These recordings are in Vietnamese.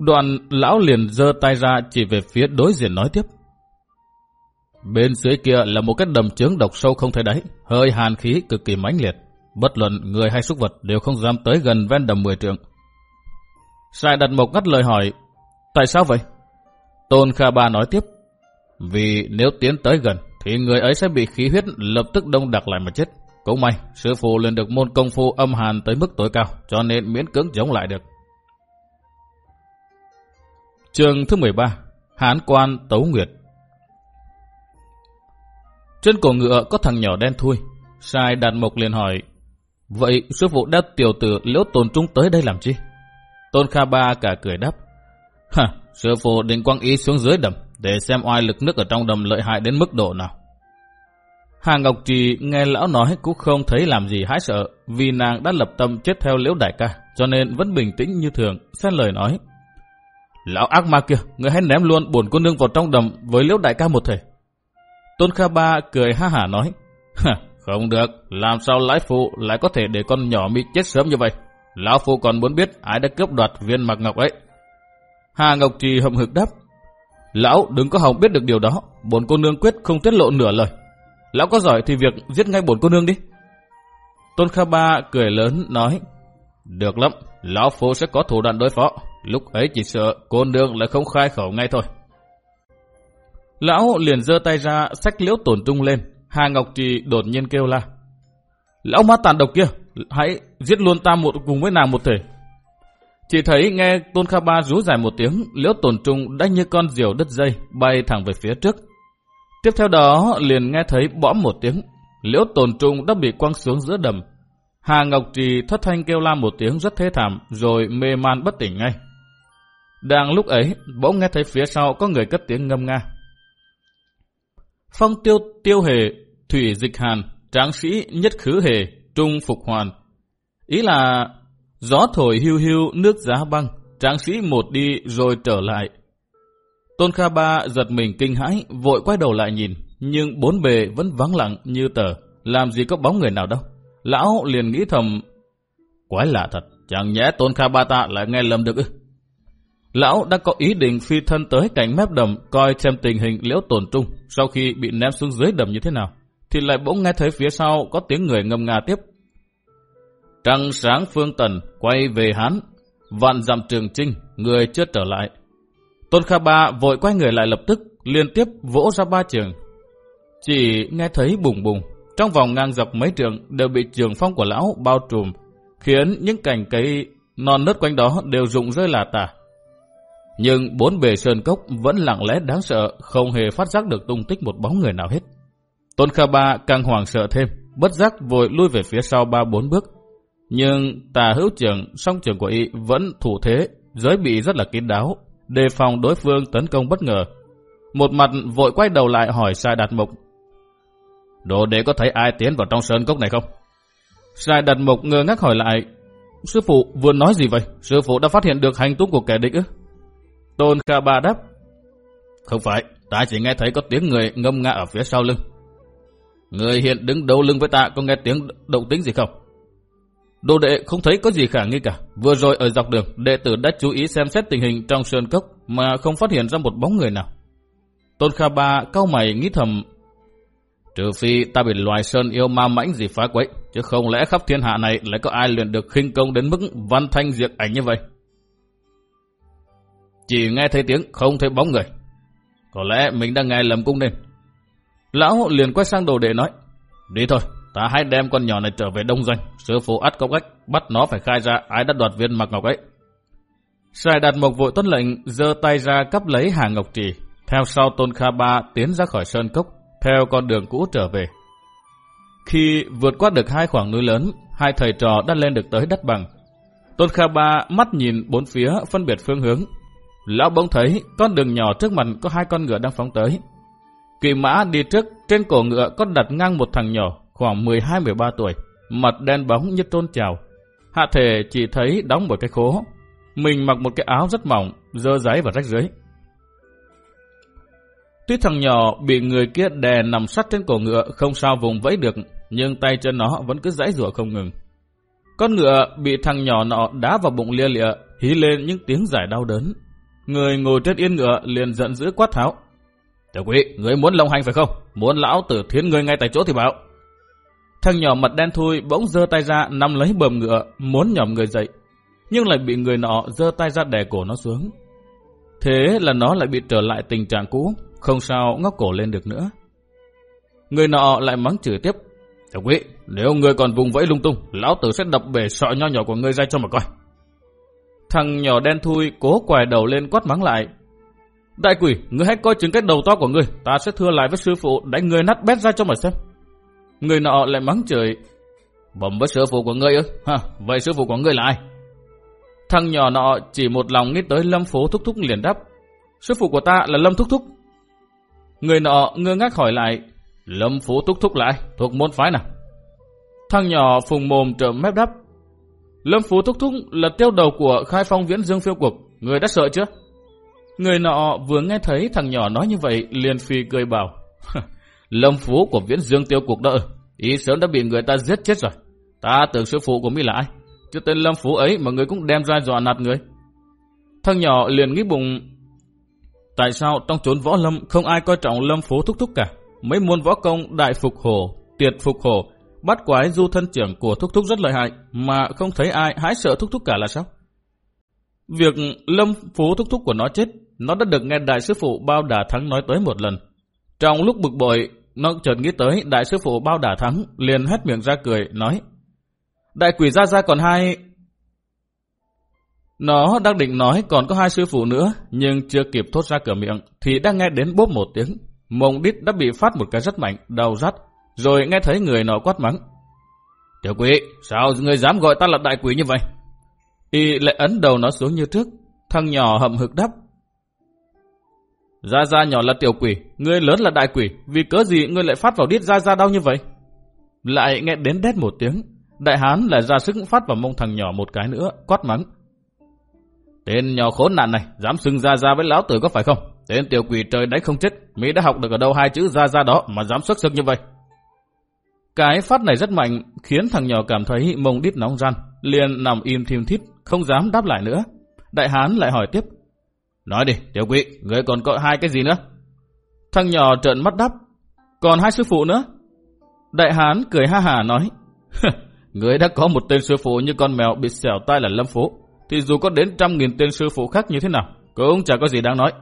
Đoạn lão liền giơ tay ra chỉ về phía đối diện nói tiếp. Bên dưới kia là một cái đầm trướng độc sâu không thể đáy, hơi hàn khí cực kỳ mãnh liệt. Bất luận người hay súc vật đều không dám tới gần ven đầm mười trượng. Sai đặt một ngắt lời hỏi, tại sao vậy? Tôn Kha Ba nói tiếp, vì nếu tiến tới gần thì người ấy sẽ bị khí huyết lập tức đông đặc lại mà chết. Cũng may, sư phụ liền được môn công phu âm hàn tới mức tối cao, cho nên miễn cưỡng chống lại được. Chương thứ 13 Hán quan Tấu Nguyệt Trên cổ ngựa có thằng nhỏ đen thui. Sai đạt mộc liền hỏi Vậy sư phụ đã tiểu tử liễu tồn trung tới đây làm chi? Tôn Kha Ba cả cười đáp Hả, sư phụ định quăng ý xuống dưới đầm để xem oai lực nước ở trong đầm lợi hại đến mức độ nào. Hà Ngọc Trì nghe lão nói cũng không thấy làm gì hãi sợ vì nàng đã lập tâm chết theo liễu đại ca cho nên vẫn bình tĩnh như thường, xét lời nói. Lão ác ma kia, người hãy ném luôn bổn cô nương vào trong đầm với liễu đại ca một thể. Tôn Kha Ba cười ha hả nói, không được, làm sao lái phụ lại có thể để con nhỏ bị chết sớm như vậy? Lão phụ còn muốn biết ai đã cướp đoạt viên mặc ngọc ấy. Hà Ngọc Trì hậm hực đáp, Lão đừng có hòng biết được điều đó, bổn cô nương quyết không tiết lộ nửa lời. Lão có giỏi thì việc giết ngay bổn cô nương đi. Tôn Kha Ba cười lớn nói, được lắm, lão phu sẽ có thủ đoạn đối phó, lúc ấy chỉ sợ cô nương lại không khai khẩu ngay thôi. Lão liền giơ tay ra sách liễu tổn trung lên, Hà Ngọc Trì đột nhiên kêu la. Lão ma tàn độc kia, hãy giết luôn ta một cùng với nàng một thể. Chỉ thấy nghe Tôn Kha Ba rú dài một tiếng, liễu tổn trung đã như con diều đứt dây, bay thẳng về phía trước. Tiếp theo đó liền nghe thấy bõm một tiếng, liễu tổn trung đã bị quăng xuống giữa đầm. Hà Ngọc Trì thất thanh kêu la một tiếng rất thế thảm, rồi mê man bất tỉnh ngay. Đang lúc ấy, bỗng nghe thấy phía sau có người cất tiếng ngâm nga. Phong tiêu tiêu hề, thủy dịch hàn, tráng sĩ nhất khứ hề, trung phục hoàn. Ý là gió thổi hưu hưu nước giá băng, tráng sĩ một đi rồi trở lại. Tôn Kha Ba giật mình kinh hãi, vội quay đầu lại nhìn, nhưng bốn bề vẫn vắng lặng như tờ, làm gì có bóng người nào đâu. Lão liền nghĩ thầm, quái lạ thật, chẳng nhẽ Tôn Kha Ba ta lại nghe lầm được ư. Lão đã có ý định phi thân tới cạnh mép đầm coi xem tình hình liễu tổn trung sau khi bị ném xuống dưới đầm như thế nào. Thì lại bỗng nghe thấy phía sau có tiếng người ngâm nga tiếp. Trăng sáng phương tần quay về Hán, vạn dặm trường trinh, người chưa trở lại. Tôn Kha Ba vội quay người lại lập tức, liên tiếp vỗ ra ba trường. Chỉ nghe thấy bùng bùng, trong vòng ngang dọc mấy trường đều bị trường phong của lão bao trùm, khiến những cành cây non nớt quanh đó đều rụng rơi là tả. Nhưng bốn bề sơn cốc vẫn lặng lẽ đáng sợ, không hề phát giác được tung tích một bóng người nào hết. Tôn Kha Ba càng hoảng sợ thêm, bất giác vội lui về phía sau ba bốn bước. Nhưng tà hữu trưởng, song trưởng của y vẫn thủ thế, giới bị rất là kín đáo, đề phòng đối phương tấn công bất ngờ. Một mặt vội quay đầu lại hỏi Sai Đạt Mộc. Đồ đệ có thấy ai tiến vào trong sơn cốc này không? Sai đặt mục ngơ ngác hỏi lại. Sư phụ vừa nói gì vậy? Sư phụ đã phát hiện được hành tung của kẻ địch ư? Tôn Kha Ba đáp. Không phải, ta chỉ nghe thấy có tiếng người ngâm nga ở phía sau lưng. Người hiện đứng đầu lưng với ta có nghe tiếng động tính gì không? Đồ đệ không thấy có gì khả nghi cả. Vừa rồi ở dọc đường, đệ tử đã chú ý xem xét tình hình trong sơn cốc mà không phát hiện ra một bóng người nào. Tôn Kha Ba cao mày nghĩ thầm Trừ phi ta bị loài sơn yêu ma mãnh gì phá quấy, chứ không lẽ khắp thiên hạ này lại có ai luyện được khinh công đến mức văn thanh diệt ảnh như vậy. Chỉ nghe thấy tiếng, không thấy bóng người. Có lẽ mình đang nghe lầm cung nên. Lão liền quay sang đồ đệ nói, đi thôi, ta hãy đem con nhỏ này trở về đông doanh. Sư phụ ắt có cách, bắt nó phải khai ra ai đã đoạt viên mặc ngọc ấy. Sài đạt một vội tuân lệnh, giơ tay ra cắp lấy hàng ngọc trì. Theo sau Tôn Kha Ba tiến ra khỏi sơn cốc, theo con đường cũ trở về. Khi vượt qua được hai khoảng núi lớn, hai thầy trò đã lên được tới đất bằng. Tôn Kha Ba mắt nhìn bốn phía phân biệt phương hướng, Lão bỗng thấy con đường nhỏ trước mặt có hai con ngựa đang phóng tới. Kỳ mã đi trước, trên cổ ngựa có đặt ngang một thằng nhỏ khoảng 12-13 tuổi, mặt đen bóng như tôn trào. Hạ thể chỉ thấy đóng một cái khố. Mình mặc một cái áo rất mỏng, dơ giấy và rách dưới. Tuy thằng nhỏ bị người kia đè nằm sắt trên cổ ngựa không sao vùng vẫy được, nhưng tay chân nó vẫn cứ giãy rủa không ngừng. Con ngựa bị thằng nhỏ nọ đá vào bụng lia lịa, hí lên những tiếng giải đau đớn. Người ngồi trên yên ngựa liền giận dữ quát tháo. Tiểu quý, người muốn lông hành phải không? Muốn lão tử thiến người ngay tại chỗ thì bảo. Thằng nhỏ mặt đen thui bỗng giơ tay ra nắm lấy bờm ngựa, muốn nhòm người dậy. Nhưng lại bị người nọ giơ tay ra đè cổ nó xuống. Thế là nó lại bị trở lại tình trạng cũ, không sao ngóc cổ lên được nữa. Người nọ lại mắng chửi tiếp. Tiểu quý, nếu người còn vùng vẫy lung tung, lão tử sẽ đập bể sọ nho nhỏ của ngươi ra cho mà coi. Thằng nhỏ đen thui cố quài đầu lên quát mắng lại. Đại quỷ, ngươi hãy coi chứng cái đầu to của ngươi, ta sẽ thưa lại với sư phụ đánh ngươi nát bét ra cho mà xem. Người nọ lại mắng chửi Bẩm với sư phụ của ngươi ư? Ha, vậy sư phụ của ngươi là ai? Thằng nhỏ nọ chỉ một lòng nghĩ tới Lâm Phố Thúc Thúc liền đáp. Sư phụ của ta là Lâm Thúc Thúc. Người nọ ngơ ngác hỏi lại. Lâm phú túc Thúc lại? Thuộc môn phái nào? Thằng nhỏ phùng mồm trợm mép đáp. Lâm Phú Thúc Thúc là tiêu đầu của khai phong viễn dương phiêu cuộc. Người đã sợ chưa? Người nọ vừa nghe thấy thằng nhỏ nói như vậy, liền phi cười bảo. Lâm Phú của viễn dương tiêu cuộc đó Ý sớm đã bị người ta giết chết rồi. Ta tưởng sư phụ của mi là ai? Chứ tên Lâm Phú ấy mà người cũng đem ra dọa nạt người. Thằng nhỏ liền nghĩ bụng. Tại sao trong chốn võ lâm không ai coi trọng Lâm Phố Thúc Thúc cả? Mấy môn võ công đại phục hổ, tiệt phục hổ Bắt quái du thân trưởng của Thúc Thúc rất lợi hại, mà không thấy ai hái sợ Thúc Thúc cả là sao? Việc lâm Phố Thúc Thúc của nó chết, nó đã được nghe Đại sư Phụ Bao Đà Thắng nói tới một lần. Trong lúc bực bội, nó chợt nghĩ tới Đại sư Phụ Bao Đà Thắng, liền hét miệng ra cười, nói Đại quỷ ra ra còn hai... Nó đang định nói còn có hai sư phụ nữa, nhưng chưa kịp thốt ra cửa miệng, thì đang nghe đến bốp một tiếng. Mông đít đã bị phát một cái rất mạnh, đau rắt, rồi nghe thấy người nọ quát mắng. Tiểu quỷ, sao người dám gọi ta là đại quỷ như vậy? Y lại ấn đầu nó xuống như trước, thằng nhỏ hậm hực đáp. gia gia nhỏ là tiểu quỷ, người lớn là đại quỷ, vì cớ gì ngươi lại phát vào đít gia gia đau như vậy? Lại nghe đến đét một tiếng, đại hán lại ra sức phát vào mông thằng nhỏ một cái nữa, quát mắng. Tên nhỏ khốn nạn này, dám xưng ra ra với lão tử có phải không? Tên tiểu quỷ trời đấy không chết, Mỹ đã học được ở đâu hai chữ ra ra đó mà dám xuất sức như vậy? Cái phát này rất mạnh, khiến thằng nhỏ cảm thấy mông đít nóng ran, liền nằm im thiêm thít, không dám đáp lại nữa. Đại hán lại hỏi tiếp. Nói đi, tiểu quỷ, người còn có hai cái gì nữa? Thằng nhỏ trợn mắt đáp. Còn hai sư phụ nữa. Đại hán cười ha hà nói. người đã có một tên sư phụ như con mèo bị xẻo tai là lâm phố, thì dù có đến trăm nghìn tên sư phụ khác như thế nào, cũng chả có gì đáng nói.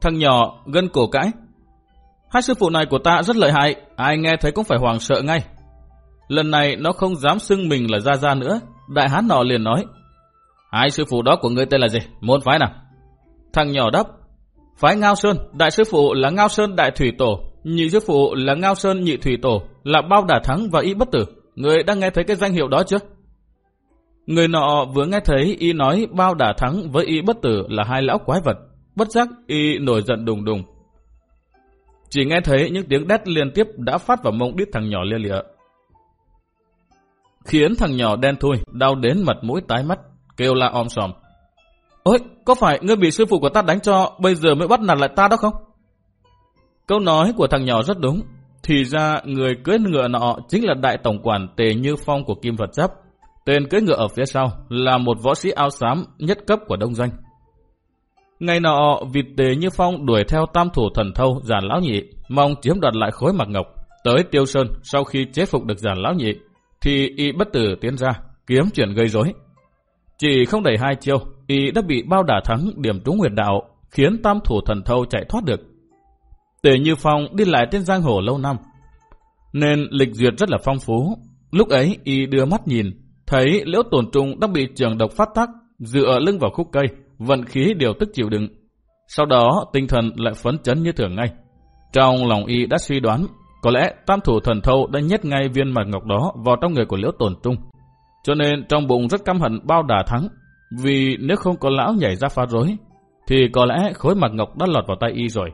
Thằng nhỏ gân cổ cãi. Hai sư phụ này của ta rất lợi hại, ai nghe thấy cũng phải hoàng sợ ngay. Lần này nó không dám xưng mình là Gia Gia nữa, đại hán nọ liền nói. Hai sư phụ đó của ngươi tên là gì? Môn phái nào? Thằng nhỏ đáp. Phái Ngao Sơn, đại sư phụ là Ngao Sơn Đại Thủy Tổ, nhị sư phụ là Ngao Sơn Nhị Thủy Tổ, là Bao Đả Thắng và Y Bất Tử. Người đã nghe thấy cái danh hiệu đó chưa? Người nọ vừa nghe thấy Y nói Bao Đả Thắng với Y Bất Tử là hai lão quái vật. Bất giác Y nổi giận đùng đùng, chỉ nghe thấy những tiếng đét liên tiếp đã phát vào mông đít thằng nhỏ lia lịa. Khiến thằng nhỏ đen thui, đau đến mặt mũi tái mắt, kêu la om sòm. Ôi, có phải ngươi bị sư phụ của ta đánh cho bây giờ mới bắt nạt lại ta đó không? Câu nói của thằng nhỏ rất đúng. Thì ra người cưới ngựa nọ chính là đại tổng quản Tề Như Phong của Kim Vật Giáp. Tên cưỡi ngựa ở phía sau là một võ sĩ áo xám nhất cấp của đông doanh. Ngày nọ, vịt tề như phong đuổi theo tam thủ thần thâu giàn lão nhị, mong chiếm đoạt lại khối mặt ngọc. Tới Tiêu Sơn sau khi chế phục được giàn lão nhị, thì y bất tử tiến ra, kiếm chuyện gây rối. Chỉ không đầy hai chiêu, y đã bị bao đả thắng điểm trúng huyệt đạo, khiến tam thủ thần thâu chạy thoát được. Tề Như Phong đi lại trên giang hồ lâu năm, nên lịch duyệt rất là phong phú. Lúc ấy y đưa mắt nhìn, thấy liễu tổn trung đang bị trường độc phát tác, dựa lưng vào khúc cây, vận khí điều tức chịu đựng. Sau đó tinh thần lại phấn chấn như thường ngay. Trong lòng y đã suy đoán, có lẽ tam thủ thần thâu đã nhét ngay viên mạch ngọc đó vào trong người của liễu tổn trung. Cho nên trong bụng rất căm hận bao đà thắng, vì nếu không có lão nhảy ra phá rối, thì có lẽ khối mặt ngọc đã lọt vào tay y rồi.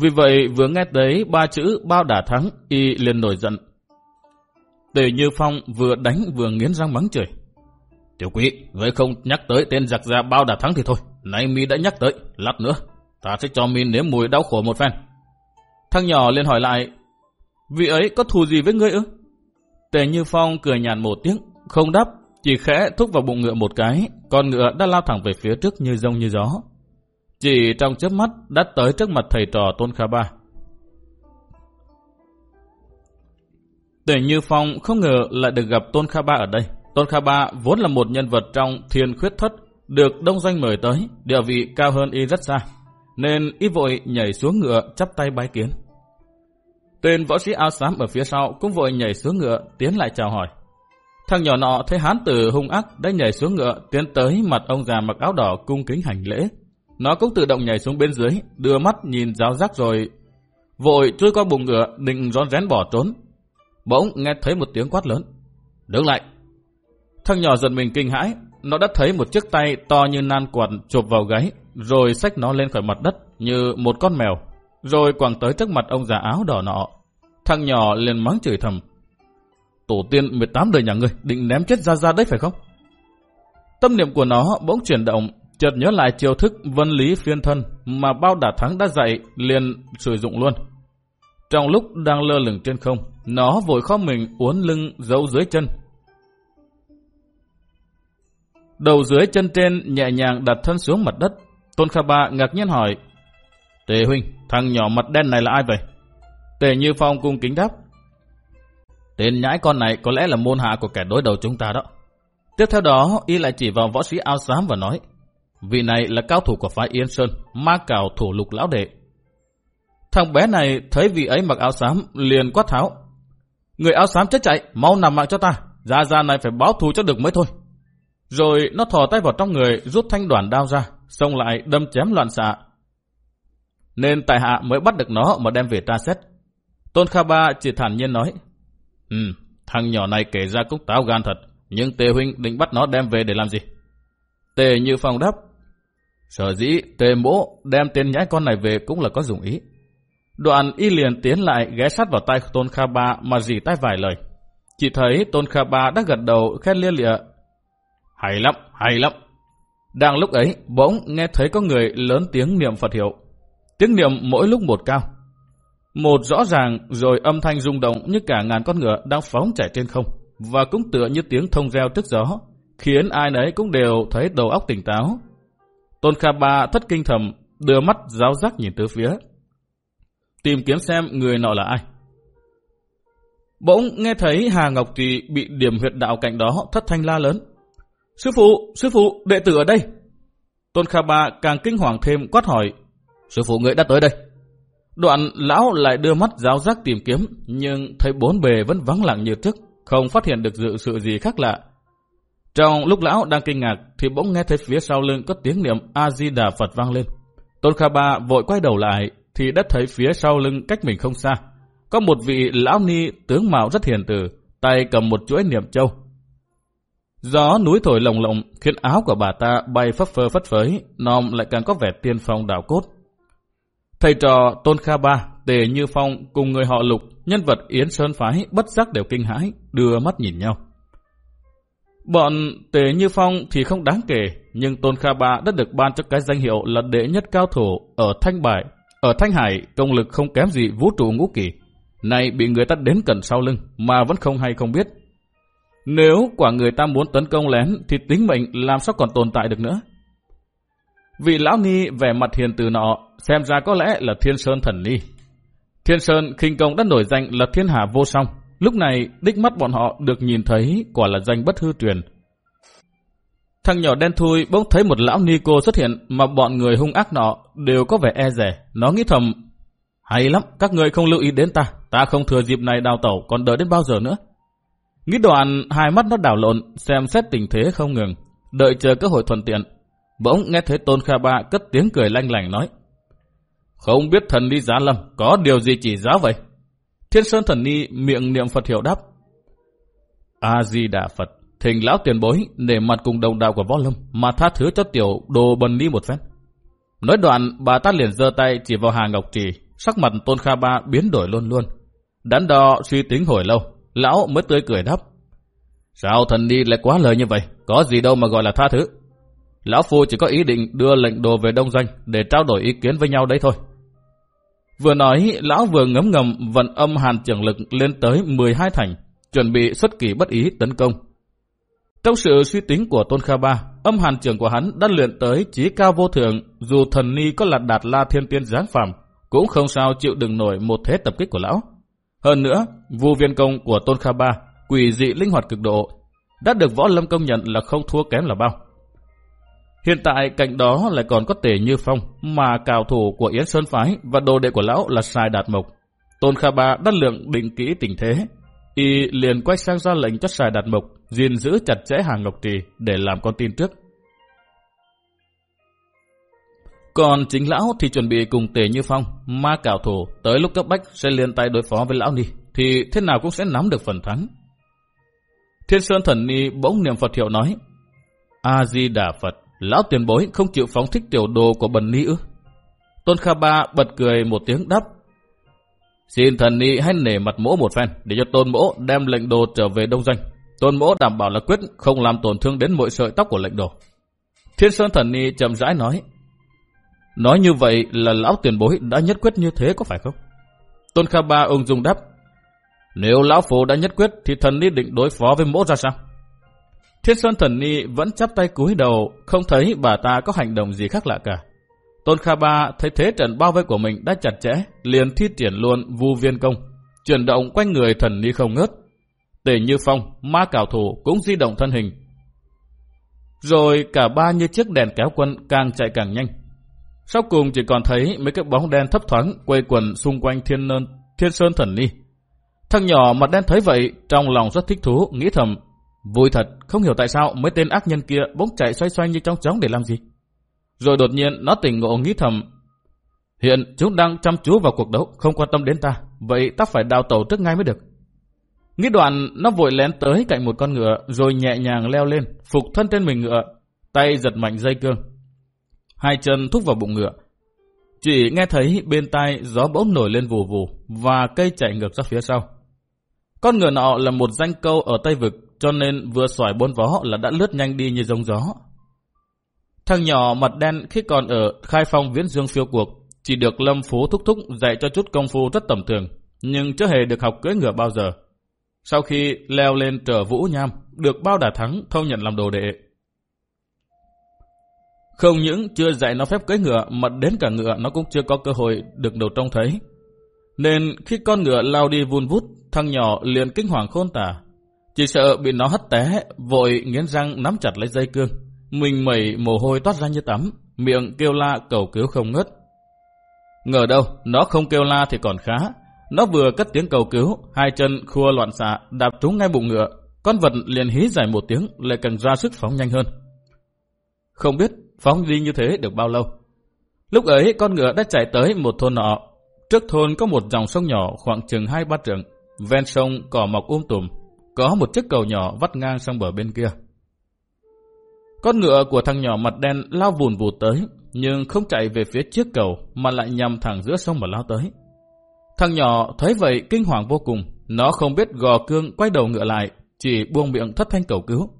Vì vậy vừa nghe tới ba chữ bao đà thắng, y liền nổi giận. Tề Như Phong vừa đánh vừa nghiến răng mắng trời. Tiểu quý, người không nhắc tới tên giặc già bao đã thắng thì thôi. Nay mi đã nhắc tới, lát nữa. Ta sẽ cho mi nếm mùi đau khổ một phen. Thằng nhỏ lên hỏi lại, vị ấy có thù gì với ngươi ư? Tề Như Phong cười nhàn một tiếng, không đáp, Chỉ khẽ thúc vào bụng ngựa một cái, con ngựa đã lao thẳng về phía trước như rông như gió. Chỉ trong chớp mắt đã tới trước mặt thầy trò Tôn Kha Ba. Tề Như Phong không ngờ lại được gặp Tôn Kha Ba ở đây. Tôn Kha Ba vốn là một nhân vật trong thiên khuyết thất, được đông doanh mời tới, địa vị cao hơn y rất xa, nên y vội nhảy xuống ngựa chắp tay bái kiến. Tên võ sĩ áo xám ở phía sau cũng vội nhảy xuống ngựa tiến lại chào hỏi. Thằng nhỏ nọ thấy hán tử hung ác đã nhảy xuống ngựa tiến tới mặt ông già mặc áo đỏ cung kính hành lễ. Nó cũng tự động nhảy xuống bên dưới, đưa mắt nhìn giáo giác rồi vội chui qua bụng ngựa định rón rén bỏ trốn. Bỗng nghe thấy một tiếng quát lớn. Đứng lại! Thằng nhỏ giật mình kinh hãi, nó đã thấy một chiếc tay to như nan quạt chụp vào gáy, rồi xách nó lên khỏi mặt đất như một con mèo, rồi quẳng tới trước mặt ông già áo đỏ nọ. Thằng nhỏ liền mắng chửi thầm. Tổ tiên 18 đời nhà ngươi định ném chết ra ra đấy phải không? Tâm niệm của nó bỗng chuyển động, chợt nhớ lại chiêu thức vân lý phiên thân mà bao đả thắng đã dạy liền sử dụng luôn. Trong lúc đang lơ lửng trên không, nó vội khó mình uốn lưng giấu dưới chân. Đầu dưới chân trên nhẹ nhàng đặt thân xuống mặt đất. Tôn Kha Ba ngạc nhiên hỏi, Tề huynh, thằng nhỏ mặt đen này là ai vậy? Tề Như Phong cung kính đáp, Tên nhãi con này có lẽ là môn hạ của kẻ đối đầu chúng ta đó. Tiếp theo đó, y lại chỉ vào võ sĩ áo xám và nói, vị này là cao thủ của phái Yên Sơn, ma cào thủ lục lão đệ. Thằng bé này thấy vị ấy mặc áo xám liền quát tháo. Người áo xám chết chạy, mau nằm mạng cho ta, ra ra này phải báo thù cho được mới thôi. Rồi nó thò tay vào trong người rút thanh đoàn đao ra, xông lại đâm chém loạn xạ. Nên tại hạ mới bắt được nó mà đem về tra xét. Tôn Kha Ba chỉ thản nhiên nói, Ừ, thằng nhỏ này kể ra cũng táo gan thật, nhưng Tề Huynh định bắt nó đem về để làm gì? Tề Như Phong đáp, sở dĩ Tề Mỗ đem tên nhãi con này về cũng là có dụng ý. Đoạn y liền tiến lại ghé sát vào tay Tôn Kha Ba mà dì tay vài lời. Chỉ thấy Tôn Kha Ba đã gật đầu khen lia lịa. Hay lắm, hay lắm. Đang lúc ấy, bỗng nghe thấy có người lớn tiếng niệm Phật hiệu. Tiếng niệm mỗi lúc một cao. Một rõ ràng rồi âm thanh rung động như cả ngàn con ngựa đang phóng chạy trên không và cũng tựa như tiếng thông reo trước gió khiến ai nấy cũng đều thấy đầu óc tỉnh táo. Tôn Kha Ba thất kinh thầm đưa mắt giáo giác nhìn từ phía tìm kiếm xem người nọ là ai. Bỗng nghe thấy Hà Ngọc Trì bị điểm huyệt đạo cạnh đó thất thanh la lớn. Sư phụ, sư phụ, đệ tử ở đây. Tôn Kha Ba càng kinh hoàng thêm quát hỏi. Sư phụ người đã tới đây. Đoạn lão lại đưa mắt giáo giác tìm kiếm, nhưng thấy bốn bề vẫn vắng lặng như trước, không phát hiện được dự sự gì khác lạ. Trong lúc lão đang kinh ngạc, thì bỗng nghe thấy phía sau lưng có tiếng niệm A-di-đà Phật vang lên. Tôn Kha Ba vội quay đầu lại, thì đã thấy phía sau lưng cách mình không xa. Có một vị lão ni tướng mạo rất hiền từ, tay cầm một chuỗi niệm châu. Gió núi thổi lồng lộng khiến áo của bà ta bay phấp phơ phất phới, nòm lại càng có vẻ tiên phong đảo cốt. Thầy trò Tôn Kha Ba, Tề Như Phong cùng người họ Lục, nhân vật Yến Sơn Phái bất giác đều kinh hãi, đưa mắt nhìn nhau. Bọn Tề Như Phong thì không đáng kể, nhưng Tôn Kha Ba đã được ban cho cái danh hiệu là đệ nhất cao thủ ở Thanh Bài. Ở Thanh Hải, công lực không kém gì vũ trụ ngũ kỳ. Này bị người ta đến cận sau lưng, mà vẫn không hay không biết. Nếu quả người ta muốn tấn công lén, thì tính mệnh làm sao còn tồn tại được nữa. Vị lão ni vẻ mặt hiền từ nọ, xem ra có lẽ là Thiên Sơn thần ni. Thiên Sơn khinh công đã nổi danh là thiên hạ vô song. Lúc này, đích mắt bọn họ được nhìn thấy quả là danh bất hư truyền. Thằng nhỏ đen thui bỗng thấy một lão ni cô xuất hiện mà bọn người hung ác nọ đều có vẻ e rẻ. Nó nghĩ thầm, hay lắm, các người không lưu ý đến ta. Ta không thừa dịp này đào tẩu còn đợi đến bao giờ nữa. Nghĩ đoạn, hai mắt nó đảo lộn, xem xét tình thế không ngừng. Đợi chờ cơ hội thuận tiện, Bỗng nghe thấy Tôn Kha Ba cất tiếng cười lanh lành nói. Không biết thần đi giá lâm, có điều gì chỉ giáo vậy? Thiên Sơn thần ni miệng niệm Phật hiệu đáp. A-di-đà Phật, thỉnh lão tiền bối để mặt cùng đồng đạo của võ lâm mà tha thứ cho tiểu đồ bần đi một phen. Nói đoạn, bà ta liền giơ tay chỉ vào Hà Ngọc Trì, sắc mặt Tôn Kha Ba biến đổi luôn luôn. Đắn đo suy tính hồi lâu, lão mới tươi cười đáp. Sao thần đi lại quá lời như vậy? Có gì đâu mà gọi là tha thứ. Lão Phu chỉ có ý định đưa lệnh đồ về Đông Doanh để trao đổi ý kiến với nhau đấy thôi. Vừa nói, lão vừa ngấm ngầm vận âm hàn trưởng lực lên tới 12 thành, chuẩn bị xuất kỳ bất ý tấn công. Trong sự suy tính của Tôn Kha Ba, âm hàn trưởng của hắn đã luyện tới trí cao vô thượng, dù thần ni có là đạt la thiên tiên giáng phàm, cũng không sao chịu đựng nổi một thế tập kích của lão. Hơn nữa, vu viên công của Tôn Kha Ba, quỷ dị linh hoạt cực độ, đã được võ lâm công nhận là không thua kém là bao. Hiện tại cạnh đó lại còn có tể như phong, mà cào thủ của Yến Sơn Phái và đồ đệ của lão là Sai Đạt Mộc. Tôn Kha Ba đã lượng định kỹ tình thế, y liền quay sang ra lệnh cho Sai Đạt Mộc gìn giữ chặt chẽ hàng Ngọc Trì để làm con tin trước. Còn chính lão thì chuẩn bị cùng tề như phong, ma cảo thủ tới lúc cấp bách sẽ liên tay đối phó với lão ni, thì thế nào cũng sẽ nắm được phần thắng. Thiên Sơn Thần Ni bỗng niệm Phật hiệu nói, A-di-đà Phật, lão tiền bối không chịu phóng thích tiểu đồ của bần ni ư. Tôn Kha Ba bật cười một tiếng đáp, Xin thần ni hãy nể mặt mỗ một phen để cho tôn mỗ đem lệnh đồ trở về đông doanh. Tôn mỗ đảm bảo là quyết không làm tổn thương đến mọi sợi tóc của lệnh đồ. Thiên Sơn thần ni chậm rãi nói, Nói như vậy là lão tiền bối đã nhất quyết như thế có phải không? Tôn Kha Ba ung dung đáp. Nếu lão phù đã nhất quyết thì thần ni định đối phó với mỗ ra sao? Thiên Sơn thần ni vẫn chắp tay cúi đầu, không thấy bà ta có hành động gì khác lạ cả. Tôn Kha Ba thấy thế trận bao vây của mình đã chặt chẽ, liền thi triển luôn vu viên công, chuyển động quanh người thần ni không ngớt. Tề Như Phong, ma cảo thủ cũng di động thân hình. Rồi cả ba như chiếc đèn kéo quân càng chạy càng nhanh, sau cùng chỉ còn thấy mấy cái bóng đen thấp thoáng quay quần xung quanh thiên, nơn, thiên sơn thần ni. Thằng nhỏ mặt đen thấy vậy, trong lòng rất thích thú, nghĩ thầm. Vui thật, không hiểu tại sao mấy tên ác nhân kia bỗng chạy xoay xoay như trong chóng để làm gì. Rồi đột nhiên nó tỉnh ngộ nghĩ thầm. Hiện chúng đang chăm chú vào cuộc đấu, không quan tâm đến ta. Vậy ta phải đào tẩu trước ngay mới được. Nghĩ đoạn, nó vội lén tới cạnh một con ngựa, rồi nhẹ nhàng leo lên, phục thân trên mình ngựa, tay giật mạnh dây cương, hai chân thúc vào bụng ngựa. Chỉ nghe thấy bên tai gió bỗng nổi lên vù vù và cây chạy ngược ra phía sau. Con ngựa nọ là một danh câu ở Tây Vực cho nên vừa xoài bốn vó là đã lướt nhanh đi như giống gió. Thằng nhỏ mặt đen khi còn ở khai phong viễn dương phiêu cuộc chỉ được Lâm Phú thúc thúc dạy cho chút công phu rất tầm thường nhưng chưa hề được học cưỡi ngựa bao giờ. Sau khi leo lên trở vũ nham được bao đà thắng thâu nhận làm đồ đệ không những chưa dạy nó phép cưỡi ngựa mà đến cả ngựa nó cũng chưa có cơ hội được đầu trông thấy. Nên khi con ngựa lao đi vun vút, thằng nhỏ liền kinh hoàng khôn tả. Chỉ sợ bị nó hất té, vội nghiến răng nắm chặt lấy dây cương. Mình mẩy mồ hôi toát ra như tắm, miệng kêu la cầu cứu không ngớt. Ngờ đâu, nó không kêu la thì còn khá. Nó vừa cất tiếng cầu cứu, hai chân khua loạn xạ, đạp trúng ngay bụng ngựa. Con vật liền hí dài một tiếng, lại càng ra sức phóng nhanh hơn. Không biết phóng đi như thế được bao lâu. Lúc ấy con ngựa đã chạy tới một thôn nọ. Trước thôn có một dòng sông nhỏ khoảng chừng hai ba trượng. Ven sông cỏ mọc um tùm. Có một chiếc cầu nhỏ vắt ngang sang bờ bên kia. Con ngựa của thằng nhỏ mặt đen lao vùn vụt tới, nhưng không chạy về phía chiếc cầu mà lại nhằm thẳng giữa sông mà lao tới. Thằng nhỏ thấy vậy kinh hoàng vô cùng, nó không biết gò cương quay đầu ngựa lại, chỉ buông miệng thất thanh cầu cứu.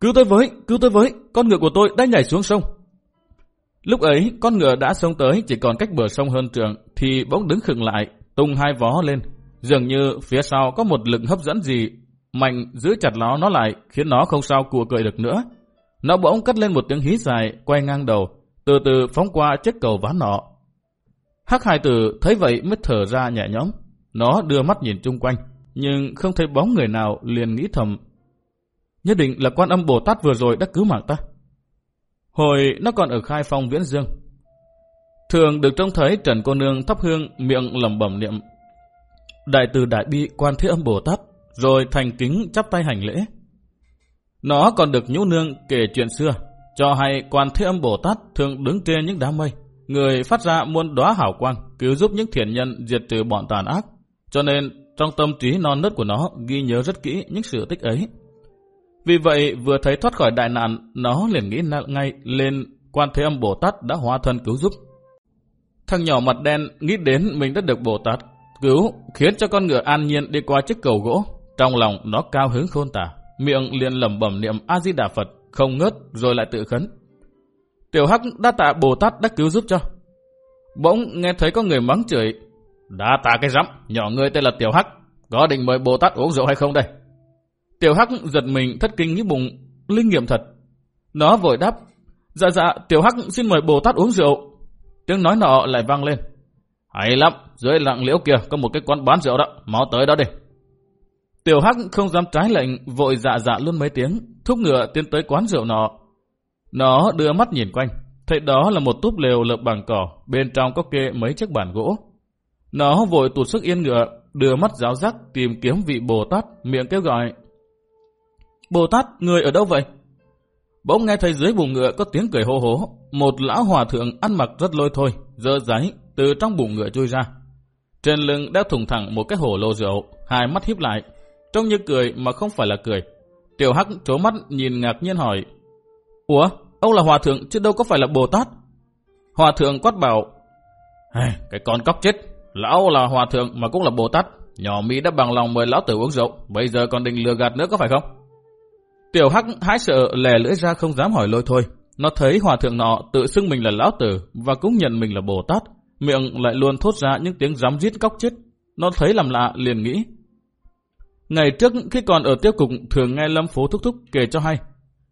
Cứu tôi với, cứu tôi với, con ngựa của tôi đã nhảy xuống sông. Lúc ấy, con ngựa đã sông tới chỉ còn cách bờ sông hơn trường, thì bỗng đứng khựng lại, tung hai vó lên. Dường như phía sau có một lực hấp dẫn gì, mạnh giữ chặt nó nó lại, khiến nó không sao cùa cười được nữa. Nó bỗng cất lên một tiếng hí dài, quay ngang đầu, từ từ phóng qua chiếc cầu ván nọ. Hắc hai tử thấy vậy mới thở ra nhẹ nhõm. Nó đưa mắt nhìn chung quanh, nhưng không thấy bóng người nào liền nghĩ thầm Nhất định là quan âm Bồ Tát vừa rồi đã cứu mạng ta. Hồi nó còn ở khai phong Viễn Dương. Thường được trông thấy Trần Cô Nương thắp hương miệng lẩm bẩm niệm. Đại từ đại bi quan thế âm Bồ Tát, rồi thành kính chắp tay hành lễ. Nó còn được nhũ nương kể chuyện xưa, cho hay quan thế âm Bồ Tát thường đứng trên những đám mây, người phát ra muôn đóa hảo quang, cứu giúp những thiện nhân diệt trừ bọn tàn ác. Cho nên trong tâm trí non nớt của nó ghi nhớ rất kỹ những sự tích ấy. Vì vậy vừa thấy thoát khỏi đại nạn, nó liền nghĩ ngay lên quan thế âm Bồ Tát đã hóa thân cứu giúp. Thằng nhỏ mặt đen nghĩ đến mình đã được Bồ Tát cứu, khiến cho con ngựa an nhiên đi qua chiếc cầu gỗ. Trong lòng nó cao hứng khôn tả, miệng liền lẩm bẩm niệm A-di-đà Phật, không ngớt rồi lại tự khấn. Tiểu Hắc đã tạ Bồ Tát đã cứu giúp cho. Bỗng nghe thấy có người mắng chửi, đã tạ cái rắm, nhỏ người tên là Tiểu Hắc, có định mời Bồ Tát uống rượu hay không đây? Tiểu Hắc giật mình thất kinh nghĩ bụng, linh nghiệm thật. Nó vội đáp, dạ dạ, Tiểu Hắc xin mời Bồ Tát uống rượu. Tiếng nói nọ lại vang lên. Hay lắm, dưới lặng liễu kia có một cái quán bán rượu đó, mau tới đó đi. Tiểu Hắc không dám trái lệnh, vội dạ dạ luôn mấy tiếng, thúc ngựa tiến tới quán rượu nọ. Nó đưa mắt nhìn quanh, thấy đó là một túp lều lợp bằng cỏ, bên trong có kê mấy chiếc bàn gỗ. Nó vội tụt sức yên ngựa, đưa mắt giáo giác tìm kiếm vị Bồ Tát, miệng kêu gọi. Bồ Tát, người ở đâu vậy? Bỗng nghe thấy dưới bụng ngựa có tiếng cười hô hố, một lão hòa thượng ăn mặc rất lôi thôi, dơ giấy từ trong bụng ngựa chui ra. Trên lưng đeo thùng thẳng một cái hổ lô rượu, hai mắt híp lại, trông như cười mà không phải là cười. Tiểu Hắc trố mắt nhìn ngạc nhiên hỏi, Ủa, ông là hòa thượng chứ đâu có phải là Bồ Tát? Hòa thượng quát bảo, cái con cóc chết, lão là hòa thượng mà cũng là Bồ Tát, nhỏ Mỹ đã bằng lòng mời lão tử uống rượu, bây giờ còn định lừa gạt nữa có phải không? Tiểu Hắc hái sợ lè lưỡi ra không dám hỏi lôi thôi. Nó thấy hòa thượng nọ tự xưng mình là lão tử và cũng nhận mình là Bồ Tát, miệng lại luôn thốt ra những tiếng dám giết cóc chết. Nó thấy làm lạ liền nghĩ. Ngày trước khi còn ở tiêu cục thường nghe Lâm Phố Thúc Thúc kể cho hay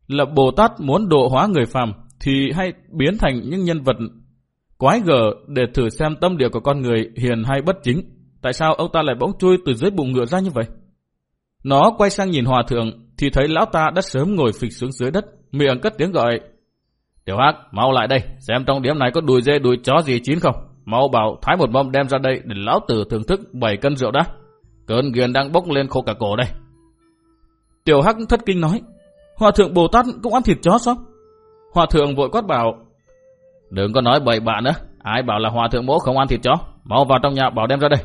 là Bồ Tát muốn độ hóa người phàm thì hay biến thành những nhân vật quái gở để thử xem tâm địa của con người hiền hay bất chính. Tại sao ông ta lại bỗng chui từ dưới bụng ngựa ra như vậy? Nó quay sang nhìn hòa thượng thì thấy lão ta đã sớm ngồi phịch xuống dưới đất, miệng cất tiếng gọi. Tiểu Hắc, mau lại đây, xem trong điểm này có đùi dê đùi chó gì chín không? Mau bảo thái một mâm đem ra đây để lão tử thưởng thức 7 cân rượu đã. Cơn ghiền đang bốc lên khô cả cổ đây. Tiểu Hắc thất kinh nói, Hòa thượng Bồ Tát cũng ăn thịt chó sao? Hòa thượng vội quát bảo, Đừng có nói bậy bạ nữa, ai bảo là hòa thượng bố không ăn thịt chó, mau vào trong nhà bảo đem ra đây.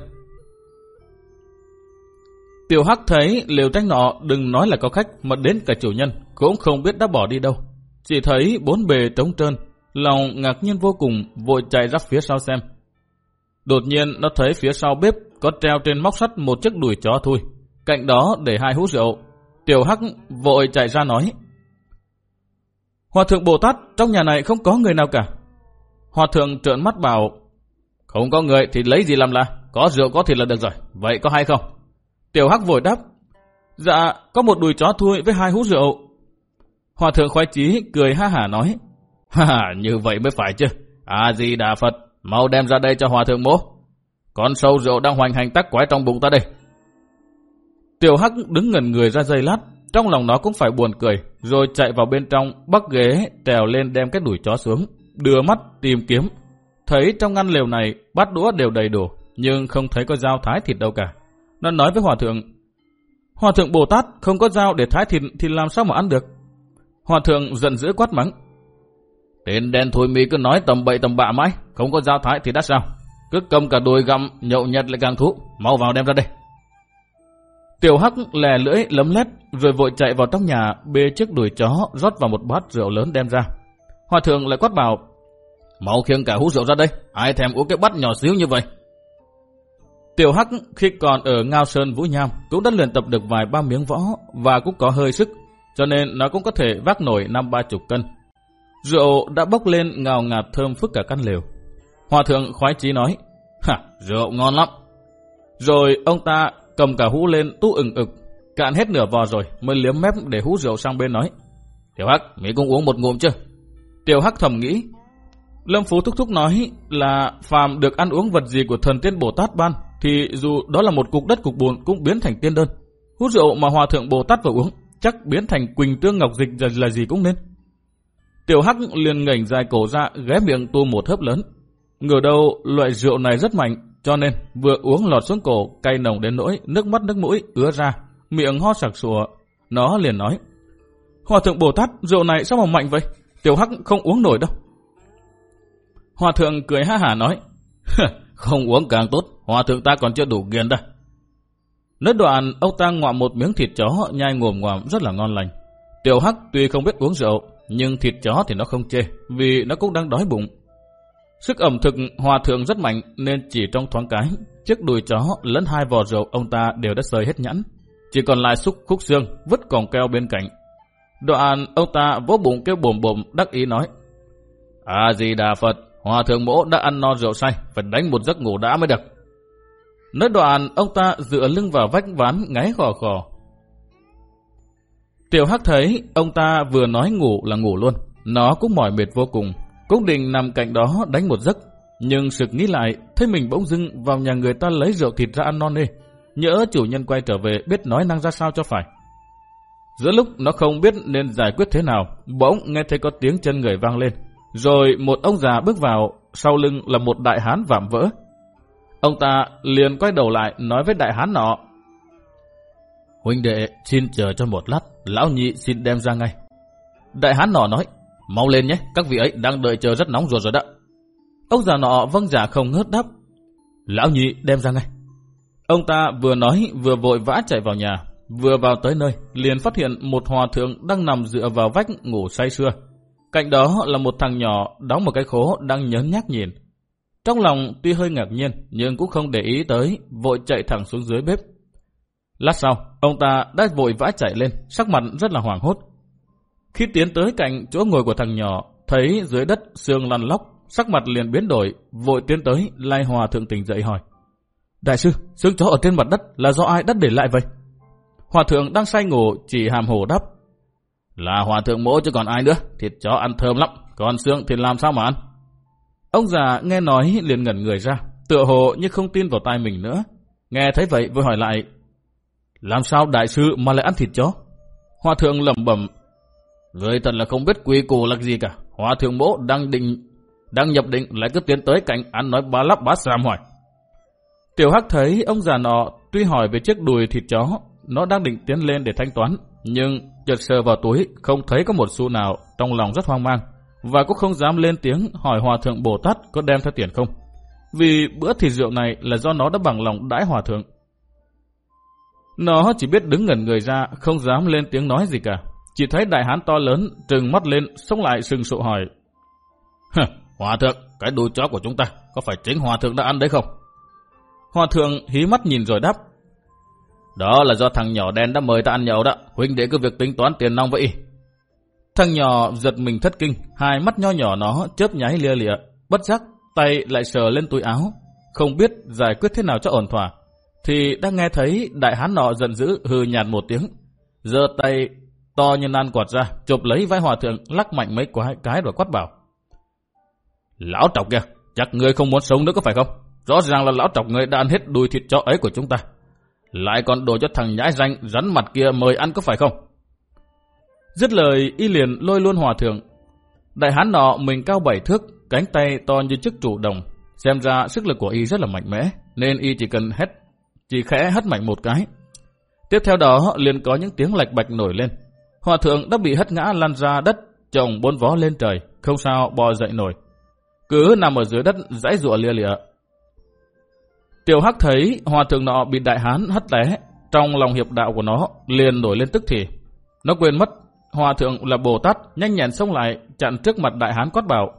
Tiểu Hắc thấy liều tranh nọ đừng nói là có khách mà đến cả chủ nhân cũng không biết đã bỏ đi đâu. Chỉ thấy bốn bề trống trơn, lòng ngạc nhiên vô cùng vội chạy ra phía sau xem. Đột nhiên nó thấy phía sau bếp có treo trên móc sắt một chiếc đùi chó thui. Cạnh đó để hai hũ rượu. Tiểu Hắc vội chạy ra nói. Hòa thượng Bồ Tát trong nhà này không có người nào cả. Hòa thượng trợn mắt bảo Không có người thì lấy gì làm là Có rượu có thịt là được rồi Vậy có hay không Tiểu Hắc vội đáp. Dạ, có một đùi chó thui với hai hũ rượu. Hòa thượng khoái chí cười ha hả nói. Ha ha, như vậy mới phải chứ. À gì đà Phật, mau đem ra đây cho hòa thượng bố. Con sâu rượu đang hoành hành tắc quái trong bụng ta đây. Tiểu Hắc đứng ngẩn người ra dây lát, trong lòng nó cũng phải buồn cười, rồi chạy vào bên trong, bắt ghế, trèo lên đem cái đùi chó xuống, đưa mắt tìm kiếm. Thấy trong ngăn lều này, bát đũa đều đầy đủ, nhưng không thấy có dao thái thịt đâu cả. Nó nói với hòa thượng, Hòa thượng Bồ Tát không có dao để thái thịt thì làm sao mà ăn được? Hòa thượng giận dữ quát mắng. Tên đen thui mi cứ nói tầm bậy tầm bạ mãi, không có dao thái thì đã sao? Cứ cầm cả đùi gặm, nhậu nhật lại càng thú, mau vào đem ra đây. Tiểu Hắc lè lưỡi lấm lét rồi vội chạy vào trong nhà bê chiếc đùi chó rót vào một bát rượu lớn đem ra. Hòa thượng lại quát bảo, mau khiêng cả hũ rượu ra đây, ai thèm uống cái bát nhỏ xíu như vậy. Tiểu Hắc khi còn ở Ngao Sơn Vũ Nham cũng đã luyện tập được vài ba miếng võ và cũng có hơi sức, cho nên nó cũng có thể vác nổi năm ba chục cân. Rượu đã bốc lên ngào ngạt thơm phức cả căn lều. Hòa thượng khoái chí nói, Hả, rượu ngon lắm. Rồi ông ta cầm cả hũ lên tu ừng ực, cạn hết nửa vò rồi mới liếm mép để hú rượu sang bên nói. Tiểu Hắc, mỹ cũng uống một ngụm chưa? Tiểu Hắc thầm nghĩ, Lâm Phú Thúc Thúc nói là phàm được ăn uống vật gì của thần tiên Bồ Tát ban thì dù đó là một cục đất cục bùn cũng biến thành tiên đơn. Hút rượu mà hòa thượng Bồ Tát vào uống, chắc biến thành quỳnh tương ngọc dịch là, là gì cũng nên. Tiểu Hắc liền ngẩng dài cổ ra, ghé miệng tu một hớp lớn. Ngờ đâu loại rượu này rất mạnh, cho nên vừa uống lọt xuống cổ, cay nồng đến nỗi nước mắt nước mũi ứa ra, miệng ho sặc sụa. Nó liền nói, Hòa thượng Bồ Tát, rượu này sao mà mạnh vậy? Tiểu Hắc không uống nổi đâu. Hòa thượng cười ha hả nói, không uống càng tốt, hòa thượng ta còn chưa đủ ghiền đây. Nói đoạn, ông ta ngoạm một miếng thịt chó nhai ngồm ngoạm rất là ngon lành. Tiểu Hắc tuy không biết uống rượu, nhưng thịt chó thì nó không chê, vì nó cũng đang đói bụng. Sức ẩm thực hòa thượng rất mạnh nên chỉ trong thoáng cái, chiếc đùi chó lẫn hai vò rượu ông ta đều đã sơi hết nhẵn. Chỉ còn lại xúc khúc xương, vứt còn keo bên cạnh. Đoạn ông ta vỗ bụng kêu bồm bồm đắc ý nói. À gì đà Phật, Hòa thượng mỗ đã ăn no rượu say, phải đánh một giấc ngủ đã mới được. Nói đoạn, ông ta dựa lưng vào vách ván ngáy khò khò. Tiểu Hắc thấy ông ta vừa nói ngủ là ngủ luôn. Nó cũng mỏi mệt vô cùng. Cũng định nằm cạnh đó đánh một giấc. Nhưng sực nghĩ lại, thấy mình bỗng dưng vào nhà người ta lấy rượu thịt ra ăn non nê. Nhỡ chủ nhân quay trở về biết nói năng ra sao cho phải. Giữa lúc nó không biết nên giải quyết thế nào, bỗng nghe thấy có tiếng chân người vang lên. Rồi một ông già bước vào, sau lưng là một đại hán vạm vỡ. Ông ta liền quay đầu lại nói với đại hán nọ. Huynh đệ xin chờ cho một lát, lão nhị xin đem ra ngay. Đại hán nọ nói, mau lên nhé, các vị ấy đang đợi chờ rất nóng ruột rồi đó. Ông già nọ vâng giả không ngớt đáp. Lão nhị đem ra ngay. Ông ta vừa nói vừa vội vã chạy vào nhà, vừa vào tới nơi, liền phát hiện một hòa thượng đang nằm dựa vào vách ngủ say sưa. Cạnh đó là một thằng nhỏ đóng một cái khố đang nhớn nhác nhìn. Trong lòng tuy hơi ngạc nhiên nhưng cũng không để ý tới, vội chạy thẳng xuống dưới bếp. Lát sau, ông ta đã vội vã chạy lên, sắc mặt rất là hoảng hốt. Khi tiến tới cạnh chỗ ngồi của thằng nhỏ, thấy dưới đất xương lăn lóc, sắc mặt liền biến đổi, vội tiến tới, lai hòa thượng tỉnh dậy hỏi. Đại sư, xương chó ở trên mặt đất là do ai đất để lại vậy? Hòa thượng đang say ngủ, chỉ hàm hồ đáp. Là hòa thượng mỗ chứ còn ai nữa, thịt chó ăn thơm lắm, còn xương thì làm sao mà ăn? Ông già nghe nói liền ngẩn người ra, tựa hồ như không tin vào tai mình nữa. Nghe thấy vậy vừa hỏi lại, làm sao đại sư mà lại ăn thịt chó? Hòa thượng lẩm bẩm, người thật là không biết quy củ là gì cả. Hòa thượng mỗ đang định, đang nhập định lại cứ tiến tới cạnh ăn nói bá lắp bá xàm hỏi. Tiểu Hắc thấy ông già nọ tuy hỏi về chiếc đùi thịt chó, nó đang định tiến lên để thanh toán, nhưng chợt sờ vào túi không thấy có một xu nào, trong lòng rất hoang mang và cũng không dám lên tiếng hỏi hòa thượng Bồ Tát có đem theo tiền không. Vì bữa thịt rượu này là do nó đã bằng lòng đãi hòa thượng. Nó chỉ biết đứng ngẩn người ra, không dám lên tiếng nói gì cả. Chỉ thấy đại hán to lớn, trừng mắt lên, sống lại sừng sụ hỏi. hòa thượng, cái đùi chó của chúng ta, có phải chính hòa thượng đã ăn đấy không? Hòa thượng hí mắt nhìn rồi đáp. Đó là do thằng nhỏ đen đã mời ta ăn nhậu đó, huynh để cứ việc tính toán tiền nong vậy. Thằng nhỏ giật mình thất kinh, hai mắt nho nhỏ nó chớp nháy lia lịa, bất giác tay lại sờ lên túi áo, không biết giải quyết thế nào cho ổn thỏa. Thì đã nghe thấy đại hán nọ giận dữ hừ nhạt một tiếng, giơ tay to như nan quạt ra, chụp lấy vai hòa thượng lắc mạnh mấy quái cái rồi quát bảo. Lão trọc kìa, chắc ngươi không muốn sống nữa có phải không? Rõ ràng là lão trọc ngươi đã ăn hết đùi thịt chó ấy của chúng ta. Lại còn đổ cho thằng nhãi danh rắn mặt kia mời ăn có phải không? Dứt lời y liền lôi luôn hòa thượng. Đại hán nọ mình cao bảy thước, cánh tay to như chiếc trụ đồng. Xem ra sức lực của y rất là mạnh mẽ, nên y chỉ cần hét, chỉ khẽ hất mạnh một cái. Tiếp theo đó liền có những tiếng lạch bạch nổi lên. Hòa thượng đã bị hất ngã lăn ra đất, chồng bốn vó lên trời, không sao bò dậy nổi. Cứ nằm ở dưới đất dãy rụa lia lịa. Tiểu Hắc thấy hòa thượng nọ bị đại hán hất té, trong lòng hiệp đạo của nó liền nổi lên tức thì. Nó quên mất Hòa thượng là Bồ Tát, nhanh nhẹn xông lại, chặn trước mặt đại hán quát bảo.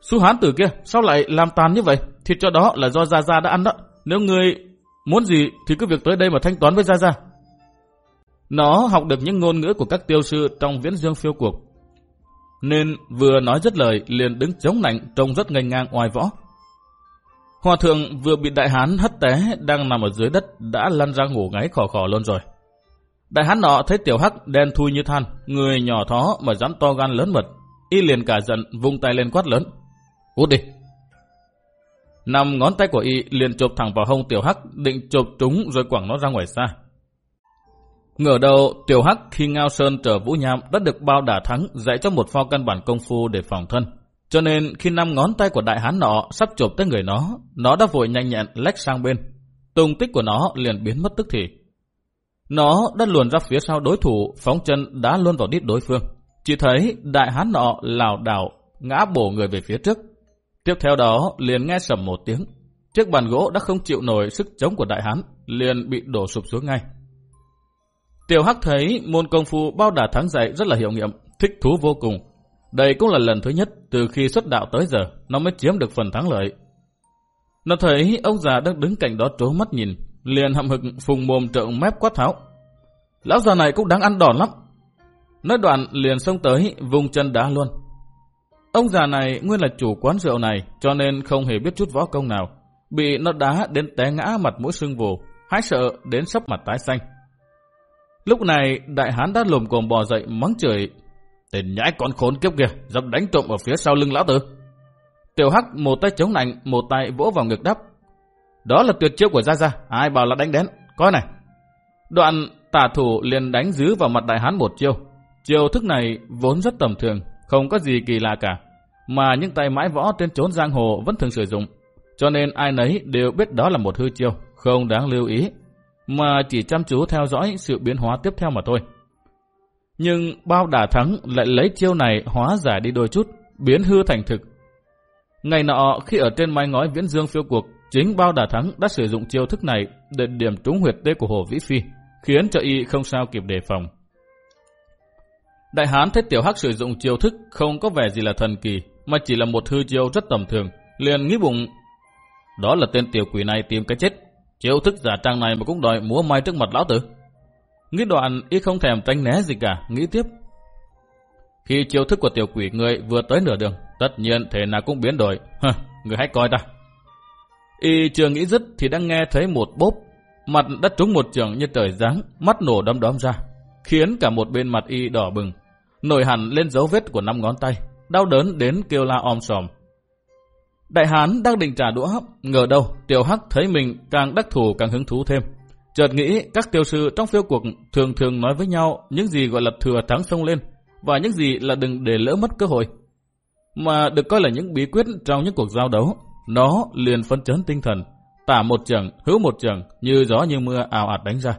Su hán tử kia, sao lại làm tàn như vậy? Thịt cho đó là do Gia Gia đã ăn đó. Nếu ngươi muốn gì thì cứ việc tới đây mà thanh toán với Gia Gia. Nó học được những ngôn ngữ của các tiêu sư trong viễn dương phiêu cuộc. Nên vừa nói dứt lời liền đứng chống nạnh trông rất ngây ngang oai võ. Hòa thượng vừa bị đại hán hất té đang nằm ở dưới đất đã lăn ra ngủ ngáy khò khò luôn rồi. Đại hán nọ thấy tiểu hắc đen thui như than, người nhỏ thó mà dám to gan lớn mật. Y liền cả giận vung tay lên quát lớn. Út đi! Nằm ngón tay của y liền chộp thẳng vào hông tiểu hắc, định chộp trúng rồi quẳng nó ra ngoài xa. Ngờ đầu, tiểu hắc khi Ngao Sơn trở Vũ Nham đã được bao đả thắng dạy cho một pho căn bản công phu để phòng thân. Cho nên khi năm ngón tay của đại hán nọ sắp chụp tới người nó, nó đã vội nhanh nhẹn lách sang bên. Tung tích của nó liền biến mất tức thì. Nó đã luồn ra phía sau đối thủ, phóng chân đá luôn vào đít đối phương. Chỉ thấy đại hán nọ lảo đảo ngã bổ người về phía trước. Tiếp theo đó liền nghe sầm một tiếng. Chiếc bàn gỗ đã không chịu nổi sức chống của đại hán, liền bị đổ sụp xuống ngay. Tiểu Hắc thấy môn công phu bao đả thắng dạy rất là hiệu nghiệm, thích thú vô cùng. Đây cũng là lần thứ nhất từ khi xuất đạo tới giờ, nó mới chiếm được phần thắng lợi. Nó thấy ông già đang đứng cạnh đó trố mắt nhìn, liền hậm hực phùng mồm trợn mép quát tháo. Lão già này cũng đáng ăn đòn lắm. Nói đoạn liền xông tới vùng chân đá luôn. Ông già này nguyên là chủ quán rượu này cho nên không hề biết chút võ công nào. Bị nó đá đến té ngã mặt mũi sưng vù, hái sợ đến sắp mặt tái xanh. Lúc này đại hán đã lồm cồm bò dậy mắng chửi. Tên nhãi con khốn kiếp kìa, dập đánh trộm ở phía sau lưng lão tử. Tiểu Hắc một tay chống nạnh, một tay vỗ vào ngực đắp. Đó là tuyệt chiêu của Gia Gia, ai bảo là đánh đến, coi này. Đoạn tả thủ liền đánh dứ vào mặt đại hán một chiêu. Chiêu thức này vốn rất tầm thường, không có gì kỳ lạ cả. Mà những tay mãi võ trên chốn giang hồ vẫn thường sử dụng. Cho nên ai nấy đều biết đó là một hư chiêu, không đáng lưu ý. Mà chỉ chăm chú theo dõi sự biến hóa tiếp theo mà thôi. Nhưng bao đả thắng lại lấy chiêu này hóa giải đi đôi chút, biến hư thành thực. Ngày nọ khi ở trên mái ngói viễn dương phiêu cuộc, chính bao đả thắng đã sử dụng chiêu thức này để điểm trúng huyệt tê của Hồ Vĩ Phi, khiến cho y không sao kịp đề phòng. Đại Hán thấy Tiểu Hắc sử dụng chiêu thức không có vẻ gì là thần kỳ, mà chỉ là một hư chiêu rất tầm thường, liền nghĩ bụng. Đó là tên tiểu quỷ này tìm cái chết, chiêu thức giả trang này mà cũng đòi múa may trước mặt lão tử. Nghĩ đoạn y không thèm tránh né gì cả, nghĩ tiếp. Khi chiêu thức của tiểu quỷ người vừa tới nửa đường, tất nhiên thể nào cũng biến đổi. Hừ, người hãy coi ta. Y chưa nghĩ dứt thì đã nghe thấy một bốp, mặt đất trúng một trường như trời giáng, mắt nổ đom đóm ra, khiến cả một bên mặt y đỏ bừng, nổi hẳn lên dấu vết của năm ngón tay, đau đớn đến kêu la om sòm. Đại hán đang định trả đũa, ngờ đâu tiểu hắc thấy mình càng đắc thủ càng hứng thú thêm. Chợt nghĩ các tiêu sư trong phiêu cuộc thường thường nói với nhau những gì gọi là thừa thắng sông lên và những gì là đừng để lỡ mất cơ hội. Mà được coi là những bí quyết trong những cuộc giao đấu, nó liền phấn chấn tinh thần, tả một trường, hữu một trường, như gió như mưa ảo ạt đánh ra.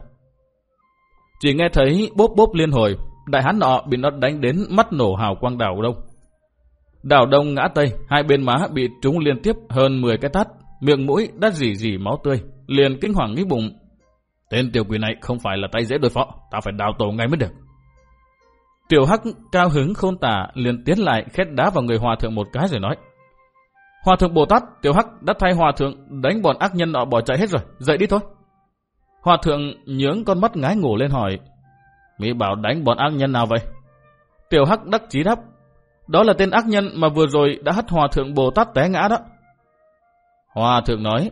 Chỉ nghe thấy bốp bốp liên hồi, đại hán nọ bị nó đánh đến mắt nổ hào quang đảo đông. Đảo đông ngã tây, hai bên má bị trúng liên tiếp hơn 10 cái tát, miệng mũi đã rỉ rỉ máu tươi, liền kinh hoàng nghĩ bụng. Tên tiểu quỷ này không phải là tay dễ đối phó, ta phải đào tổ ngay mới được. Tiểu Hắc cao hứng khôn tả liền tiến lại khét đá vào người hòa thượng một cái rồi nói. Hòa thượng Bồ Tát, Tiểu Hắc đã thay hòa thượng đánh bọn ác nhân nọ bỏ chạy hết rồi, dậy đi thôi. Hòa thượng nhướng con mắt ngái ngủ lên hỏi. Mỹ bảo đánh bọn ác nhân nào vậy? Tiểu Hắc đắc chí đáp. Đó là tên ác nhân mà vừa rồi đã hất hòa thượng Bồ Tát té ngã đó. Hòa thượng nói,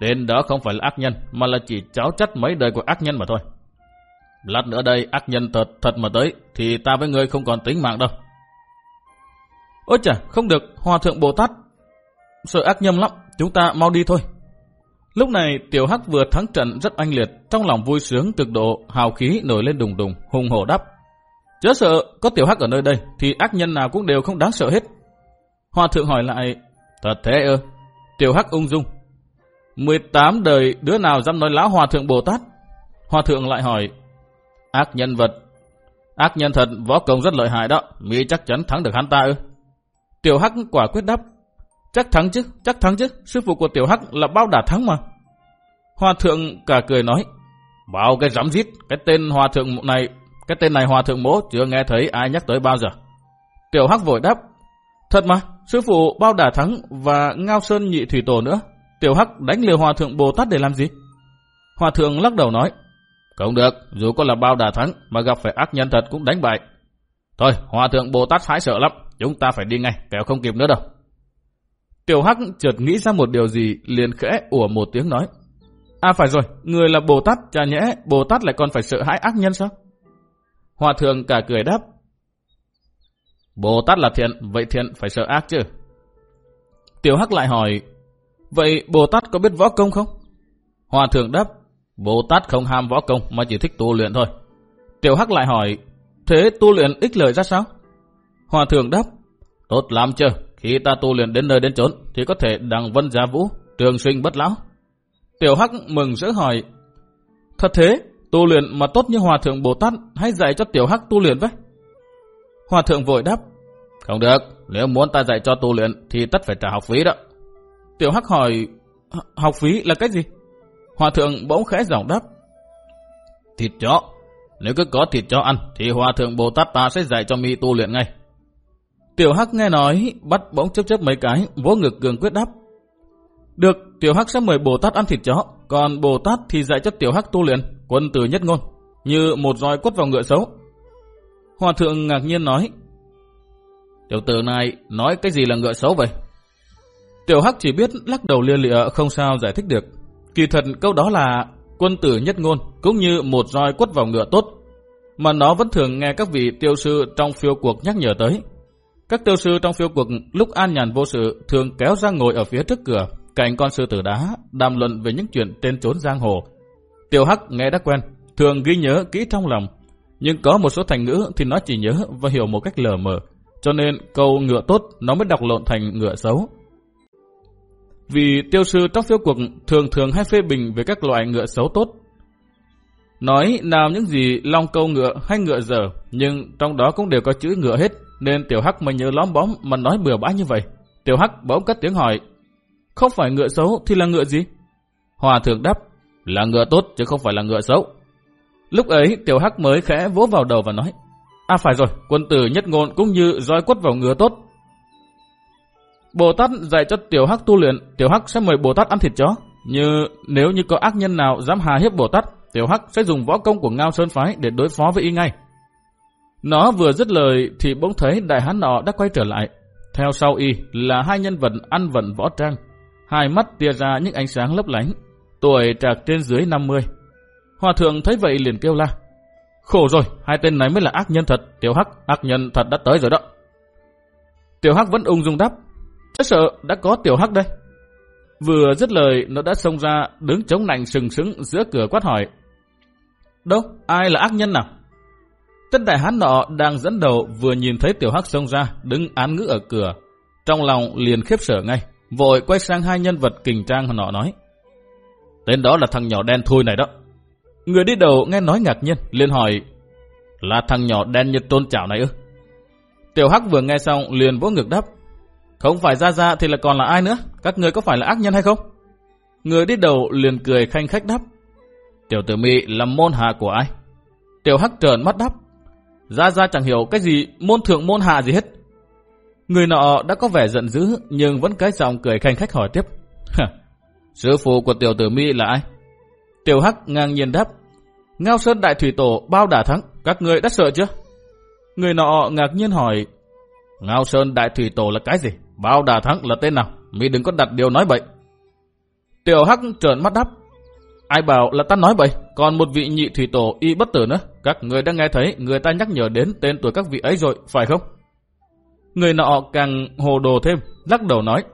tên đó không phải là ác nhân, mà là chỉ cháu chắt mấy đời của ác nhân mà thôi. Lát nữa đây ác nhân thật thật mà tới, thì ta với ngươi không còn tính mạng đâu. Ôi chà, không được, Hòa thượng Bồ Tát. Sợ ác nhân lắm, chúng ta mau đi thôi. Lúc này Tiểu Hắc vừa thắng trận rất anh liệt, trong lòng vui sướng cực độ, hào khí nổi lên đùng đùng, hùng hổ đắp. Chớ sợ, có Tiểu Hắc ở nơi đây, thì ác nhân nào cũng đều không đáng sợ hết. Hòa thượng hỏi lại, thật thế ư? Tiểu Hắc ung dung. 18 đời đứa nào dám nói lão Hòa thượng Bồ Tát? Hòa thượng lại hỏi, ác nhân vật. Ác nhân thật, võ công rất lợi hại đó, mi chắc chắn thắng được hắn ta ư? Tiểu Hắc quả quyết đáp, Chắc thắng chứ, chắc thắng chứ, sư phụ của Tiểu Hắc là bao đả thắng mà. Hòa thượng cả cười nói, bao cái dám giết, cái tên hòa thượng này, cái tên này hòa thượng mỗ chưa nghe thấy ai nhắc tới bao giờ. Tiểu Hắc vội đáp, thật mà, sư phụ bao đả thắng và ngao sơn nhị thủy tổ nữa. Tiểu Hắc đánh liều hòa thượng Bồ Tát để làm gì? Hòa thượng lắc đầu nói, không được, dù có là bao đà thắng mà gặp phải ác nhân thật cũng đánh bại. Thôi, hòa thượng Bồ Tát hãi sợ lắm, chúng ta phải đi ngay, kẻo không kịp nữa đâu. Tiểu Hắc chợt nghĩ ra một điều gì, liền khẽ ủa một tiếng nói. À phải rồi, người là Bồ Tát, chả nhẽ Bồ Tát lại còn phải sợ hãi ác nhân sao? Hòa thượng cả cười đáp. Bồ Tát là thiện, vậy thiện phải sợ ác chứ? Tiểu Hắc lại hỏi, vậy Bồ Tát có biết võ công không? Hòa thượng đáp, Bồ Tát không ham võ công mà chỉ thích tu luyện thôi. Tiểu Hắc lại hỏi, thế tu luyện ích lợi ra sao? Hòa thượng đáp, tốt lắm chưa, khi ta tu luyện đến nơi đến chốn thì có thể đằng vân giá vũ, trường sinh bất lão. Tiểu Hắc mừng rỡ hỏi, thật thế, tu luyện mà tốt như Hòa Thượng Bồ Tát hãy dạy cho Tiểu Hắc tu luyện với. Hòa Thượng vội đáp, không được, nếu muốn ta dạy cho tu luyện thì tất phải trả học phí đó. Tiểu Hắc hỏi, học phí là cái gì? Hòa Thượng bỗng khẽ giọng đáp, thịt chó. Nếu cứ có thịt chó ăn thì Hòa Thượng Bồ Tát ta sẽ dạy cho mi tu luyện ngay. Tiểu Hắc nghe nói, bắt bỗng chớp chớp mấy cái, vỗ ngực cường quyết đáp. Được, Tiểu Hắc sẽ mời Bồ Tát ăn thịt chó, còn Bồ Tát thì dạy cho Tiểu Hắc tu luyện, quân tử nhất ngôn, như một roi quất vào ngựa xấu. Hòa thượng ngạc nhiên nói, Tiểu tử này nói cái gì là ngựa xấu vậy? Tiểu Hắc chỉ biết lắc đầu lia lịa không sao giải thích được. Kỳ thật câu đó là quân tử nhất ngôn, cũng như một roi quất vào ngựa tốt, mà nó vẫn thường nghe các vị tiêu sư trong phiêu cuộc nhắc nhở tới. Các tiêu sư trong phiêu cuộc lúc an nhàn vô sự thường kéo ra ngồi ở phía trước cửa, cạnh con sư tử đá, đàm luận về những chuyện trên trốn giang hồ. Tiểu Hắc nghe đã quen, thường ghi nhớ kỹ trong lòng, nhưng có một số thành ngữ thì nó chỉ nhớ và hiểu một cách lờ mờ, cho nên câu ngựa tốt nó mới đọc lộn thành ngựa xấu. Vì tiêu sư trong phiếu cuộc thường thường hay phê bình về các loại ngựa xấu tốt. Nói nào những gì long câu ngựa hay ngựa dở, nhưng trong đó cũng đều có chữ ngựa hết, nên Tiểu Hắc mới nhớ lóm bóng mà nói bừa bãi như vậy. Tiểu Hắc bỗng cất tiếng hỏi, không phải ngựa xấu thì là ngựa gì? Hòa thượng đáp, là ngựa tốt chứ không phải là ngựa xấu. Lúc ấy Tiểu Hắc mới khẽ vỗ vào đầu và nói, À phải rồi, quân tử nhất ngôn cũng như roi quất vào ngựa tốt. Bồ Tát dạy cho Tiểu Hắc tu luyện, Tiểu Hắc sẽ mời Bồ Tát ăn thịt chó. Như nếu như có ác nhân nào dám hà hiếp Bồ Tát, Tiểu Hắc sẽ dùng võ công của Ngao Sơn Phái để đối phó với y ngay. Nó vừa dứt lời thì bỗng thấy đại hán nọ đã quay trở lại. Theo sau y là hai nhân vật ăn vận võ trang. Hai mắt tia ra những ánh sáng lấp lánh. Tuổi trạc trên dưới 50. Hòa thượng thấy vậy liền kêu la. Khổ rồi, hai tên này mới là ác nhân thật. Tiểu Hắc, ác nhân thật đã tới rồi đó. Tiểu Hắc vẫn ung dung đáp. Chắc sợ đã có Tiểu Hắc đây. Vừa dứt lời, nó đã xông ra, đứng chống nạnh sừng sững giữa cửa quát hỏi. Đâu, ai là ác nhân nào? Tên đại hán nọ đang dẫn đầu vừa nhìn thấy Tiểu Hắc xông ra, đứng án ngữ ở cửa. Trong lòng liền khiếp sợ ngay, vội quay sang hai nhân vật kình trang nọ nói. Tên đó là thằng nhỏ đen thui này đó. Người đi đầu nghe nói ngạc nhiên, liền hỏi, là thằng nhỏ đen như tôn chảo này ư? Tiểu Hắc vừa nghe xong liền vỗ ngực đáp, không phải ra ra thì là còn là ai nữa, các người có phải là ác nhân hay không? Người đi đầu liền cười khanh khách đáp, Tiểu tử mi là môn hạ của ai? Tiểu Hắc trợn mắt đáp, ra ra chẳng hiểu cái gì môn thượng môn hạ gì hết. Người nọ đã có vẻ giận dữ nhưng vẫn cái giọng cười khanh khách hỏi tiếp. Sư phụ của tiểu tử mi là ai? Tiểu Hắc ngang nhiên đáp. Ngao Sơn Đại Thủy Tổ bao đả thắng, các người đã sợ chưa? Người nọ ngạc nhiên hỏi. Ngao Sơn Đại Thủy Tổ là cái gì? Bao đả thắng là tên nào? Mi đừng có đặt điều nói bậy. Tiểu Hắc trợn mắt đáp. Ai bảo là ta nói bậy, còn một vị nhị thủy tổ y bất tử nữa. Các người đã nghe thấy người ta nhắc nhở đến tên tuổi các vị ấy rồi, phải không? Người nọ càng hồ đồ thêm, lắc đầu nói.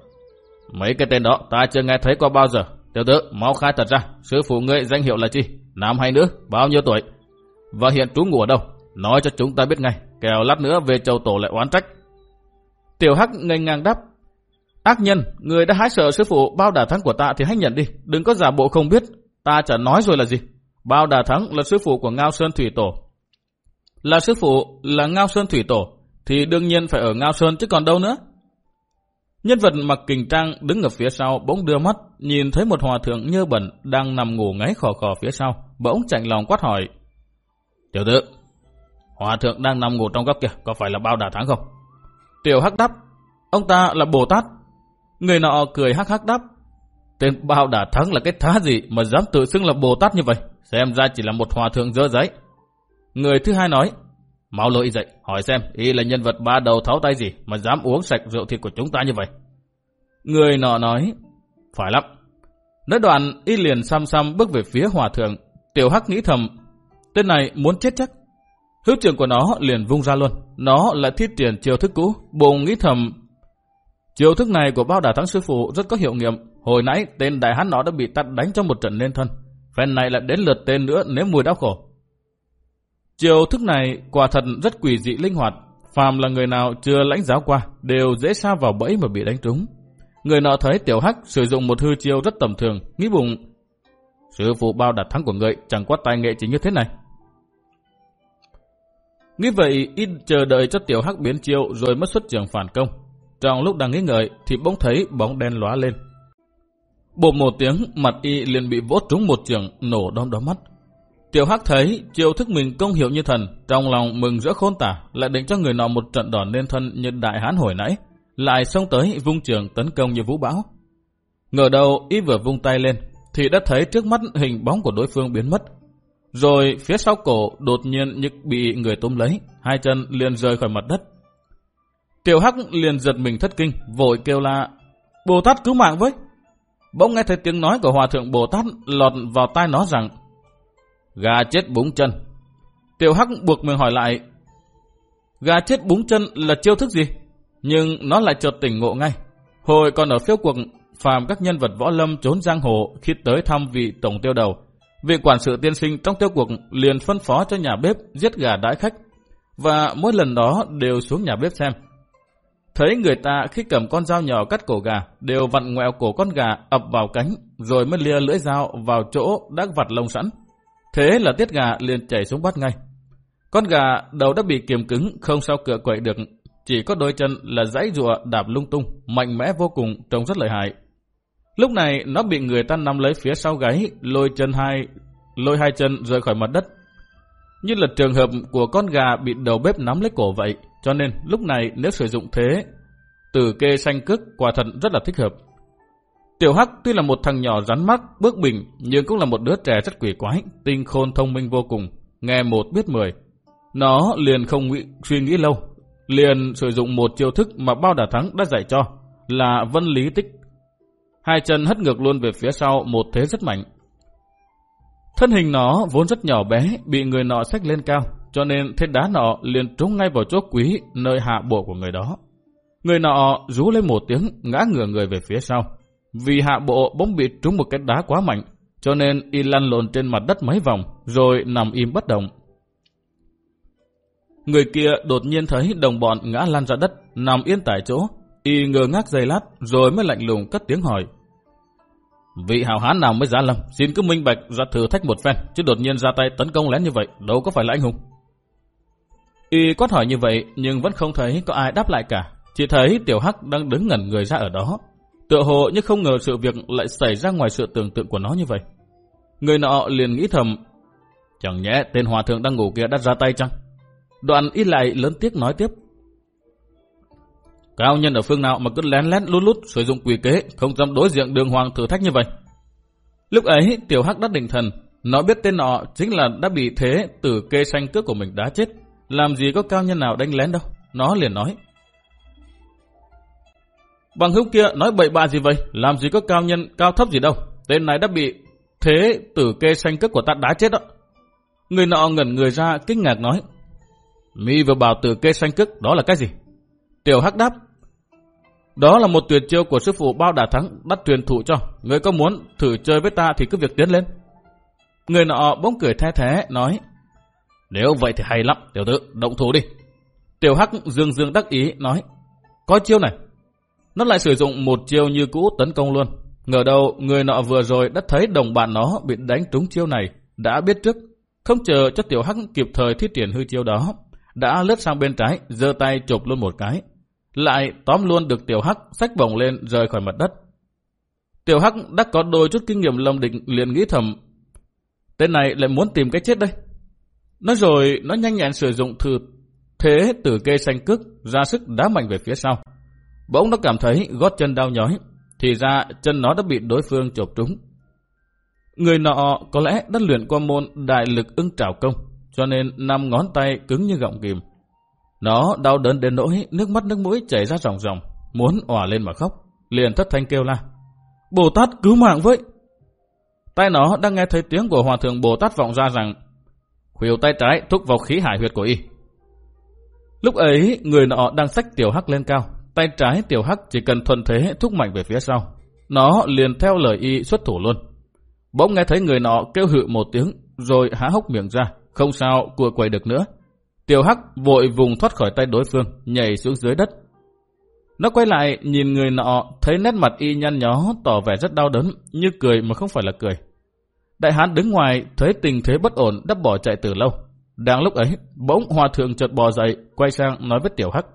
Mấy cái tên đó ta chưa nghe thấy qua bao giờ. Tiểu tử, mau khai thật ra, sư phụ ngươi danh hiệu là chi? Nam hay nữ? Bao nhiêu tuổi? Và hiện trú ngủ ở đâu? Nói cho chúng ta biết ngay, kẻo lát nữa về châu tổ lại oán trách. Tiểu Hắc ngây ngang đáp. Ác nhân, người đã hái sợ sư phụ bao đà thắng của ta thì hãy nhận đi, đừng có giả bộ không biết. Ta chả nói rồi là gì. Bao đà thắng là sư phụ của Ngao Sơn Thủy Tổ. Là sư phụ, là Ngao Sơn Thủy Tổ, thì đương nhiên phải ở Ngao Sơn chứ còn đâu nữa. Nhân vật mặc kình trang đứng ở phía sau bỗng đưa mắt, nhìn thấy một hòa thượng nhơ bẩn đang nằm ngủ ngáy khò khò phía sau, bỗng chạnh lòng quát hỏi. Tiểu tử, hòa thượng đang nằm ngủ trong góc kia, có phải là bao đà thắng không? Tiểu hắc đáp, ông ta là Bồ Tát. Người nọ cười hắc hắc đáp, tên bao đà thắng là cái thá gì mà dám tự xưng là Bồ Tát như vậy, xem ra chỉ là một hòa thượng dơ giấy. Người thứ hai nói, Mau lôi dậy, hỏi xem y là nhân vật ba đầu tháo tay gì mà dám uống sạch rượu thịt của chúng ta như vậy. Người nọ nói, phải lắm. Nói đoạn, y liền xăm xăm bước về phía hòa thượng. Tiểu Hắc nghĩ thầm, tên này muốn chết chắc. Hữu trưởng của nó liền vung ra luôn. Nó lại thiết triển chiêu thức cũ. Bụng nghĩ thầm, chiêu thức này của bao đà thắng sư phụ rất có hiệu nghiệm. Hồi nãy tên đại hán nó đã bị tắt đánh trong một trận lên thân. Phen này lại đến lượt tên nữa nếu mùi đau khổ. Chiều thức này quả thật rất quỷ dị linh hoạt. Phàm là người nào chưa lãnh giáo qua đều dễ sa vào bẫy mà bị đánh trúng. Người nọ thấy tiểu hắc sử dụng một hư chiêu rất tầm thường, nghĩ bụng. Sư phụ bao đặt thắng của người chẳng quá tài nghệ chỉ như thế này. Nghĩ vậy, ít chờ đợi cho tiểu hắc biến chiêu rồi mất xuất trường phản công. Trong lúc đang nghĩ ngợi thì bỗng thấy bóng đen lóa lên. Bộ một tiếng, mặt y liền bị vỗ trúng một trường, nổ đom đóm mắt. Tiểu Hắc thấy chiêu thức mình công hiệu như thần, trong lòng mừng rỡ khôn tả, lại định cho người nọ một trận đòn lên thân như đại hán hồi nãy, lại xông tới vung trường tấn công như vũ bão. Ngờ đầu y vừa vung tay lên, thì đã thấy trước mắt hình bóng của đối phương biến mất. Rồi phía sau cổ đột nhiên như bị người tôm lấy, hai chân liền rơi khỏi mặt đất. Tiểu Hắc liền giật mình thất kinh, vội kêu la, Bồ Tát cứu mạng với. Bỗng nghe thấy tiếng nói của Hòa Thượng Bồ Tát lọt vào tai nó rằng, Gà chết búng chân. Tiểu Hắc buộc mình hỏi lại, gà chết búng chân là chiêu thức gì? Nhưng nó lại chợt tỉnh ngộ ngay. Hồi còn ở phiếu cuộc, phàm các nhân vật võ lâm trốn giang hồ khi tới thăm vị tổng tiêu đầu. Vị quản sự tiên sinh trong tiêu cuộc liền phân phó cho nhà bếp giết gà đãi khách. Và mỗi lần đó đều xuống nhà bếp xem. Thấy người ta khi cầm con dao nhỏ cắt cổ gà, đều vặn ngoẹo cổ con gà ập vào cánh, rồi mới lia lưỡi dao vào chỗ đã vặt lông sẵn. Thế là tiết gà liền chảy xuống bắt ngay. Con gà đầu đã bị kiềm cứng, không sao cựa quậy được, chỉ có đôi chân là dãy rụa đạp lung tung, mạnh mẽ vô cùng, trông rất lợi hại. Lúc này nó bị người ta nắm lấy phía sau gáy, lôi chân hai, lôi hai chân rời khỏi mặt đất. Như là trường hợp của con gà bị đầu bếp nắm lấy cổ vậy, cho nên lúc này nếu sử dụng thế, từ kê xanh cước quả thật rất là thích hợp. Tiểu Hắc tuy là một thằng nhỏ rắn mắt, bước bình, nhưng cũng là một đứa trẻ rất quỷ quái, tinh khôn thông minh vô cùng, nghe một biết mười. Nó liền không nghĩ, suy nghĩ lâu, liền sử dụng một chiêu thức mà bao đà thắng đã dạy cho, là vân lý tích. Hai chân hất ngược luôn về phía sau một thế rất mạnh. Thân hình nó vốn rất nhỏ bé, bị người nọ xách lên cao, cho nên thế đá nọ liền trúng ngay vào chỗ quý nơi hạ bộ của người đó. Người nọ rú lên một tiếng, ngã ngửa người về phía sau. Vì hạ bộ bỗng bị trúng một cái đá quá mạnh, cho nên y lăn lộn trên mặt đất mấy vòng, rồi nằm im bất động. Người kia đột nhiên thấy đồng bọn ngã lăn ra đất, nằm yên tại chỗ. Y ngơ ngác giây lát, rồi mới lạnh lùng cất tiếng hỏi. Vị hào hán nào mới giá lâm, xin cứ minh bạch ra thử thách một phen, chứ đột nhiên ra tay tấn công lén như vậy, đâu có phải là anh hùng. Y quát hỏi như vậy, nhưng vẫn không thấy có ai đáp lại cả. Chỉ thấy Tiểu Hắc đang đứng ngẩn người ra ở đó. Tựa hồ nhưng không ngờ sự việc lại xảy ra ngoài sự tưởng tượng của nó như vậy. Người nọ liền nghĩ thầm, chẳng nhẽ tên hòa thượng đang ngủ kia đã ra tay chăng? Đoạn y lại lớn tiếc nói tiếp. Cao nhân ở phương nào mà cứ lén lén lút lút sử dụng quỷ kế, không dám đối diện đường hoàng thử thách như vậy. Lúc ấy, tiểu hắc đắt định thần, nó biết tên nọ chính là đã bị thế từ kê xanh cước của mình đã chết. Làm gì có cao nhân nào đánh lén đâu. Nó liền nói. Bằng hữu kia nói bậy bạ gì vậy? Làm gì có cao nhân cao thấp gì đâu. Tên này đã bị thế tử kê xanh cước của ta đá chết đó. Người nọ ngẩn người ra kinh ngạc nói. Mi vừa bảo tử kê xanh cước đó là cái gì? Tiểu Hắc đáp. Đó là một tuyệt chiêu của sư phụ bao đà thắng bắt truyền thụ cho. Người có muốn thử chơi với ta thì cứ việc tiến lên. Người nọ bỗng cười the thế nói. Nếu vậy thì hay lắm, tiểu tử, động thủ đi. Tiểu Hắc dương dương đắc ý nói. Có chiêu này. Nó lại sử dụng một chiêu như cũ tấn công luôn. Ngờ đâu người nọ vừa rồi đã thấy đồng bạn nó bị đánh trúng chiêu này, đã biết trước. Không chờ cho Tiểu Hắc kịp thời thiết triển hư chiêu đó, đã lướt sang bên trái, giơ tay chụp luôn một cái. Lại tóm luôn được Tiểu Hắc xách bổng lên rời khỏi mặt đất. Tiểu Hắc đã có đôi chút kinh nghiệm lâm định liền nghĩ thầm. Tên này lại muốn tìm cái chết đây. Nói rồi nó nhanh nhẹn sử dụng thử thế từ kê xanh cước ra sức đá mạnh về phía sau. Bỗng nó cảm thấy gót chân đau nhói. Thì ra chân nó đã bị đối phương chộp trúng. Người nọ có lẽ đã luyện qua môn đại lực ưng trảo công cho nên năm ngón tay cứng như gọng kìm. Nó đau đớn đến nỗi nước mắt nước mũi chảy ra ròng ròng, muốn òa lên mà khóc, liền thất thanh kêu la. Bồ Tát cứu mạng với! Tay nó đang nghe thấy tiếng của Hòa Thượng Bồ Tát vọng ra rằng khuỷu tay trái thúc vào khí hải huyệt của y. Lúc ấy, người nọ đang xách tiểu hắc lên cao, tay trái tiểu hắc chỉ cần thuần thế thúc mạnh về phía sau. Nó liền theo lời y xuất thủ luôn. Bỗng nghe thấy người nọ kêu hự một tiếng, rồi há hốc miệng ra, không sao cua quầy được nữa. Tiểu Hắc vội vùng thoát khỏi tay đối phương, nhảy xuống dưới đất. Nó quay lại nhìn người nọ, thấy nét mặt y nhăn nhó, tỏ vẻ rất đau đớn, như cười mà không phải là cười. Đại hán đứng ngoài, thấy tình thế bất ổn, đắp bỏ chạy từ lâu. Đang lúc ấy, bỗng hòa thượng chợt bò dậy, quay sang nói với Tiểu Hắc.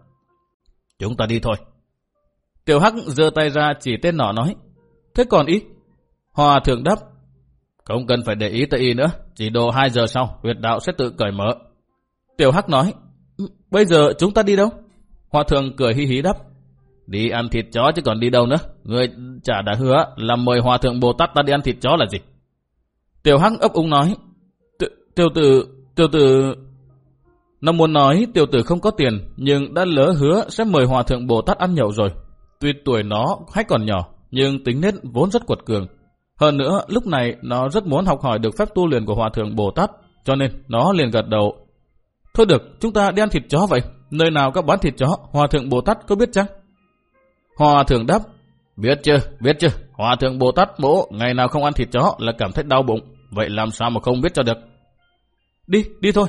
Chúng ta đi thôi. Tiểu Hắc giơ tay ra chỉ tên nọ nói. Thế còn ý? Hòa thượng đáp. Không cần phải để ý tới y nữa, chỉ độ 2 giờ sau, huyệt đạo sẽ tự cởi mở. Tiểu Hắc nói, ừ, bây giờ chúng ta đi đâu? Hòa thượng cười hí hí đáp, đi ăn thịt chó chứ còn đi đâu nữa. Người chả đã hứa là mời hòa thượng Bồ Tát ta đi ăn thịt chó là gì? Tiểu Hắc ấp úng nói, tiểu tử, tiểu tử... Nó muốn nói tiểu tử không có tiền, nhưng đã lỡ hứa sẽ mời hòa thượng Bồ Tát ăn nhậu rồi. Tuy tuổi nó hay còn nhỏ, nhưng tính nết vốn rất quật cường. Hơn nữa, lúc này nó rất muốn học hỏi được phép tu luyện của Hòa Thượng Bồ Tát, cho nên nó liền gật đầu, Thôi được, chúng ta đi ăn thịt chó vậy. Nơi nào các bán thịt chó, Hòa thượng Bồ Tát có biết chăng? Hòa thượng đáp, biết chưa, biết chưa, Hòa thượng Bồ Tát bố ngày nào không ăn thịt chó là cảm thấy đau bụng, vậy làm sao mà không biết cho được. Đi, đi thôi.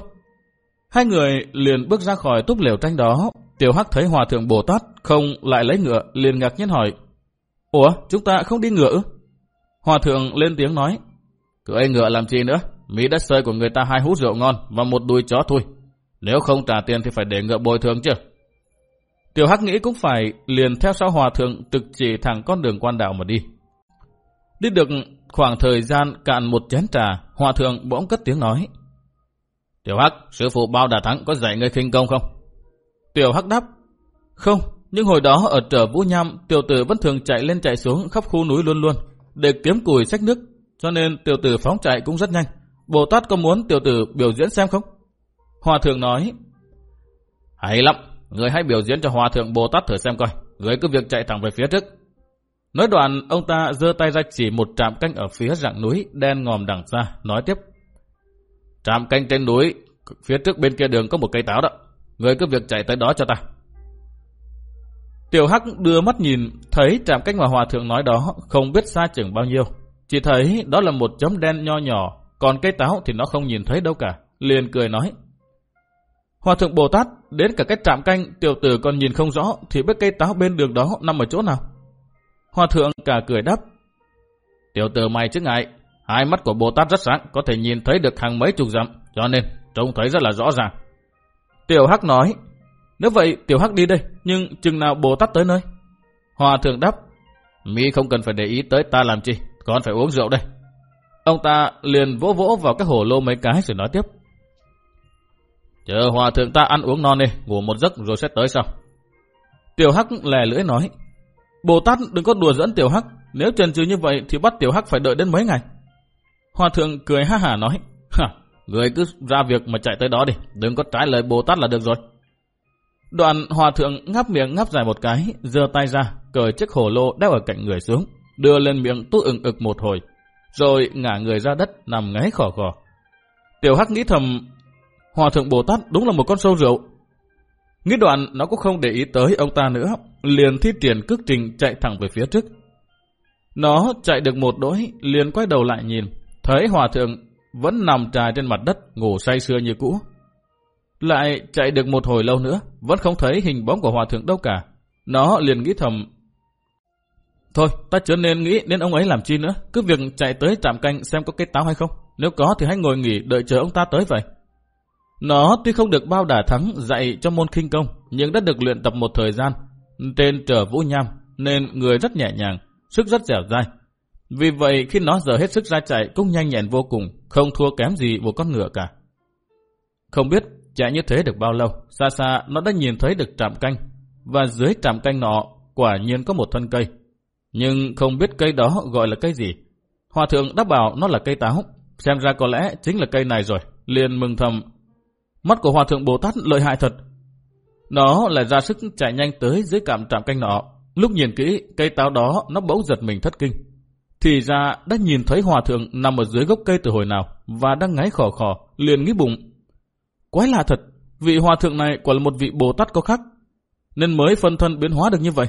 Hai người liền bước ra khỏi túp lều tranh đó, Tiểu Hắc thấy Hòa thượng Bồ Tát không lại lấy ngựa, liền ngạc nhiên hỏi, Ủa, chúng ta không đi ngựa ư? Hòa thượng lên tiếng nói, Cưỡi ngựa làm chi nữa, Mỹ đất sơi của người ta hai hút rượu ngon và một đuôi chó thôi. Nếu không trả tiền thì phải để ngựa bồi thường chứ. Tiểu Hắc nghĩ cũng phải liền theo sau hòa thượng trực chỉ thẳng con đường quan đạo mà đi. Đi được khoảng thời gian cạn một chén trà, hòa thượng bỗng cất tiếng nói. Tiểu Hắc, sư phụ bao đà thắng có dạy ngươi khinh công không? Tiểu Hắc đáp, không, nhưng hồi đó ở trở Vũ Nham, tiểu tử vẫn thường chạy lên chạy xuống khắp khu núi luôn luôn, để kiếm củi sách nước, cho nên tiểu tử phóng chạy cũng rất nhanh. Bồ Tát có muốn tiểu tử biểu diễn xem không? Hòa thượng nói, hay lắm, người hãy biểu diễn cho Hòa thượng Bồ Tát thử xem coi, người cứ việc chạy thẳng về phía trước. Nói đoạn, ông ta giơ tay ra chỉ một trạm canh ở phía rặng núi đen ngòm đằng xa, nói tiếp. Trạm canh trên núi, phía trước bên kia đường có một cây táo đó, người cứ việc chạy tới đó cho ta. Tiểu Hắc đưa mắt nhìn, thấy trạm canh mà Hòa thượng nói đó không biết xa chừng bao nhiêu. Chỉ thấy đó là một chấm đen nho nhỏ, còn cây táo thì nó không nhìn thấy đâu cả. Liền cười nói. Hòa thượng Bồ Tát đến cả cái trạm canh tiểu tử còn nhìn không rõ thì biết cây táo bên đường đó nằm ở chỗ nào. Hòa thượng cả cười đáp. Tiểu tử mày chứ ngại, hai mắt của Bồ Tát rất sáng, có thể nhìn thấy được hàng mấy chục dặm, cho nên trông thấy rất là rõ ràng. Tiểu Hắc nói, nếu vậy Tiểu Hắc đi đây, nhưng chừng nào Bồ Tát tới nơi? Hòa thượng đáp, mi không cần phải để ý tới ta làm chi, còn phải uống rượu đây. Ông ta liền vỗ vỗ vào cái hồ lô mấy cái rồi nói tiếp. Chờ hòa thượng ta ăn uống non đi, ngủ một giấc rồi sẽ tới sau. Tiểu Hắc lè lưỡi nói. Bồ Tát đừng có đùa dẫn Tiểu Hắc, nếu trần trừ như vậy thì bắt Tiểu Hắc phải đợi đến mấy ngày. Hòa thượng cười ha hả nói. Hả, người cứ ra việc mà chạy tới đó đi, đừng có trái lời Bồ Tát là được rồi. Đoạn hòa thượng ngáp miệng ngáp dài một cái, giơ tay ra, cởi chiếc hồ lô đeo ở cạnh người xuống, đưa lên miệng tu ừng ực một hồi, rồi ngả người ra đất nằm ngáy khò khò. Tiểu Hắc nghĩ thầm, Hòa thượng Bồ Tát đúng là một con sâu rượu. Nghĩ đoạn nó cũng không để ý tới ông ta nữa, liền thi triển cước trình chạy thẳng về phía trước. Nó chạy được một đỗi, liền quay đầu lại nhìn, thấy hòa thượng vẫn nằm trài trên mặt đất, ngủ say sưa như cũ. Lại chạy được một hồi lâu nữa, vẫn không thấy hình bóng của hòa thượng đâu cả. Nó liền nghĩ thầm, Thôi, ta chưa nên nghĩ đến ông ấy làm chi nữa, cứ việc chạy tới trạm canh xem có cây táo hay không. Nếu có thì hãy ngồi nghỉ đợi chờ ông ta tới vậy. Nó tuy không được bao đả thắng dạy cho môn khinh công, nhưng đã được luyện tập một thời gian. Tên trở vũ nham, nên người rất nhẹ nhàng, sức rất dẻo dai. Vì vậy khi nó giờ hết sức ra chạy cũng nhanh nhẹn vô cùng, không thua kém gì một con ngựa cả. Không biết chạy như thế được bao lâu, xa xa nó đã nhìn thấy được trạm canh, và dưới trạm canh nọ quả nhiên có một thân cây. Nhưng không biết cây đó gọi là cây gì. Hòa thượng đã bảo nó là cây táo, xem ra có lẽ chính là cây này rồi, liền mừng thầm Mắt của Hòa Thượng Bồ Tát lợi hại thật. Nó lại ra sức chạy nhanh tới dưới cạm trạm canh nọ. Lúc nhìn kỹ, cây táo đó nó bỗng giật mình thất kinh. Thì ra đã nhìn thấy Hòa Thượng nằm ở dưới gốc cây từ hồi nào và đang ngáy khò khò, liền nghĩ bụng. Quái lạ thật, vị Hòa Thượng này quả là một vị Bồ Tát có khác, nên mới phân thân biến hóa được như vậy.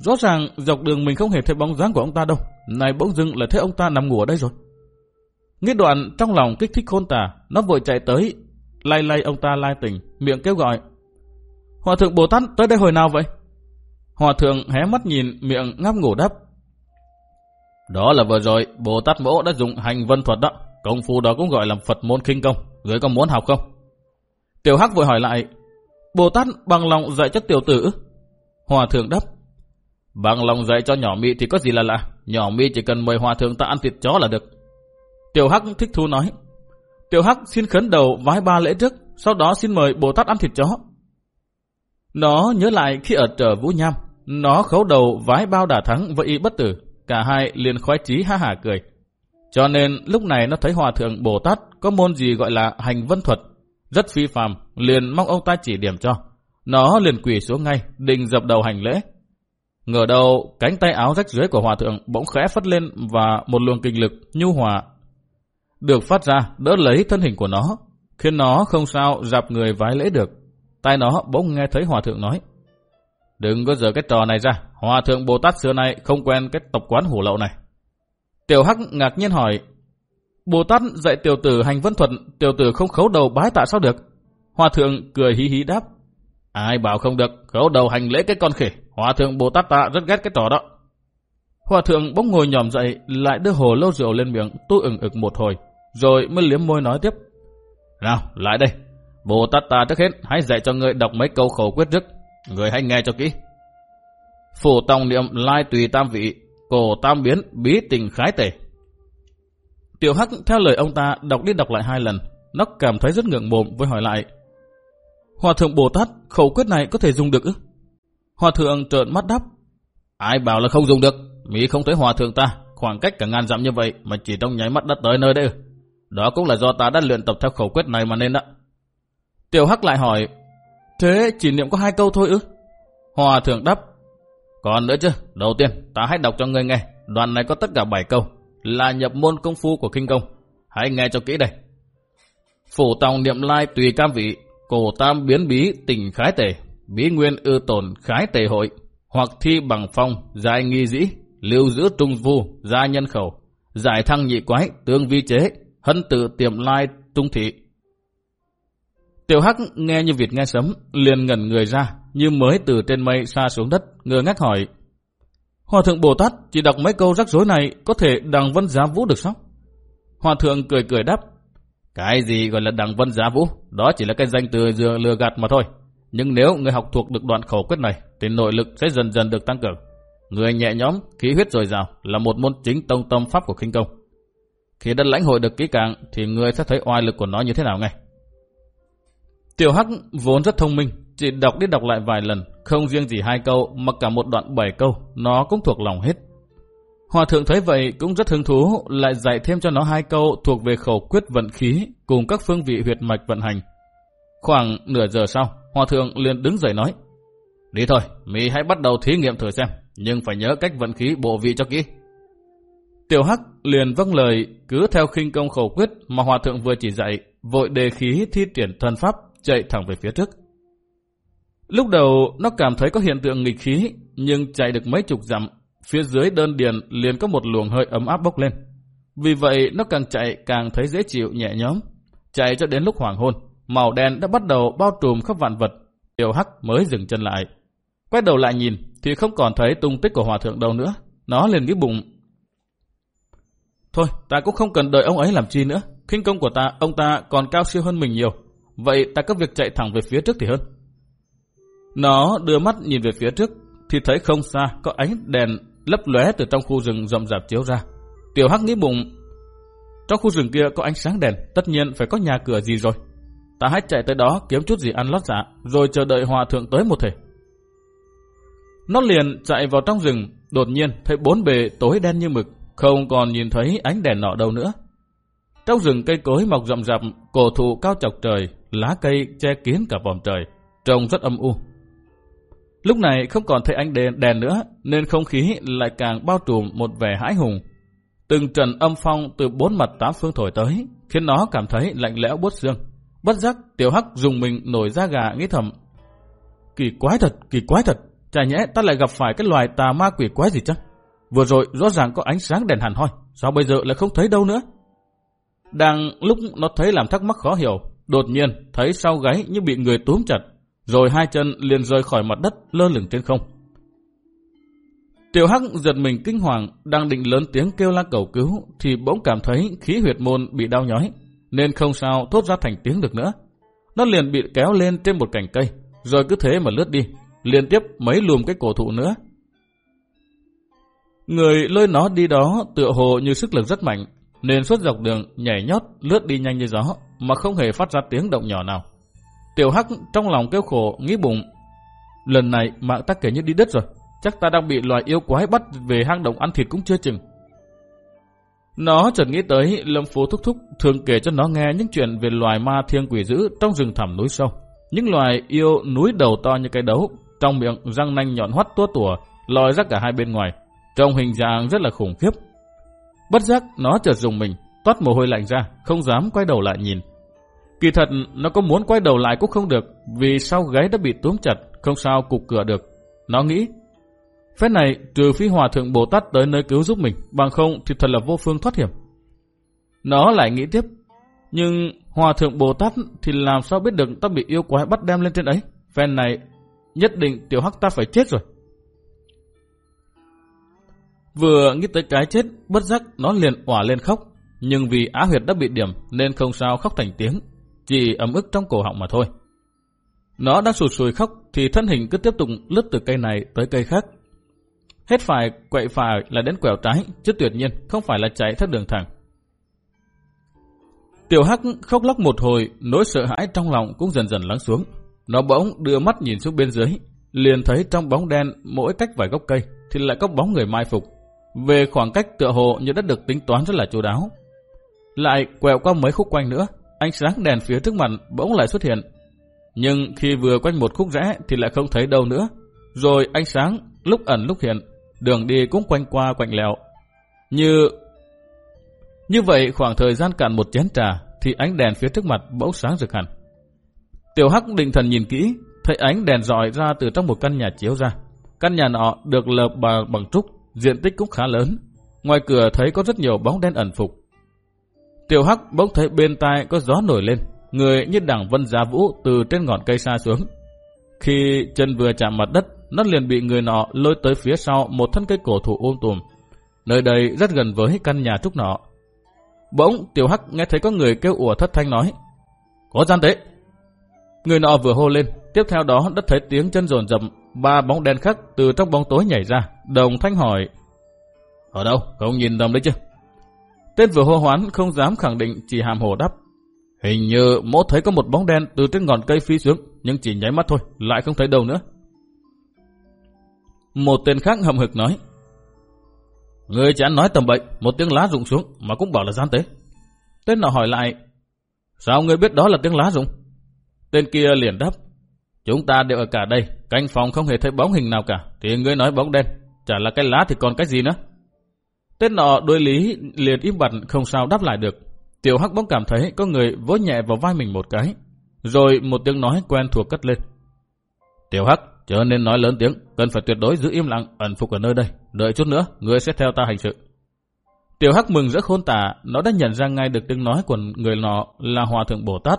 Rõ ràng dọc đường mình không hề thấy bóng dáng của ông ta đâu, này bỗng dưng lại thấy ông ta nằm ngủ ở đây rồi. nghĩ đoạn trong lòng kích thích khôn tả, nó vội chạy tới lay lay ông ta lai tỉnh, miệng kêu gọi. Hòa thượng Bồ Tát tới đây hồi nào vậy? Hòa thượng hé mắt nhìn, miệng ngáp ngủ đáp. Đó là vừa rồi, Bồ Tát mẫu đã dùng hành vân thuật đó. Công phu đó cũng gọi là Phật môn kinh công. Người có muốn học không? Tiểu Hắc vội hỏi lại, Bồ Tát bằng lòng dạy cho tiểu tử. Hòa thượng đáp, bằng lòng dạy cho nhỏ mi thì có gì là lạ. Nhỏ mi chỉ cần mời hòa thượng ta ăn thịt chó là được. Tiểu Hắc thích thú nói, Tiểu Hắc xin khấn đầu vái ba lễ trước, sau đó xin mời Bồ Tát ăn thịt chó. Nó nhớ lại khi ở trở Vũ Nham, nó khấu đầu vái bao đả thắng với y bất tử, cả hai liền khoái chí ha hả cười. Cho nên lúc này nó thấy Hòa Thượng Bồ Tát có môn gì gọi là hành vân thuật, rất phi phàm, liền mong ông ta chỉ điểm cho. Nó liền quỳ xuống ngay, định dập đầu hành lễ. Ngờ đầu, cánh tay áo rách dưới của Hòa Thượng bỗng khẽ phất lên và một luồng kinh lực nhu hòa được phát ra đỡ lấy thân hình của nó. khiến nó không sao dạp người vái lễ được. Tai nó bỗng nghe thấy hòa thượng nói. Đừng có dở cái trò này ra, hòa thượng Bồ Tát xưa nay không quen cái tập quán hủ lậu này. Tiểu Hắc ngạc nhiên hỏi, Bồ Tát dạy tiểu tử hành vân thuật, tiểu tử không khấu đầu bái tạ sao được? Hòa thượng cười hí hí đáp, ai bảo không được, khấu đầu hành lễ cái con khỉ, hòa thượng Bồ Tát ta rất ghét cái trò đó. Hòa thượng bỗng ngồi nhòm dậy, lại đưa hồ lâu rượu lên miệng, tôi ửng ực một hồi, rồi mới liếm môi nói tiếp. Nào, lại đây, Bồ Tát ta trước hết hãy dạy cho người đọc mấy câu khẩu quyết trước, người hãy nghe cho kỹ. Phủ tòng niệm lai tùy tam vị, cổ tam biến bí tình khái tể. Tiểu Hắc theo lời ông ta đọc đi đọc lại hai lần, nó cảm thấy rất ngượng mồm với hỏi lại. Hòa thượng Bồ Tát, khẩu quyết này có thể dùng được ư? Hòa thượng trợn mắt đáp. Ai bảo là không dùng được, Mỹ không thấy hòa thượng ta, khoảng cách cả ngàn dặm như vậy mà chỉ trong nháy mắt đã tới nơi đây. Đó cũng là do ta đã luyện tập theo khẩu quyết này mà nên đó. Tiểu Hắc lại hỏi, thế chỉ niệm có hai câu thôi ư? Hòa thượng đáp, còn nữa chứ, đầu tiên ta hãy đọc cho ngươi nghe, đoạn này có tất cả bảy câu, là nhập môn công phu của kinh công. Hãy nghe cho kỹ đây. Phủ tòng niệm lai tùy cam vị, cổ tam biến bí tỉnh khái tề, bí nguyên ư tổn khái tề hội, hoặc thi bằng phong, giải nghi dĩ, lưu giữ trung vu, gia nhân khẩu, giải thăng nhị quái, tương vi chế, hân tự tiềm lai trung thị. Tiểu Hắc nghe như vịt nghe sấm, liền ngẩn người ra, như mới từ trên mây xa xuống đất, ngơ ngác hỏi. Hòa thượng Bồ Tát chỉ đọc mấy câu rắc rối này có thể đằng vân giá vũ được sao? Hòa thượng cười cười đáp. Cái gì gọi là đằng vân giá vũ? Đó chỉ là cái danh từ dừa lừa gạt mà thôi. Nhưng nếu người học thuộc được đoạn khẩu quyết này, thì nội lực sẽ dần dần được tăng cường. Người nhẹ nhõm, khí huyết dồi dào là một môn chính tông tâm pháp của khinh công. Khi đã lãnh hội được kỹ càng, thì người sẽ thấy oai lực của nó như thế nào ngay. Tiểu Hắc vốn rất thông minh, chỉ đọc đi đọc lại vài lần, không riêng gì hai câu mà cả một đoạn bảy câu, nó cũng thuộc lòng hết. Hòa thượng thấy vậy cũng rất hứng thú, lại dạy thêm cho nó hai câu thuộc về khẩu quyết vận khí cùng các phương vị huyệt mạch vận hành. Khoảng nửa giờ sau, Hòa thượng liền đứng dậy nói, Đi thôi, mi hãy bắt đầu thí nghiệm thử xem, nhưng phải nhớ cách vận khí bộ vị cho kỹ. Tiểu Hắc liền vâng lời, cứ theo khinh công khẩu quyết mà Hòa thượng vừa chỉ dạy, vội đề khí thi triển thân pháp, chạy thẳng về phía trước. Lúc đầu nó cảm thấy có hiện tượng nghịch khí, nhưng chạy được mấy chục dặm, phía dưới đơn điền liền có một luồng hơi ấm áp bốc lên. Vì vậy nó càng chạy càng thấy dễ chịu nhẹ nhõm. Chạy cho đến lúc hoàng hôn, màu đen đã bắt đầu bao trùm khắp vạn vật. Tiểu Hắc mới dừng chân lại. Quay đầu lại nhìn thì không còn thấy tung tích của hòa thượng đâu nữa. Nó liền nghĩ bụng. Thôi, ta cũng không cần đợi ông ấy làm chi nữa. Khinh công của ta, ông ta còn cao siêu hơn mình nhiều. Vậy ta có việc chạy thẳng về phía trước thì hơn. Nó đưa mắt nhìn về phía trước, thì thấy không xa có ánh đèn lấp lóe từ trong khu rừng rậm rạp chiếu ra. Tiểu Hắc nghĩ bụng, trong khu rừng kia có ánh sáng đèn, tất nhiên phải có nhà cửa gì rồi. Ta hãy chạy tới đó kiếm chút gì ăn lót dạ, rồi chờ đợi hòa thượng tới một thể. Nó liền chạy vào trong rừng, đột nhiên thấy bốn bề tối đen như mực, không còn nhìn thấy ánh đèn nọ đâu nữa. Trong rừng cây cối mọc rậm rạp, cổ thụ cao chọc trời, lá cây che kín cả vòm trời, trông rất âm u. Lúc này không còn thấy ánh đèn, đèn nữa, nên không khí lại càng bao trùm một vẻ hãi hùng. Từng trần âm phong từ bốn mặt tám phương thổi tới, khiến nó cảm thấy lạnh lẽo buốt xương. Bất giác, tiểu hắc dùng mình nổi da gà nghĩ thầm. Kỳ quái thật, kỳ quái thật, chả nhẽ ta lại gặp phải cái loài tà ma quỷ quái gì chắc? Vừa rồi rõ ràng có ánh sáng đèn hẳn hoi, sao bây giờ lại không thấy đâu nữa? Đang lúc nó thấy làm thắc mắc khó hiểu, đột nhiên thấy sau gáy như bị người túm chặt, rồi hai chân liền rơi khỏi mặt đất lơ lửng trên không. Tiểu Hắc giật mình kinh hoàng, đang định lớn tiếng kêu la cầu cứu, thì bỗng cảm thấy khí huyệt môn bị đau nhói, nên không sao thốt ra thành tiếng được nữa. Nó liền bị kéo lên trên một cành cây, rồi cứ thế mà lướt đi, liên tiếp mấy lùm cái cổ thụ nữa. Người lôi nó đi đó tựa hồ như sức lực rất mạnh, nên suốt dọc đường nhảy nhót lướt đi nhanh như gió, mà không hề phát ra tiếng động nhỏ nào. Tiểu Hắc trong lòng kêu khổ, nghĩ bụng. Lần này mạng ta kể như đi đất rồi. Chắc ta đang bị loài yêu quái bắt về hang động ăn thịt cũng chưa chừng. Nó chợt nghĩ tới Lâm Phú Thúc Thúc thường kể cho nó nghe những chuyện về loài ma thiên quỷ dữ trong rừng thẳm núi sâu. Những loài yêu núi đầu to như cái đấu, trong miệng răng nanh nhọn hoắt tua tủa, lòi ra cả hai bên ngoài. trông hình dạng rất là khủng khiếp. Bất giác nó chợt dùng mình, toát mồ hôi lạnh ra, không dám quay đầu lại nhìn. Kỳ thật nó có muốn quay đầu lại cũng không được, vì sau gáy đã bị túm chặt, không sao cục cửa được. Nó nghĩ, phép này trừ phi hòa thượng Bồ Tát tới nơi cứu giúp mình, bằng không thì thật là vô phương thoát hiểm. Nó lại nghĩ tiếp, nhưng hòa thượng Bồ Tát thì làm sao biết được ta bị yêu quái bắt đem lên trên ấy. Phen này nhất định tiểu hắc ta phải chết rồi. Vừa nghĩ tới cái chết, bất giác nó liền òa lên khóc. Nhưng vì á huyệt đã bị điểm nên không sao khóc thành tiếng, chỉ ấm ức trong cổ họng mà thôi. Nó đang sụt sùi khóc thì thân hình cứ tiếp tục lướt từ cây này tới cây khác. Hết phải quậy phải là đến quẹo trái, chứ tuyệt nhiên không phải là chạy theo đường thẳng. Tiểu Hắc khóc lóc một hồi, nỗi sợ hãi trong lòng cũng dần dần lắng xuống. Nó bỗng đưa mắt nhìn xuống bên dưới, liền thấy trong bóng đen mỗi cách vài gốc cây thì lại có bóng người mai phục. Về khoảng cách tựa hồ như đã được tính toán rất là chú đáo. Lại quẹo qua mấy khúc quanh nữa, ánh sáng đèn phía trước mặt bỗng lại xuất hiện. Nhưng khi vừa quanh một khúc rẽ thì lại không thấy đâu nữa. Rồi ánh sáng lúc ẩn lúc hiện, đường đi cũng quanh qua quanh lẹo. Như như vậy khoảng thời gian cạn một chén trà thì ánh đèn phía trước mặt bỗng sáng rực hẳn. Tiểu Hắc định thần nhìn kỹ, thấy ánh đèn rọi ra từ trong một căn nhà chiếu ra. Căn nhà nọ được lợp bằng, bằng trúc, diện tích cũng khá lớn. Ngoài cửa thấy có rất nhiều bóng đen ẩn phục. Tiểu Hắc bỗng thấy bên tai có gió nổi lên, người như đằng vân giá vũ từ trên ngọn cây xa xuống. Khi chân vừa chạm mặt đất, nó liền bị người nọ lôi tới phía sau một thân cây cổ thụ ôm tùm. Nơi đây rất gần với căn nhà trúc nọ. Bỗng Tiểu Hắc nghe thấy có người kêu ủa thất thanh nói. Có gian tế. Người nọ vừa hô lên, tiếp theo đó đất thấy tiếng chân rồn rập, ba bóng đen khác từ trong bóng tối nhảy ra, đồng thanh hỏi. Ở đâu? Không nhìn đồng đấy chứ? Tên vừa hô hoán không dám khẳng định chỉ hàm hồ đáp. Hình như mỗ thấy có một bóng đen từ trên ngọn cây phi xuống, nhưng chỉ nháy mắt thôi, lại không thấy đâu nữa. Một tên khác hậm hực nói. Người chán nói tầm bậy, một tiếng lá rụng xuống mà cũng bảo là gian tế. Tên nọ hỏi lại, sao người biết đó là tiếng lá rụng? Tên kia liền đáp, chúng ta đều ở cả đây, canh phòng không hề thấy bóng hình nào cả, thì người nói bóng đen, chả là cái lá thì còn cái gì nữa. Tên nọ đuôi lý liền im bặt không sao đáp lại được. Tiểu Hắc bỗng cảm thấy có người vỗ nhẹ vào vai mình một cái, rồi một tiếng nói quen thuộc cất lên. Tiểu Hắc, chớ nên nói lớn tiếng, cần phải tuyệt đối giữ im lặng, ẩn phục ở nơi đây. Đợi chút nữa, người sẽ theo ta hành sự. Tiểu Hắc mừng rất khôn tả, nó đã nhận ra ngay được tiếng nói của người nọ là Hòa Thượng Bồ Tát.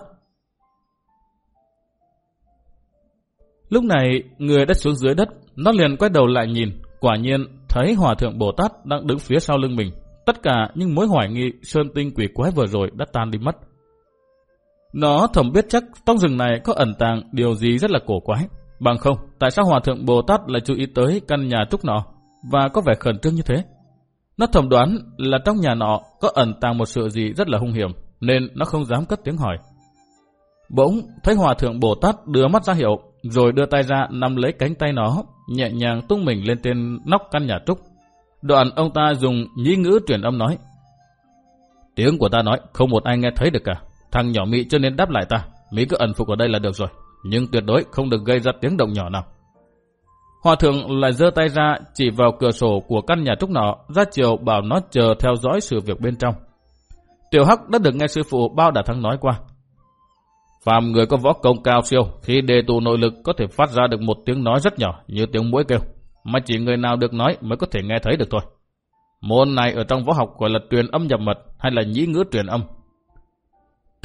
Lúc này, người đã xuống dưới đất, nó liền quay đầu lại nhìn, quả nhiên thấy Hòa Thượng Bồ Tát đang đứng phía sau lưng mình. Tất cả những mối hoài nghi sơn tinh quỷ quái vừa rồi đã tan đi mất. Nó thầm biết chắc trong rừng này có ẩn tàng điều gì rất là cổ quái. Bằng không, tại sao Hòa Thượng Bồ Tát lại chú ý tới căn nhà trúc nọ và có vẻ khẩn trương như thế? Nó thầm đoán là trong nhà nọ có ẩn tàng một sự gì rất là hung hiểm, nên nó không dám cất tiếng hỏi. Bỗng, thấy Hòa Thượng Bồ Tát đưa mắt ra hiệu, rồi đưa tay ra nắm lấy cánh tay nó, nhẹ nhàng tung mình lên trên nóc căn nhà trúc. Đoạn ông ta dùng nhí ngữ truyền âm nói. Tiếng của ta nói không một ai nghe thấy được cả. Thằng nhỏ Mỹ cho nên đáp lại ta. Mỹ cứ ẩn phục ở đây là được rồi nhưng tuyệt đối không được gây ra tiếng động nhỏ nào. Hòa thượng lại giơ tay ra chỉ vào cửa sổ của căn nhà trúc nọ, ra chiều bảo nó chờ theo dõi sự việc bên trong. Tiểu Hắc đã được nghe sư phụ bao đả thắng nói qua. Phàm người có võ công cao siêu, khi đề tù nội lực có thể phát ra được một tiếng nói rất nhỏ như tiếng mũi kêu, mà chỉ người nào được nói mới có thể nghe thấy được thôi. Môn này ở trong võ học gọi là truyền âm nhập mật hay là nhĩ ngữ truyền âm,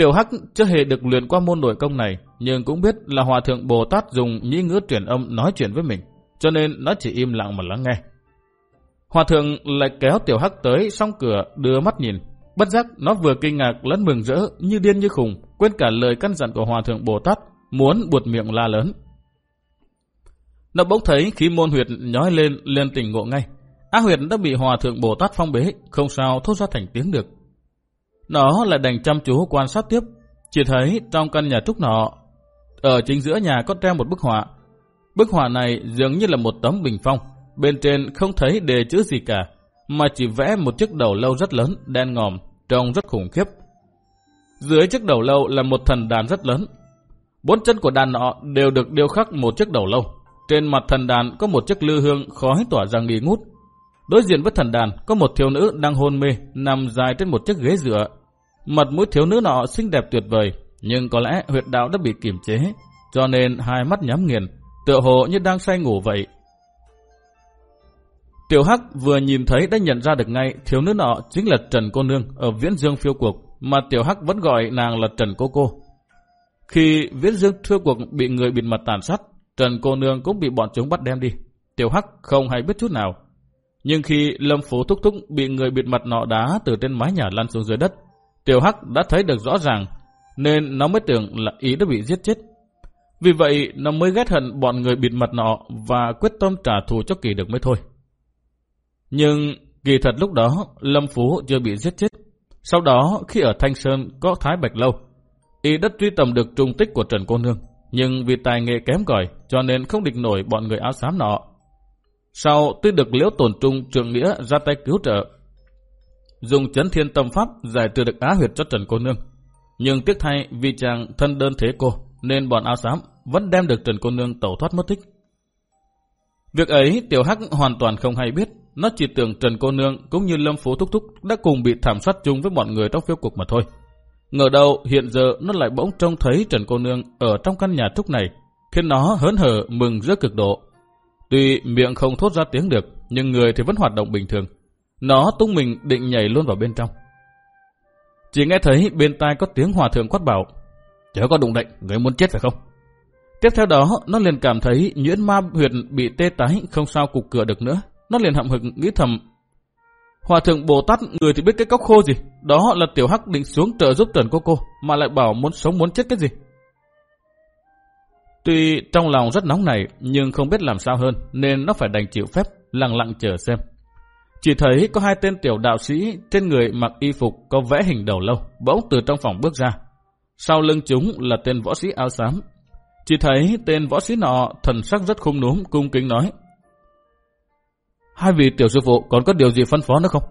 Tiểu Hắc chưa hề được luyện qua môn nội công này, nhưng cũng biết là Hòa Thượng Bồ Tát dùng nhĩ ngữ truyền âm nói chuyện với mình, cho nên nó chỉ im lặng mà lắng nghe. Hòa Thượng lại kéo Tiểu Hắc tới song cửa đưa mắt nhìn. Bất giác nó vừa kinh ngạc lẫn mừng rỡ như điên như khùng, quên cả lời căn dặn của Hòa Thượng Bồ Tát, muốn buột miệng la lớn. Nó bỗng thấy khí môn huyệt nhói lên lên tỉnh ngộ ngay. Á huyệt đã bị Hòa Thượng Bồ Tát phong bế, không sao thốt ra thành tiếng được. Nó lại đành chăm chú quan sát tiếp. Chỉ thấy trong căn nhà trúc nọ, ở chính giữa nhà có treo một bức họa. Bức họa này dường như là một tấm bình phong. Bên trên không thấy đề chữ gì cả, mà chỉ vẽ một chiếc đầu lâu rất lớn, đen ngòm, trông rất khủng khiếp. Dưới chiếc đầu lâu là một thần đàn rất lớn. Bốn chân của đàn nọ đều được điêu khắc một chiếc đầu lâu. Trên mặt thần đàn có một chiếc lư hương khói tỏa ra nghi ngút. Đối diện với thần đàn có một thiếu nữ đang hôn mê, nằm dài trên một chiếc ghế dựa Mặt mũi thiếu nữ nọ xinh đẹp tuyệt vời, Nhưng có lẽ huyệt đạo đã bị kiềm chế, cho nên hai mắt nhắm nghiền, tựa hồ như đang say ngủ vậy. Tiểu Hắc vừa nhìn thấy đã nhận ra được ngay thiếu nữ nọ chính là Trần Cô Nương ở Viễn Dương phiêu cuộc, mà Tiểu Hắc vẫn gọi nàng là Trần Cô Cô. Khi Viễn Dương thua cuộc bị người bịt mặt tàn sát, Trần Cô Nương cũng bị bọn chúng bắt đem đi. Tiểu Hắc không hay biết chút nào. Nhưng khi Lâm Phú Thúc Thúc bị người bịt mặt nọ đá từ trên mái nhà lăn xuống dưới đất, Tiểu Hắc đã thấy được rõ ràng, nên nó mới tưởng là ý đã bị giết chết. Vì vậy, nó mới ghét hận bọn người bịt mặt nọ và quyết tâm trả thù cho kỳ được mới thôi. Nhưng kỳ thật lúc đó, Lâm Phú chưa bị giết chết. Sau đó, khi ở Thanh Sơn có Thái Bạch Lâu, y đất truy tầm được trung tích của Trần Cô Nương. Nhưng vì tài nghệ kém cỏi cho nên không địch nổi bọn người áo xám nọ. Sau tuy được liễu tổn trung trường nghĩa ra tay cứu trợ, dùng chấn thiên tâm pháp giải trừ được á huyệt cho Trần Cô Nương. Nhưng tiếc thay vì chàng thân đơn thế cô, nên bọn áo xám vẫn đem được Trần Cô Nương tẩu thoát mất tích. Việc ấy Tiểu Hắc hoàn toàn không hay biết, nó chỉ tưởng Trần Cô Nương cũng như Lâm Phú Thúc Thúc đã cùng bị thảm sát chung với bọn người trong phiếu cục mà thôi. Ngờ đâu hiện giờ nó lại bỗng trông thấy Trần Cô Nương ở trong căn nhà trúc này, khiến nó hớn hở mừng rất cực độ. Tuy miệng không thốt ra tiếng được, nhưng người thì vẫn hoạt động bình thường. Nó tung mình định nhảy luôn vào bên trong. Chỉ nghe thấy bên tai có tiếng hòa thượng quát bảo, chớ có đụng đậy, người muốn chết phải không? Tiếp theo đó, nó liền cảm thấy nhuyễn ma huyệt bị tê tái, không sao cục cửa được nữa. Nó liền hậm hực nghĩ thầm, Hòa thượng Bồ Tát người thì biết cái cốc khô gì, đó là tiểu hắc định xuống trợ giúp Trần Cô Cô, mà lại bảo muốn sống muốn chết cái gì. Tuy trong lòng rất nóng này, nhưng không biết làm sao hơn, nên nó phải đành chịu phép, lặng lặng chờ xem. Chỉ thấy có hai tên tiểu đạo sĩ trên người mặc y phục có vẽ hình đầu lâu, bỗng từ trong phòng bước ra. Sau lưng chúng là tên võ sĩ áo xám. Chỉ thấy tên võ sĩ nọ thần sắc rất khung núm, cung kính nói. Hai vị tiểu sư phụ còn có điều gì phân phó nữa không?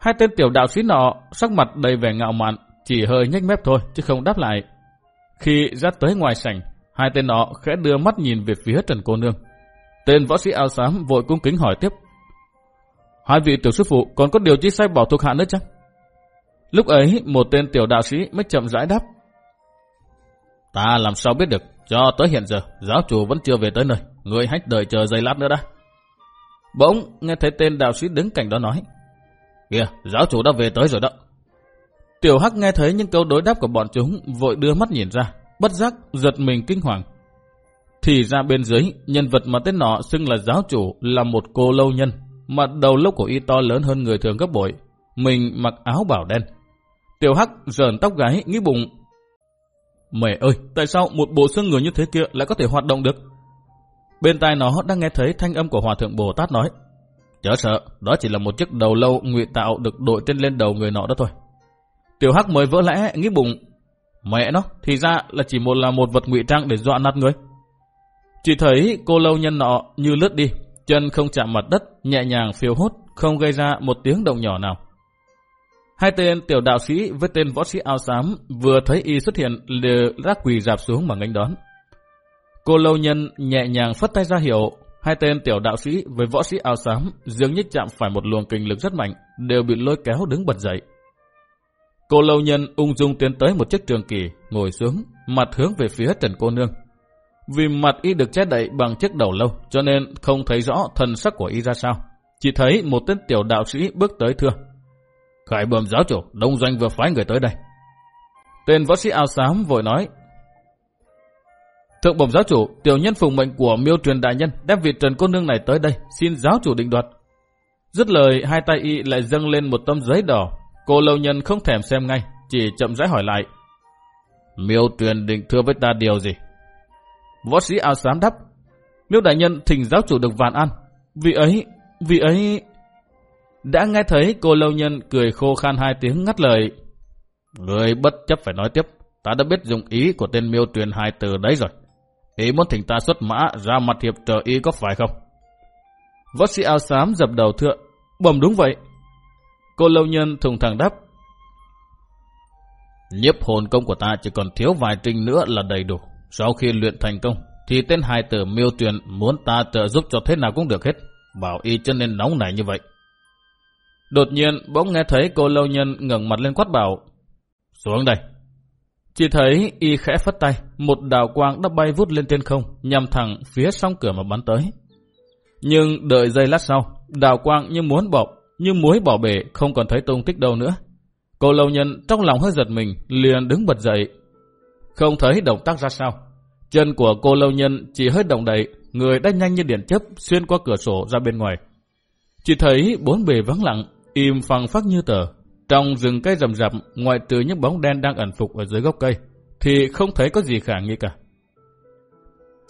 Hai tên tiểu đạo sĩ nọ sắc mặt đầy vẻ ngạo mạn, chỉ hơi nhếch mép thôi chứ không đáp lại. Khi ra tới ngoài sảnh, hai tên nọ khẽ đưa mắt nhìn về phía Trần Cô Nương. Tên võ sĩ áo xám vội cung kính hỏi tiếp. Hai vị tiểu sư phụ còn có điều chi sai bảo thuộc hạ nữa chăng? Lúc ấy một tên tiểu đạo sĩ mới chậm rãi đáp. Ta làm sao biết được, cho tới hiện giờ giáo chủ vẫn chưa về tới nơi, người hãy đợi chờ giây lát nữa đã. Bỗng nghe thấy tên đạo sĩ đứng cạnh đó nói. Kìa, giáo chủ đã về tới rồi đó. Tiểu Hắc nghe thấy những câu đối đáp của bọn chúng, vội đưa mắt nhìn ra, bất giác giật mình kinh hoàng. Thì ra bên dưới, nhân vật mà tên nọ xưng là giáo chủ là một cô lâu nhân, mà đầu lốc của y to lớn hơn người thường gấp bội. Mình mặc áo bảo đen. Tiểu Hắc rờn tóc gái, nghĩ bụng. Mẹ ơi, tại sao một bộ xương người như thế kia lại có thể hoạt động được? Bên tai nó đang nghe thấy thanh âm của Hòa Thượng Bồ Tát nói. Chớ sợ, đó chỉ là một chiếc đầu lâu ngụy tạo được đội trên lên đầu người nọ đó thôi. Tiểu Hắc mới vỡ lẽ, nghĩ bụng. Mẹ nó, thì ra là chỉ một là một vật ngụy trang để dọa nạt người. Chỉ thấy cô lâu nhân nọ như lướt đi, chân không chạm mặt đất, nhẹ nhàng phiêu hốt, không gây ra một tiếng động nhỏ nào. Hai tên tiểu đạo sĩ với tên võ sĩ áo xám vừa thấy y xuất hiện đều đã quỳ dạp xuống mà nghênh đón. Cô lâu nhân nhẹ nhàng phất tay ra hiệu, hai tên tiểu đạo sĩ với võ sĩ áo xám dường như chạm phải một luồng kinh lực rất mạnh, đều bị lôi kéo đứng bật dậy. Cô lâu nhân ung dung tiến tới một chiếc trường kỳ, ngồi xuống, mặt hướng về phía Trần Cô Nương. Vì mặt y được che đậy bằng chiếc đầu lâu, cho nên không thấy rõ thần sắc của y ra sao. Chỉ thấy một tên tiểu đạo sĩ bước tới thưa. Khải bầm giáo chủ, đông doanh vừa phái người tới đây. Tên võ sĩ áo xám vội nói, Thượng bổng giáo chủ, tiểu nhân phụng mệnh của miêu truyền đại nhân đem vị trần cô nương này tới đây, xin giáo chủ định đoạt. Dứt lời, hai tay y lại dâng lên một tấm giấy đỏ. Cô lâu nhân không thèm xem ngay, chỉ chậm rãi hỏi lại. Miêu truyền định thưa với ta điều gì? Võ sĩ áo xám đáp. Miêu đại nhân thỉnh giáo chủ được vạn an. Vì ấy, vì ấy... Đã nghe thấy cô lâu nhân cười khô khan hai tiếng ngắt lời. Người bất chấp phải nói tiếp. Ta đã biết dùng ý của tên miêu truyền hai từ đấy rồi. Ý muốn thỉnh ta xuất mã ra mặt hiệp trợ ý có phải không? Võ sĩ áo xám dập đầu thưa. Bầm đúng vậy. Cô lâu nhân thùng thẳng đáp. Nhiếp hồn công của ta chỉ còn thiếu vài trình nữa là đầy đủ. Sau khi luyện thành công, thì tên hai tử miêu truyền muốn ta trợ giúp cho thế nào cũng được hết. Bảo y cho nên nóng nảy như vậy. Đột nhiên bỗng nghe thấy cô lâu nhân ngẩng mặt lên quát bảo. Xuống đây. Chỉ thấy y khẽ phất tay, một đạo quang đã bay vút lên trên không, nhằm thẳng phía song cửa mà bắn tới. Nhưng đợi giây lát sau, đạo quang như muốn bỏ, như muối bỏ bể, không còn thấy tung tích đâu nữa. Cô lâu nhân trong lòng hơi giật mình, liền đứng bật dậy. Không thấy động tác ra sao. Chân của cô lâu nhân chỉ hơi động đậy, người đã nhanh như điện chớp xuyên qua cửa sổ ra bên ngoài. Chỉ thấy bốn bề vắng lặng, im phăng phắc như tờ. Trong rừng cây rậm rạp, ngoại trừ những bóng đen đang ẩn phục ở dưới gốc cây, thì không thấy có gì khả nghi cả.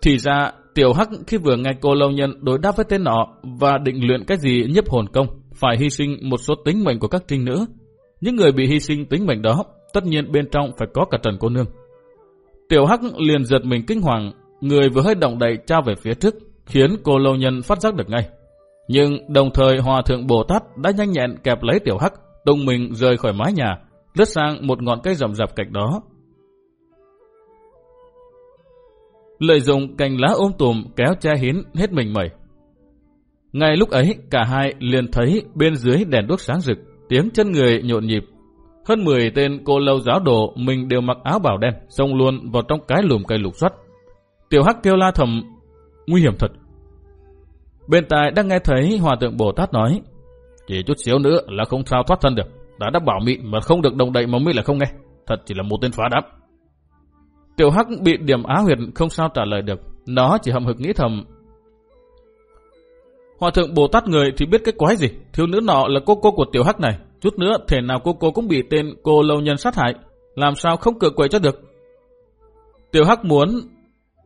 Thì ra, Tiểu Hắc khi vừa nghe cô lâu nhân đối đáp với tên nọ và định luyện cái gì nhấp hồn công, phải hy sinh một số tính mệnh của các trinh nữ. Những người bị hy sinh tính mệnh đó, tất nhiên bên trong phải có cả Trần Cô Nương. Tiểu Hắc liền giật mình kinh hoàng, người vừa hơi động đậy trao về phía trước, khiến cô lâu nhân phát giác được ngay. Nhưng đồng thời Hòa Thượng Bồ Tát đã nhanh nhẹn kẹp lấy Tiểu Hắc, tung mình rời khỏi mái nhà, lướt sang một ngọn cây rậm rạp cạnh đó. Lợi dụng cành lá ôm tùm kéo che hiến hết mình mẩy. Ngay lúc ấy, cả hai liền thấy bên dưới đèn đuốc sáng rực, tiếng chân người nhộn nhịp. Hơn 10 tên cô lâu giáo đồ mình đều mặc áo bảo đen, xông luôn vào trong cái lùm cây lục xoắt. Tiểu Hắc kêu la thầm, nguy hiểm thật. Bên tai đang nghe thấy Hòa thượng Bồ Tát nói, chỉ chút xíu nữa là không sao thoát thân được. Đã đã bảo mị mà không được đồng đậy mà mị là không nghe. Thật chỉ là một tên phá đám. Tiểu Hắc bị điểm á huyệt không sao trả lời được. Nó chỉ hậm hực nghĩ thầm. Hòa thượng Bồ Tát người thì biết cái quái gì. Thiếu nữ nọ là cô cô của Tiểu Hắc này. Chút nữa thể nào cô cô cũng bị tên cô lâu nhân sát hại. Làm sao không cựa quậy cho được. Tiểu Hắc muốn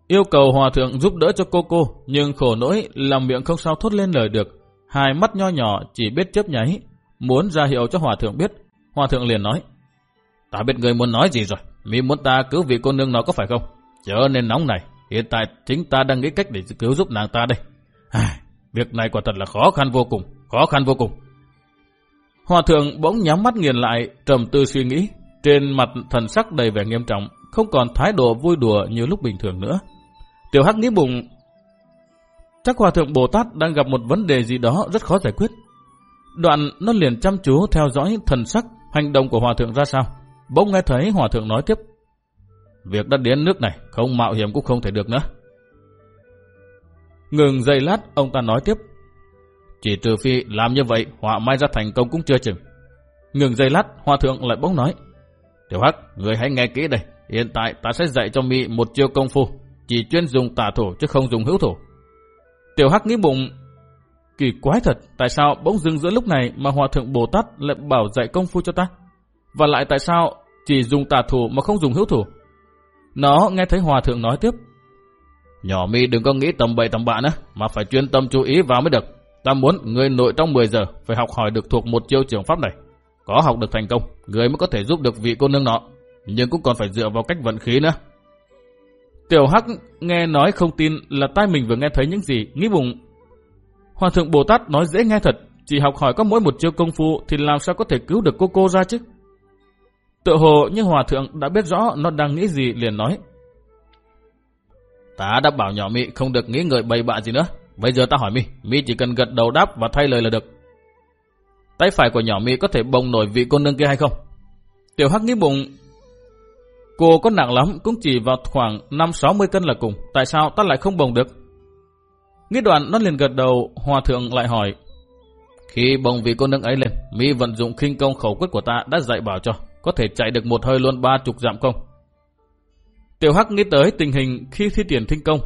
yêu cầu hòa thượng giúp đỡ cho cô cô, nhưng khổ nỗi làm miệng không sao thốt lên lời được. Hai mắt nho nhỏ chỉ biết chớp nháy, muốn ra hiệu cho hòa thượng biết. Hòa thượng liền nói, ta biết người muốn nói gì rồi, mi muốn ta cứu vị cô nương nó có phải không? Chớ nên nóng này, hiện tại chính ta đang nghĩ cách để cứu giúp nàng ta đây. À, việc này quả thật là khó khăn vô cùng, khó khăn vô cùng. Hòa thượng bỗng nhắm mắt nghiền lại, trầm tư suy nghĩ, trên mặt thần sắc đầy vẻ nghiêm trọng, không còn thái độ vui đùa như lúc bình thường nữa. Tiểu Hắc nghĩ bụng, chắc Hòa Thượng Bồ Tát đang gặp một vấn đề gì đó rất khó giải quyết. Đoạn nó liền chăm chú theo dõi thần sắc, hành động của Hòa Thượng ra sao. Bỗng nghe thấy Hòa Thượng nói tiếp, việc đã đến nước này, không mạo hiểm cũng không thể được nữa. Ngừng giây lát, ông ta nói tiếp, chỉ trừ phi làm như vậy, họa mai ra thành công cũng chưa chừng. Ngừng giây lát, Hòa Thượng lại bỗng nói, Tiểu Hắc, người hãy nghe kỹ đây, hiện tại ta sẽ dạy cho mi một chiêu công phu chỉ chuyên dùng tà thủ chứ không dùng hữu thủ. Tiểu Hắc nghĩ bụng, kỳ quái thật, tại sao bỗng dưng giữa lúc này mà Hòa Thượng Bồ Tát lại bảo dạy công phu cho ta? Và lại tại sao chỉ dùng tà thủ mà không dùng hữu thủ? Nó nghe thấy Hòa Thượng nói tiếp. Nhỏ mi đừng có nghĩ tầm bậy tầm bạ nữa, mà phải chuyên tâm chú ý vào mới được. Ta muốn người nội trong 10 giờ phải học hỏi được thuộc một chiêu trường pháp này. Có học được thành công, người mới có thể giúp được vị cô nương nọ. Nhưng cũng còn phải dựa vào cách vận khí nữa. Tiểu Hắc nghe nói không tin là tai mình vừa nghe thấy những gì, nghĩ bụng. Hòa thượng Bồ Tát nói dễ nghe thật, chỉ học hỏi có mỗi một chiêu công phu thì làm sao có thể cứu được cô cô ra chứ? Tự hồ như Hòa thượng đã biết rõ nó đang nghĩ gì liền nói. Ta đã bảo nhỏ Mỹ không được nghĩ ngợi bậy bạ gì nữa. Bây giờ ta hỏi Mỹ, Mỹ chỉ cần gật đầu đáp và thay lời là được. Tay phải của nhỏ Mỹ có thể bồng nổi vị cô nương kia hay không? Tiểu Hắc nghĩ bụng Cô có nặng lắm cũng chỉ vào khoảng 5-60 cân là cùng. Tại sao ta lại không bồng được? Nghĩ đoạn nó liền gật đầu, hòa thượng lại hỏi. Khi bồng vị cô nâng ấy lên, mi vận dụng khinh công khẩu quyết của ta đã dạy bảo cho. Có thể chạy được một hơi luôn ba chục dặm không? Tiểu Hắc nghĩ tới tình hình khi thi triển khinh công.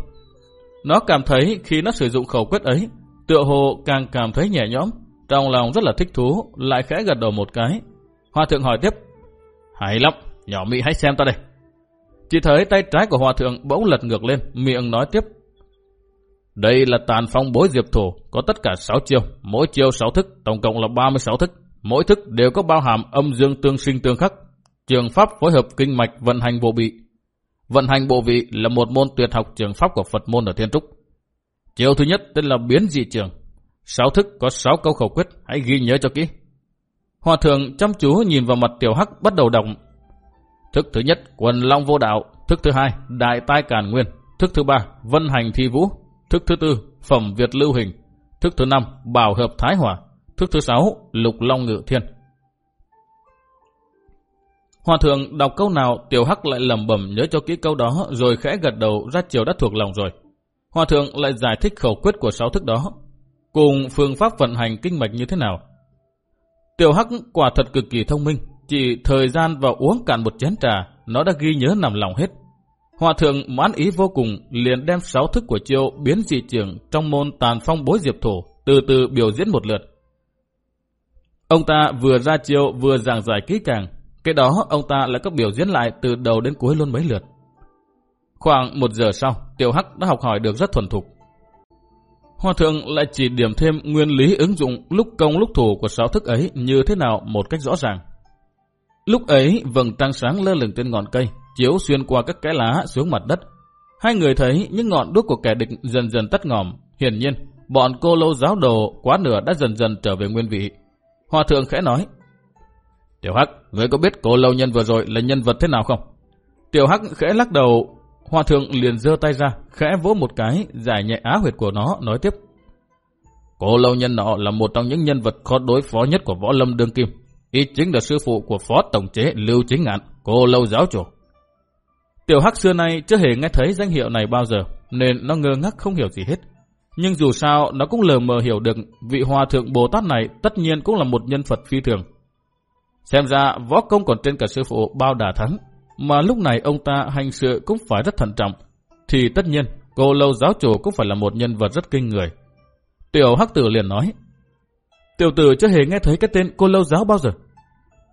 Nó cảm thấy khi nó sử dụng khẩu quyết ấy, tựa hồ càng cảm thấy nhẹ nhõm. Trong lòng rất là thích thú, lại khẽ gật đầu một cái. Hòa thượng hỏi tiếp. Hay lắm, Nhỏ Mỹ hãy xem ta đây. Chỉ thấy tay trái của hòa thượng bỗng lật ngược lên, miệng nói tiếp. Đây là tàn phong bối diệp thủ, có tất cả 6 chiêu, mỗi chiêu 6 thức, tổng cộng là 36 thức. Mỗi thức đều có bao hàm âm dương tương sinh tương khắc. Trường pháp phối hợp kinh mạch vận hành bộ vị. Vận hành bộ vị là một môn tuyệt học trường pháp của Phật môn ở Thiên Trúc. Chiêu thứ nhất tên là biến dị trường. 6 thức có 6 câu khẩu quyết, hãy ghi nhớ cho kỹ. Hòa thượng chăm chú nhìn vào mặt tiểu hắc bắt đầu đọc Thức thứ nhất, quần long vô đạo. Thức thứ hai, đại tai càn nguyên. Thức thứ ba, vân hành thi vũ. Thức thứ tư, phẩm Việt lưu hình. Thức thứ năm, bảo hợp thái hòa. Thức thứ sáu, lục long ngự thiên. Hòa thượng đọc câu nào tiểu hắc lại lầm bẩm nhớ cho kỹ câu đó rồi khẽ gật đầu ra chiều đã thuộc lòng rồi. Hòa thượng lại giải thích khẩu quyết của sáu thức đó, cùng phương pháp vận hành kinh mạch như thế nào. Tiểu hắc quả thật cực kỳ thông minh, chỉ thời gian vào uống cạn một chén trà, nó đã ghi nhớ nằm lòng hết. Hòa thượng mãn ý vô cùng liền đem sáu thức của chiêu biến dị trường trong môn tàn phong bối diệp thổ từ từ biểu diễn một lượt. Ông ta vừa ra chiêu vừa giảng giải kỹ càng, cái đó ông ta lại có biểu diễn lại từ đầu đến cuối luôn mấy lượt. Khoảng một giờ sau, Tiểu Hắc đã học hỏi được rất thuần thục. Hòa thượng lại chỉ điểm thêm nguyên lý ứng dụng lúc công lúc thủ của sáu thức ấy như thế nào một cách rõ ràng. Lúc ấy, vầng trăng sáng lơ lửng trên ngọn cây, chiếu xuyên qua các cái lá xuống mặt đất. Hai người thấy những ngọn đuốc của kẻ địch dần dần tắt ngòm. Hiển nhiên, bọn cô lâu giáo đồ quá nửa đã dần dần trở về nguyên vị. Hòa thượng khẽ nói, Tiểu Hắc, ngươi có biết cô lâu nhân vừa rồi là nhân vật thế nào không? Tiểu Hắc khẽ lắc đầu, Hòa thượng liền giơ tay ra, khẽ vỗ một cái, giải nhẹ á huyệt của nó, nói tiếp. Cô lâu nhân nọ là một trong những nhân vật khó đối phó nhất của võ lâm đương kim. Y chính là sư phụ của phó tổng chế Lưu Chính Ngạn, cô lâu giáo chủ. Tiểu Hắc xưa nay chưa hề nghe thấy danh hiệu này bao giờ, nên nó ngơ ngác không hiểu gì hết. Nhưng dù sao, nó cũng lờ mờ hiểu được vị hòa thượng Bồ Tát này tất nhiên cũng là một nhân vật phi thường. Xem ra võ công còn trên cả sư phụ bao đà thắng, mà lúc này ông ta hành sự cũng phải rất thận trọng, thì tất nhiên cô lâu giáo chủ cũng phải là một nhân vật rất kinh người. Tiểu Hắc Tử liền nói, Tiểu tử chưa hề nghe thấy cái tên cô lâu giáo bao giờ.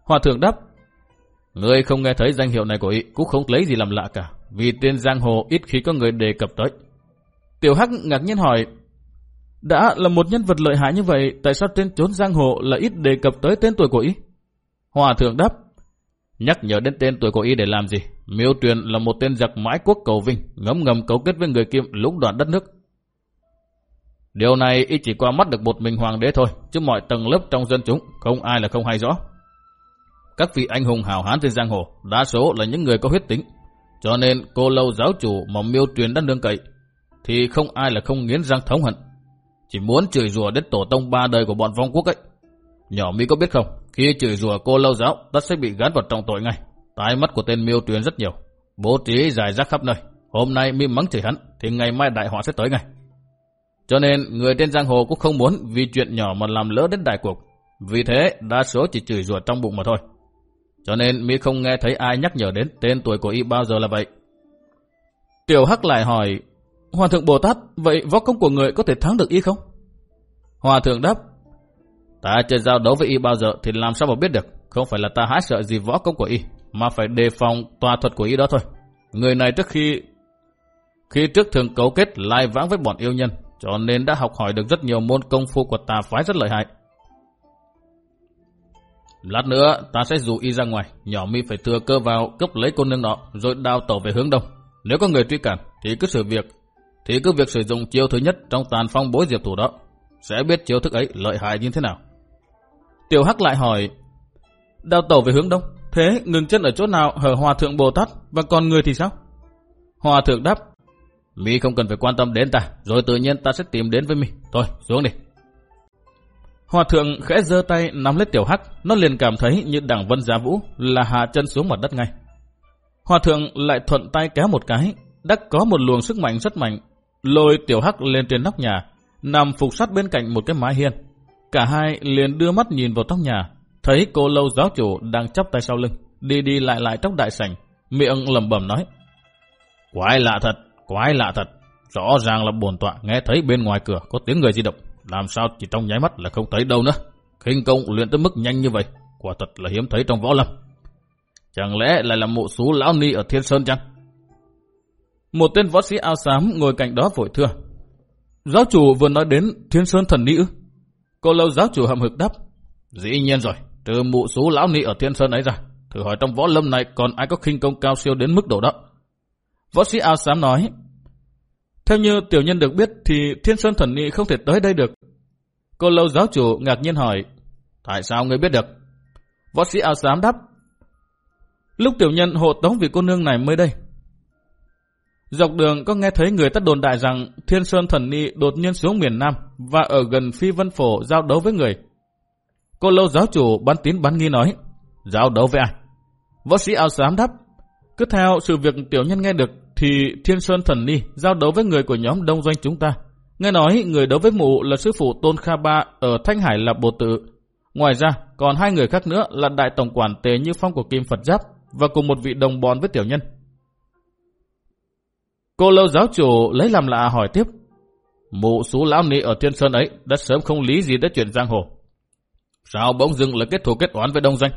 Hòa thượng đáp, Người không nghe thấy danh hiệu này của ý cũng không lấy gì làm lạ cả, vì tên giang hồ ít khi có người đề cập tới. Tiểu Hắc ngạc nhiên hỏi, đã là một nhân vật lợi hại như vậy, tại sao trên chốn giang hồ là ít đề cập tới tên tuổi của ý? Hòa thượng đáp, nhắc nhở đến tên tuổi của ý để làm gì? Miêu truyền là một tên giặc mãi quốc cầu vinh, ngấm ngầm cấu kết với người kim lũng đoạn đất nước. Điều này y chỉ qua mắt được một mình hoàng đế thôi, chứ mọi tầng lớp trong dân chúng không ai là không hay rõ. Các vị anh hùng hào hán trên giang hồ, đa số là những người có huyết tính. Cho nên cô lâu giáo chủ mà miêu truyền đất nương cậy, thì không ai là không nghiến răng thống hận. Chỉ muốn chửi rủa đến tổ tông ba đời của bọn vong quốc ấy. Nhỏ mi có biết không, khi chửi rủa cô lâu giáo, tất sẽ bị gán vào trọng tội ngay. Tai mắt của tên miêu truyền rất nhiều, bố trí dài rác khắp nơi. Hôm nay mi mắng chửi hắn, thì ngày mai đại họa sẽ tới ngay. Cho nên người trên giang hồ cũng không muốn vì chuyện nhỏ mà làm lỡ đến đại cuộc. Vì thế đa số chỉ chửi rủa trong bụng mà thôi. Cho nên mỹ không nghe thấy ai nhắc nhở đến tên tuổi của y bao giờ là vậy. Tiểu Hắc lại hỏi, Hòa thượng Bồ Tát, vậy võ công của người có thể thắng được y không? Hòa thượng đáp, ta chưa giao đấu với y bao giờ thì làm sao mà biết được. Không phải là ta hái sợ gì võ công của y, mà phải đề phòng tòa thuật của y đó thôi. Người này trước khi khi trước thường cấu kết lai vãng với bọn yêu nhân, cho nên đã học hỏi được rất nhiều môn công phu của tà phái rất lợi hại. Lát nữa ta sẽ dụ y ra ngoài, nhỏ mi phải thừa cơ vào cấp lấy cô nương nọ, rồi đào tẩu về hướng đông. Nếu có người truy cản thì cứ sự việc, thì cứ việc sử dụng chiêu thứ nhất trong tàn phong bối diệp thủ đó, sẽ biết chiêu thức ấy lợi hại như thế nào. Tiểu Hắc lại hỏi, đào tẩu về hướng đông, thế ngừng chân ở chỗ nào hở Hòa Thượng Bồ Tát và còn người thì sao? Hòa Thượng đáp, mi không cần phải quan tâm đến ta, rồi tự nhiên ta sẽ tìm đến với mi. Thôi, xuống đi. Hòa thượng khẽ giơ tay nắm lấy tiểu hắc, nó liền cảm thấy như đằng vân giá vũ là hạ chân xuống mặt đất ngay. Hòa thượng lại thuận tay kéo một cái, đã có một luồng sức mạnh rất mạnh, lôi tiểu hắc lên trên nóc nhà, nằm phục sát bên cạnh một cái mái hiên. Cả hai liền đưa mắt nhìn vào tóc nhà, thấy cô lâu giáo chủ đang chắp tay sau lưng, đi đi lại lại trong đại sảnh, miệng lẩm bẩm nói. Quái lạ thật, quái lạ thật, rõ ràng là bồn tọa nghe thấy bên ngoài cửa có tiếng người di động, làm sao chỉ trong nháy mắt là không thấy đâu nữa. khinh công luyện tới mức nhanh như vậy, quả thật là hiếm thấy trong võ lâm. Chẳng lẽ lại là mụ xú lão ni ở Thiên Sơn chăng? Một tên võ sĩ áo xám ngồi cạnh đó vội thưa. Giáo chủ vừa nói đến Thiên Sơn thần nữ. Cô lâu giáo chủ hậm hực đáp. Dĩ nhiên rồi, trừ mụ xú lão ni ở Thiên Sơn ấy ra. Thử hỏi trong võ lâm này còn ai có khinh công cao siêu đến mức độ đó? Võ sĩ áo xám nói, theo như tiểu nhân được biết thì Thiên Sơn Thần Nị không thể tới đây được. Cô lâu giáo chủ ngạc nhiên hỏi, tại sao ngươi biết được? Võ sĩ áo xám đáp, lúc tiểu nhân hộ tống vị cô nương này mới đây. Dọc đường có nghe thấy người ta đồn đại rằng Thiên Sơn Thần Nị đột nhiên xuống miền Nam và ở gần Phi Vân Phổ giao đấu với người. Cô lâu giáo chủ bán tín bán nghi nói, giao đấu với ai? Võ sĩ áo xám đáp, cứ theo sự việc tiểu nhân nghe được thì Thiên Sơn Thần Ni giao đấu với người của nhóm đông doanh chúng ta. Nghe nói người đấu với mụ là sư phụ Tôn Kha Ba ở Thanh Hải là Bồ Tự. Ngoài ra, còn hai người khác nữa là Đại Tổng Quản Tề Như Phong của Kim Phật Giáp và cùng một vị đồng bọn với tiểu nhân. Cô lâu giáo chủ lấy làm lạ hỏi tiếp. Mụ số lão ni ở Thiên Sơn ấy đã sớm không lý gì đã chuyển giang hồ. Sao bỗng dưng lại kết thù kết oán với đông doanh?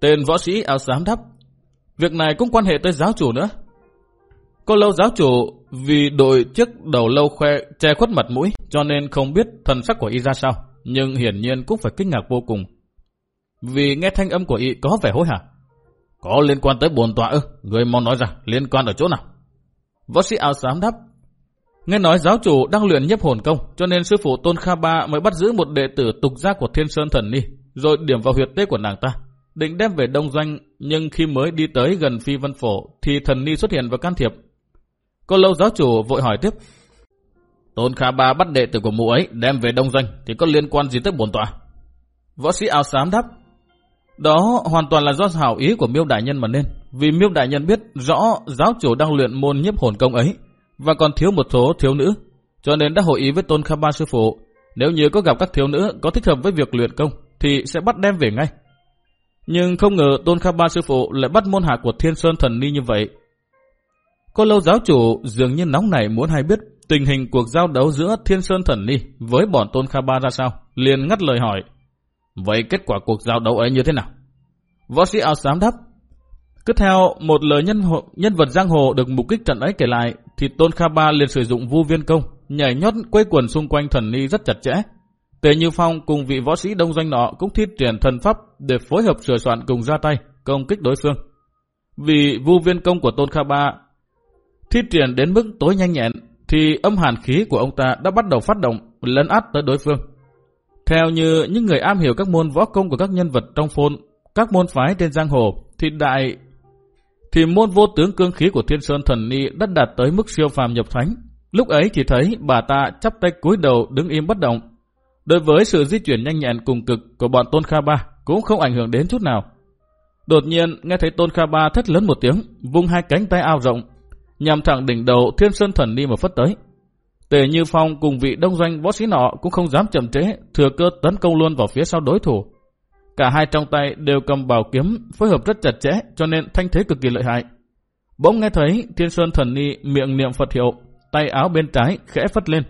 Tên võ sĩ áo xám đáp. Việc này cũng quan hệ tới giáo chủ nữa. Cô lâu giáo chủ vì đội chiếc đầu lâu khoe che khuất mặt mũi cho nên không biết thần sắc của y ra sao. Nhưng hiển nhiên cũng phải kinh ngạc vô cùng. Vì nghe thanh âm của y có vẻ hối hả. Có liên quan tới bồn tọa ư? Người mau nói ra liên quan ở chỗ nào? Võ sĩ áo xám đáp. Nghe nói giáo chủ đang luyện nhấp hồn công, cho nên sư phụ Tôn Kha Ba mới bắt giữ một đệ tử tục gia của Thiên Sơn Thần Ni, rồi điểm vào huyệt tế của nàng ta. Định đem về đông doanh, nhưng khi mới đi tới gần Phi Vân Phổ, thì Thần Ni xuất hiện và can thiệp. Cô lâu giáo chủ vội hỏi tiếp. Tôn Kha Ba bắt đệ tử của mụ ấy đem về đông doanh, thì có liên quan gì tới bổn tọa? Võ sĩ áo xám đáp. Đó hoàn toàn là do hảo ý của miêu đại nhân mà nên. Vì miêu đại nhân biết rõ giáo chủ đang luyện môn nhiếp hồn công ấy và còn thiếu một số thiếu nữ, cho nên đã hội ý với Tôn Kha Ba sư phụ. Nếu như có gặp các thiếu nữ có thích hợp với việc luyện công thì sẽ bắt đem về ngay. Nhưng không ngờ Tôn Kha Ba sư phụ lại bắt môn hạ của Thiên Sơn Thần Ni như vậy. Cô lâu giáo chủ dường như nóng nảy muốn hay biết tình hình cuộc giao đấu giữa Thiên Sơn Thần Ni với bọn Tôn Kha Ba ra sao, liền ngắt lời hỏi. Vậy kết quả cuộc giao đấu ấy như thế nào? Võ sĩ áo xám đáp. Cứ theo một lời nhân hộ, nhân vật giang hồ được mục kích trận ấy kể lại, thì Tôn Kha Ba liền sử dụng vu viên công, nhảy nhót quây quần xung quanh thần ni rất chặt chẽ. Tề Như Phong cùng vị võ sĩ đông doanh nọ cũng thiết triển thần pháp để phối hợp sửa soạn cùng ra tay, công kích đối phương. Vì vu viên công của Tôn Kha Ba Thi triển đến mức tối nhanh nhẹn, thì âm hàn khí của ông ta đã bắt đầu phát động, lấn át tới đối phương. Theo như những người am hiểu các môn võ công của các nhân vật trong phôn, các môn phái trên giang hồ, thì đại thì môn vô tướng cương khí của Thiên Sơn Thần Ni đã đạt tới mức siêu phàm nhập thánh. Lúc ấy chỉ thấy bà ta chắp tay cúi đầu đứng im bất động. Đối với sự di chuyển nhanh nhẹn cùng cực của bọn Tôn Kha Ba cũng không ảnh hưởng đến chút nào. Đột nhiên nghe thấy Tôn Kha Ba thét lớn một tiếng, vung hai cánh tay ao rộng, nhằm thẳng đỉnh đầu Thiên Sơn Thần Ni mà phất tới. Tề Như Phong cùng vị đông doanh võ sĩ nọ cũng không dám chậm trễ, thừa cơ tấn công luôn vào phía sau đối thủ. Cả hai trong tay đều cầm bảo kiếm, phối hợp rất chặt chẽ, cho nên thanh thế cực kỳ lợi hại. Bỗng nghe thấy Thiên Sơn Thần Ni miệng niệm Phật hiệu, tay áo bên trái khẽ phất lên,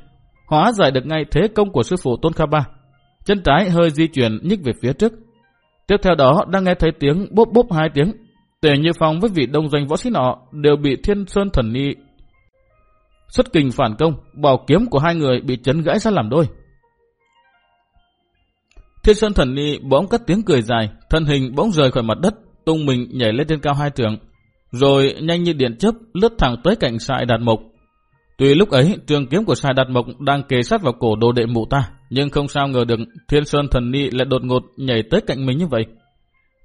hóa giải được ngay thế công của sư phụ Tôn Kha Ba. Chân trái hơi di chuyển nhích về phía trước. Tiếp theo đó đang nghe thấy tiếng bốp bốp hai tiếng. Tề Như Phong với vị đông doanh võ sĩ nọ đều bị Thiên Sơn Thần Ni xuất kình phản công, bảo kiếm của hai người bị chấn gãy ra làm đôi. Thiên Sơn Thần Ni bỗng cất tiếng cười dài, thân hình bỗng rời khỏi mặt đất, tung mình nhảy lên trên cao hai trường, rồi nhanh như điện chớp lướt thẳng tới cạnh Sài Đạt Mộc. Tuy lúc ấy trường kiếm của Sài Đạt Mộc đang kề sát vào cổ đồ đệ mụ ta, nhưng không sao ngờ được Thiên Sơn Thần Ni lại đột ngột nhảy tới cạnh mình như vậy.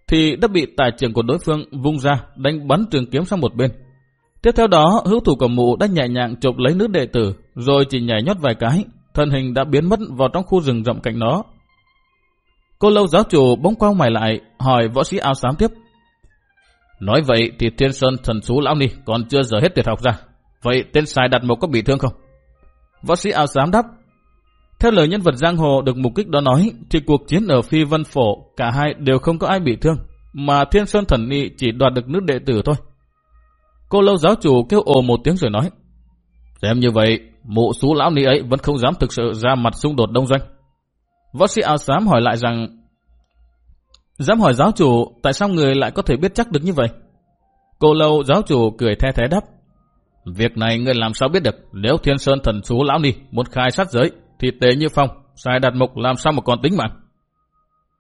Thì đã bị tài trưởng của đối phương vung ra đánh bắn trường kiếm sang một bên. Tiếp theo đó, hữu thủ của mụ đã nhẹ nhàng chụp lấy nữ đệ tử, rồi chỉ nhảy nhót vài cái, thân hình đã biến mất vào trong khu rừng rộng cạnh nó. Cô lâu giáo chủ bỗng quay mày lại, hỏi võ sĩ áo xám tiếp. Nói vậy thì Thiên Sơn thần sú lão ni còn chưa giờ hết tuyệt học ra. Vậy tên sai đặt một có bị thương không? Võ sĩ áo xám đáp. Theo lời nhân vật giang hồ được mục kích đó nói, thì cuộc chiến ở Phi Vân Phổ cả hai đều không có ai bị thương, mà Thiên Sơn thần Nị chỉ đoạt được nữ đệ tử thôi. Cô lâu giáo chủ kêu ồ một tiếng rồi nói. Xem như vậy, mụ xú lão ni ấy vẫn không dám thực sự ra mặt xung đột đông doanh. Võ sĩ áo xám hỏi lại rằng Dám hỏi giáo chủ tại sao người lại có thể biết chắc được như vậy? Cô lâu giáo chủ cười the thế đáp Việc này người làm sao biết được Nếu thiên sơn thần chú lão ni muốn khai sát giới thì tế như phong, Sai đặt mục làm sao mà còn tính mạng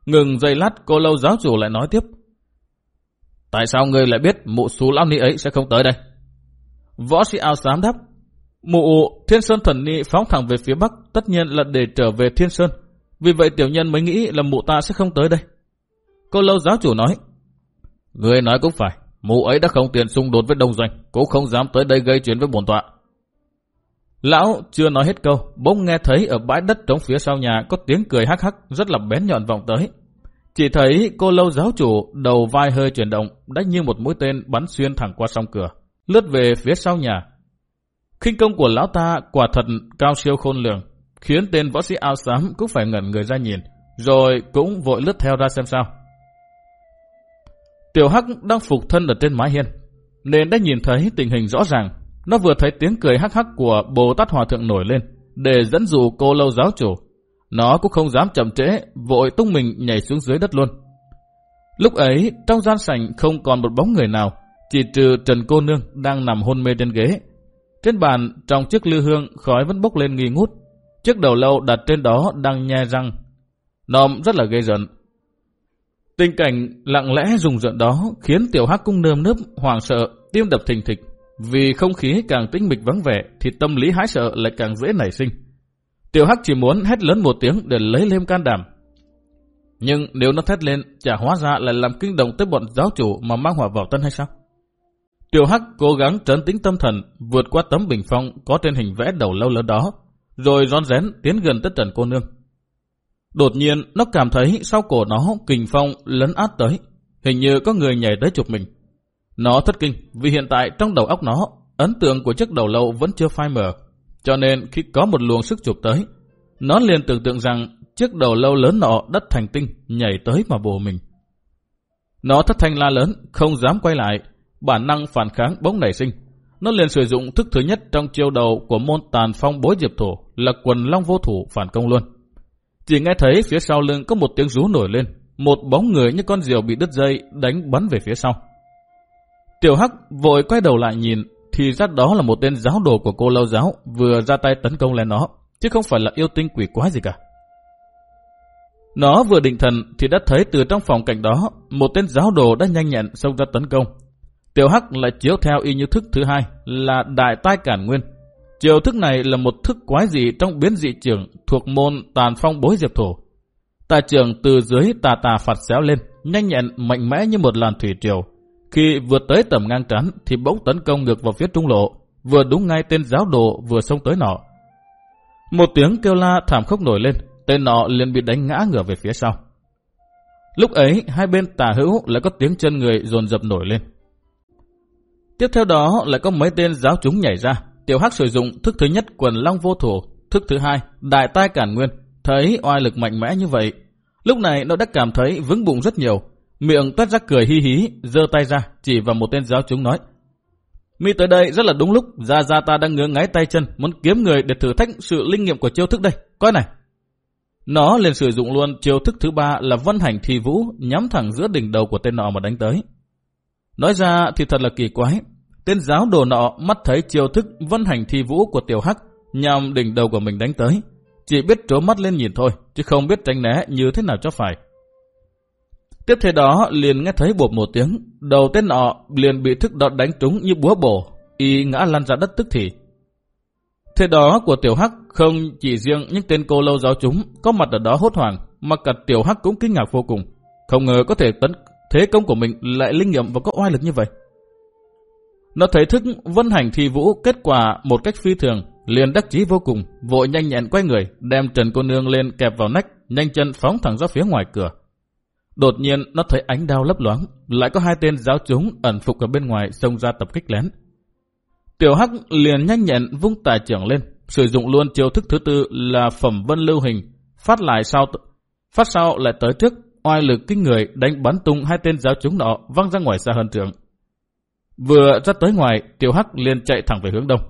Ngừng giây lát, cô lâu giáo chủ lại nói tiếp Tại sao người lại biết mụ xú lão ni ấy sẽ không tới đây? Võ sĩ áo xám đáp, Mụ thiên sơn thần ni phóng thẳng về phía bắc, Tất nhiên là để trở về thiên sơn vì vậy tiểu nhân mới nghĩ là mụ ta sẽ không tới đây. Cô lâu giáo chủ nói. Người nói cũng phải. Mụ ấy đã không tiền xung đột với đông doanh. Cũng không dám tới đây gây chuyện với bổn tọa. Lão chưa nói hết câu. Bỗng nghe thấy ở bãi đất trống phía sau nhà có tiếng cười hắc hắc rất là bén nhọn vọng tới. Chỉ thấy cô lâu giáo chủ đầu vai hơi chuyển động đã như một mũi tên bắn xuyên thẳng qua song cửa, lướt về phía sau nhà. kinh công của lão ta quả thật cao siêu khôn lường, khiến tên võ sĩ áo xám cũng phải ngẩn người ra nhìn, rồi cũng vội lướt theo ra xem sao. Tiểu Hắc đang phục thân ở trên mái hiên, nên đã nhìn thấy tình hình rõ ràng. Nó vừa thấy tiếng cười hắc hắc của Bồ Tát Hòa Thượng nổi lên, để dẫn dụ cô lâu giáo chủ. Nó cũng không dám chậm trễ, vội tung mình nhảy xuống dưới đất luôn. Lúc ấy, trong gian sảnh không còn một bóng người nào, chỉ trừ Trần Cô Nương đang nằm hôn mê trên ghế. Trên bàn, trong chiếc lư hương, khói vẫn bốc lên nghi ngút. Chiếc đầu lâu đặt trên đó đang nhe răng. Nòm rất là gây giận. Tình cảnh lặng lẽ rùng rợn đó khiến tiểu hắc cung nơm nớp, hoảng sợ, tim đập thình thịch. Vì không khí càng tĩnh mịch vắng vẻ thì tâm lý hái sợ lại càng dễ nảy sinh. Tiểu Hắc chỉ muốn hét lớn một tiếng để lấy lên can đảm. Nhưng nếu nó thét lên, chả hóa ra lại làm kinh động tới bọn giáo chủ mà mang hỏa vào tân hay sao? Tiểu Hắc cố gắng trấn tĩnh tâm thần, vượt qua tấm bình phong có trên hình vẽ đầu lâu lớn đó, rồi rón rén tiến gần tới Trần cô nương. Đột nhiên, nó cảm thấy sau cổ nó kình phong lấn át tới, hình như có người nhảy tới chụp mình. Nó thất kinh vì hiện tại trong đầu óc nó, ấn tượng của chiếc đầu lâu vẫn chưa phai mờ. Cho nên khi có một luồng sức chụp tới, nó liền tưởng tượng rằng chiếc đầu lâu lớn nọ đất thành tinh nhảy tới mà bồ mình. Nó thất thanh la lớn, không dám quay lại, bản năng phản kháng bỗng nảy sinh. Nó liền sử dụng thức thứ nhất trong chiêu đầu của môn tàn phong bối diệp thổ là quần long vô thủ phản công luôn. Chỉ nghe thấy phía sau lưng có một tiếng rú nổi lên, một bóng người như con diều bị đứt dây đánh bắn về phía sau. Tiểu Hắc vội quay đầu lại nhìn, thì ra đó là một tên giáo đồ của cô lâu giáo vừa ra tay tấn công lên nó, chứ không phải là yêu tinh quỷ quái gì cả. Nó vừa định thần thì đã thấy từ trong phòng cảnh đó, một tên giáo đồ đã nhanh nhẹn xông ra tấn công. Tiểu Hắc lại chiếu theo y như thức thứ hai là đại tai cản nguyên. Chiều thức này là một thức quái dị trong biến dị trưởng thuộc môn tàn phong bối diệp thổ. Tài trưởng từ dưới tà tà phạt xéo lên, nhanh nhẹn mạnh mẽ như một làn thủy triều, khi vượt tới tầm ngang trán thì bỗng tấn công ngược vào phía trung lộ, vừa đúng ngay tên giáo đồ vừa xông tới nọ. Một tiếng kêu la thảm khốc nổi lên, tên nọ liền bị đánh ngã ngửa về phía sau. Lúc ấy, hai bên tà hữu lại có tiếng chân người dồn dập nổi lên. Tiếp theo đó lại có mấy tên giáo chúng nhảy ra. Tiểu Hắc sử dụng thức thứ nhất quần long vô thủ, thức thứ hai đại tai cản nguyên. Thấy oai lực mạnh mẽ như vậy, lúc này nó đã cảm thấy vững bụng rất nhiều, Miệng toát ra cười hi hí, giơ tay ra, chỉ vào một tên giáo chúng nói. Mi tới đây rất là đúng lúc, Gia Gia ta đang ngứa ngáy tay chân, muốn kiếm người để thử thách sự linh nghiệm của chiêu thức đây. Coi này. Nó liền sử dụng luôn chiêu thức thứ ba là vân hành thi vũ, nhắm thẳng giữa đỉnh đầu của tên nọ mà đánh tới. Nói ra thì thật là kỳ quái. Tên giáo đồ nọ mắt thấy chiêu thức vân hành thi vũ của tiểu hắc nhằm đỉnh đầu của mình đánh tới. Chỉ biết trố mắt lên nhìn thôi, chứ không biết tránh né như thế nào cho phải. Tiếp theo đó liền nghe thấy bột một tiếng, đầu tên nọ liền bị thức đọt đánh trúng như búa bổ, y ngã lăn ra đất tức thì. Thế đó của Tiểu Hắc không chỉ riêng những tên cô lâu giáo chúng có mặt ở đó hốt hoảng, mà cả Tiểu Hắc cũng kinh ngạc vô cùng. Không ngờ có thể tấn thế công của mình lại linh nghiệm và có oai lực như vậy. Nó thấy thức vân hành thi vũ kết quả một cách phi thường, liền đắc chí vô cùng, vội nhanh nhẹn quay người, đem Trần Cô Nương lên kẹp vào nách, nhanh chân phóng thẳng ra phía ngoài cửa. Đột nhiên nó thấy ánh đao lấp loáng, lại có hai tên giáo chúng ẩn phục ở bên ngoài xông ra tập kích lén. Tiểu Hắc liền nhanh nhẹn vung tài trưởng lên, sử dụng luôn chiêu thức thứ tư là phẩm vân lưu hình, phát lại sau phát sau lại tới trước, oai lực kinh người đánh bắn tung hai tên giáo chúng nọ văng ra ngoài xa hơn trường. Vừa ra tới ngoài, Tiểu Hắc liền chạy thẳng về hướng đông.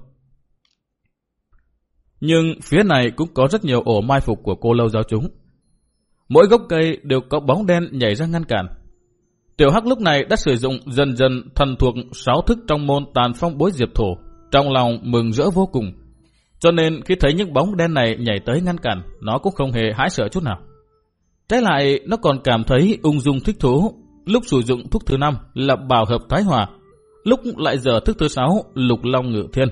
Nhưng phía này cũng có rất nhiều ổ mai phục của cô lâu giáo chúng. Mỗi gốc cây đều có bóng đen nhảy ra ngăn cản. Tiểu Hắc lúc này đã sử dụng dần dần thần thuộc sáu thức trong môn tàn phong bối diệp thổ, trong lòng mừng rỡ vô cùng. Cho nên khi thấy những bóng đen này nhảy tới ngăn cản, nó cũng không hề hãi sợ chút nào. Trái lại, nó còn cảm thấy ung dung thích thú. Lúc sử dụng thuốc thứ năm là bảo hợp thái hòa, lúc lại giờ thức thứ sáu lục long ngự thiên.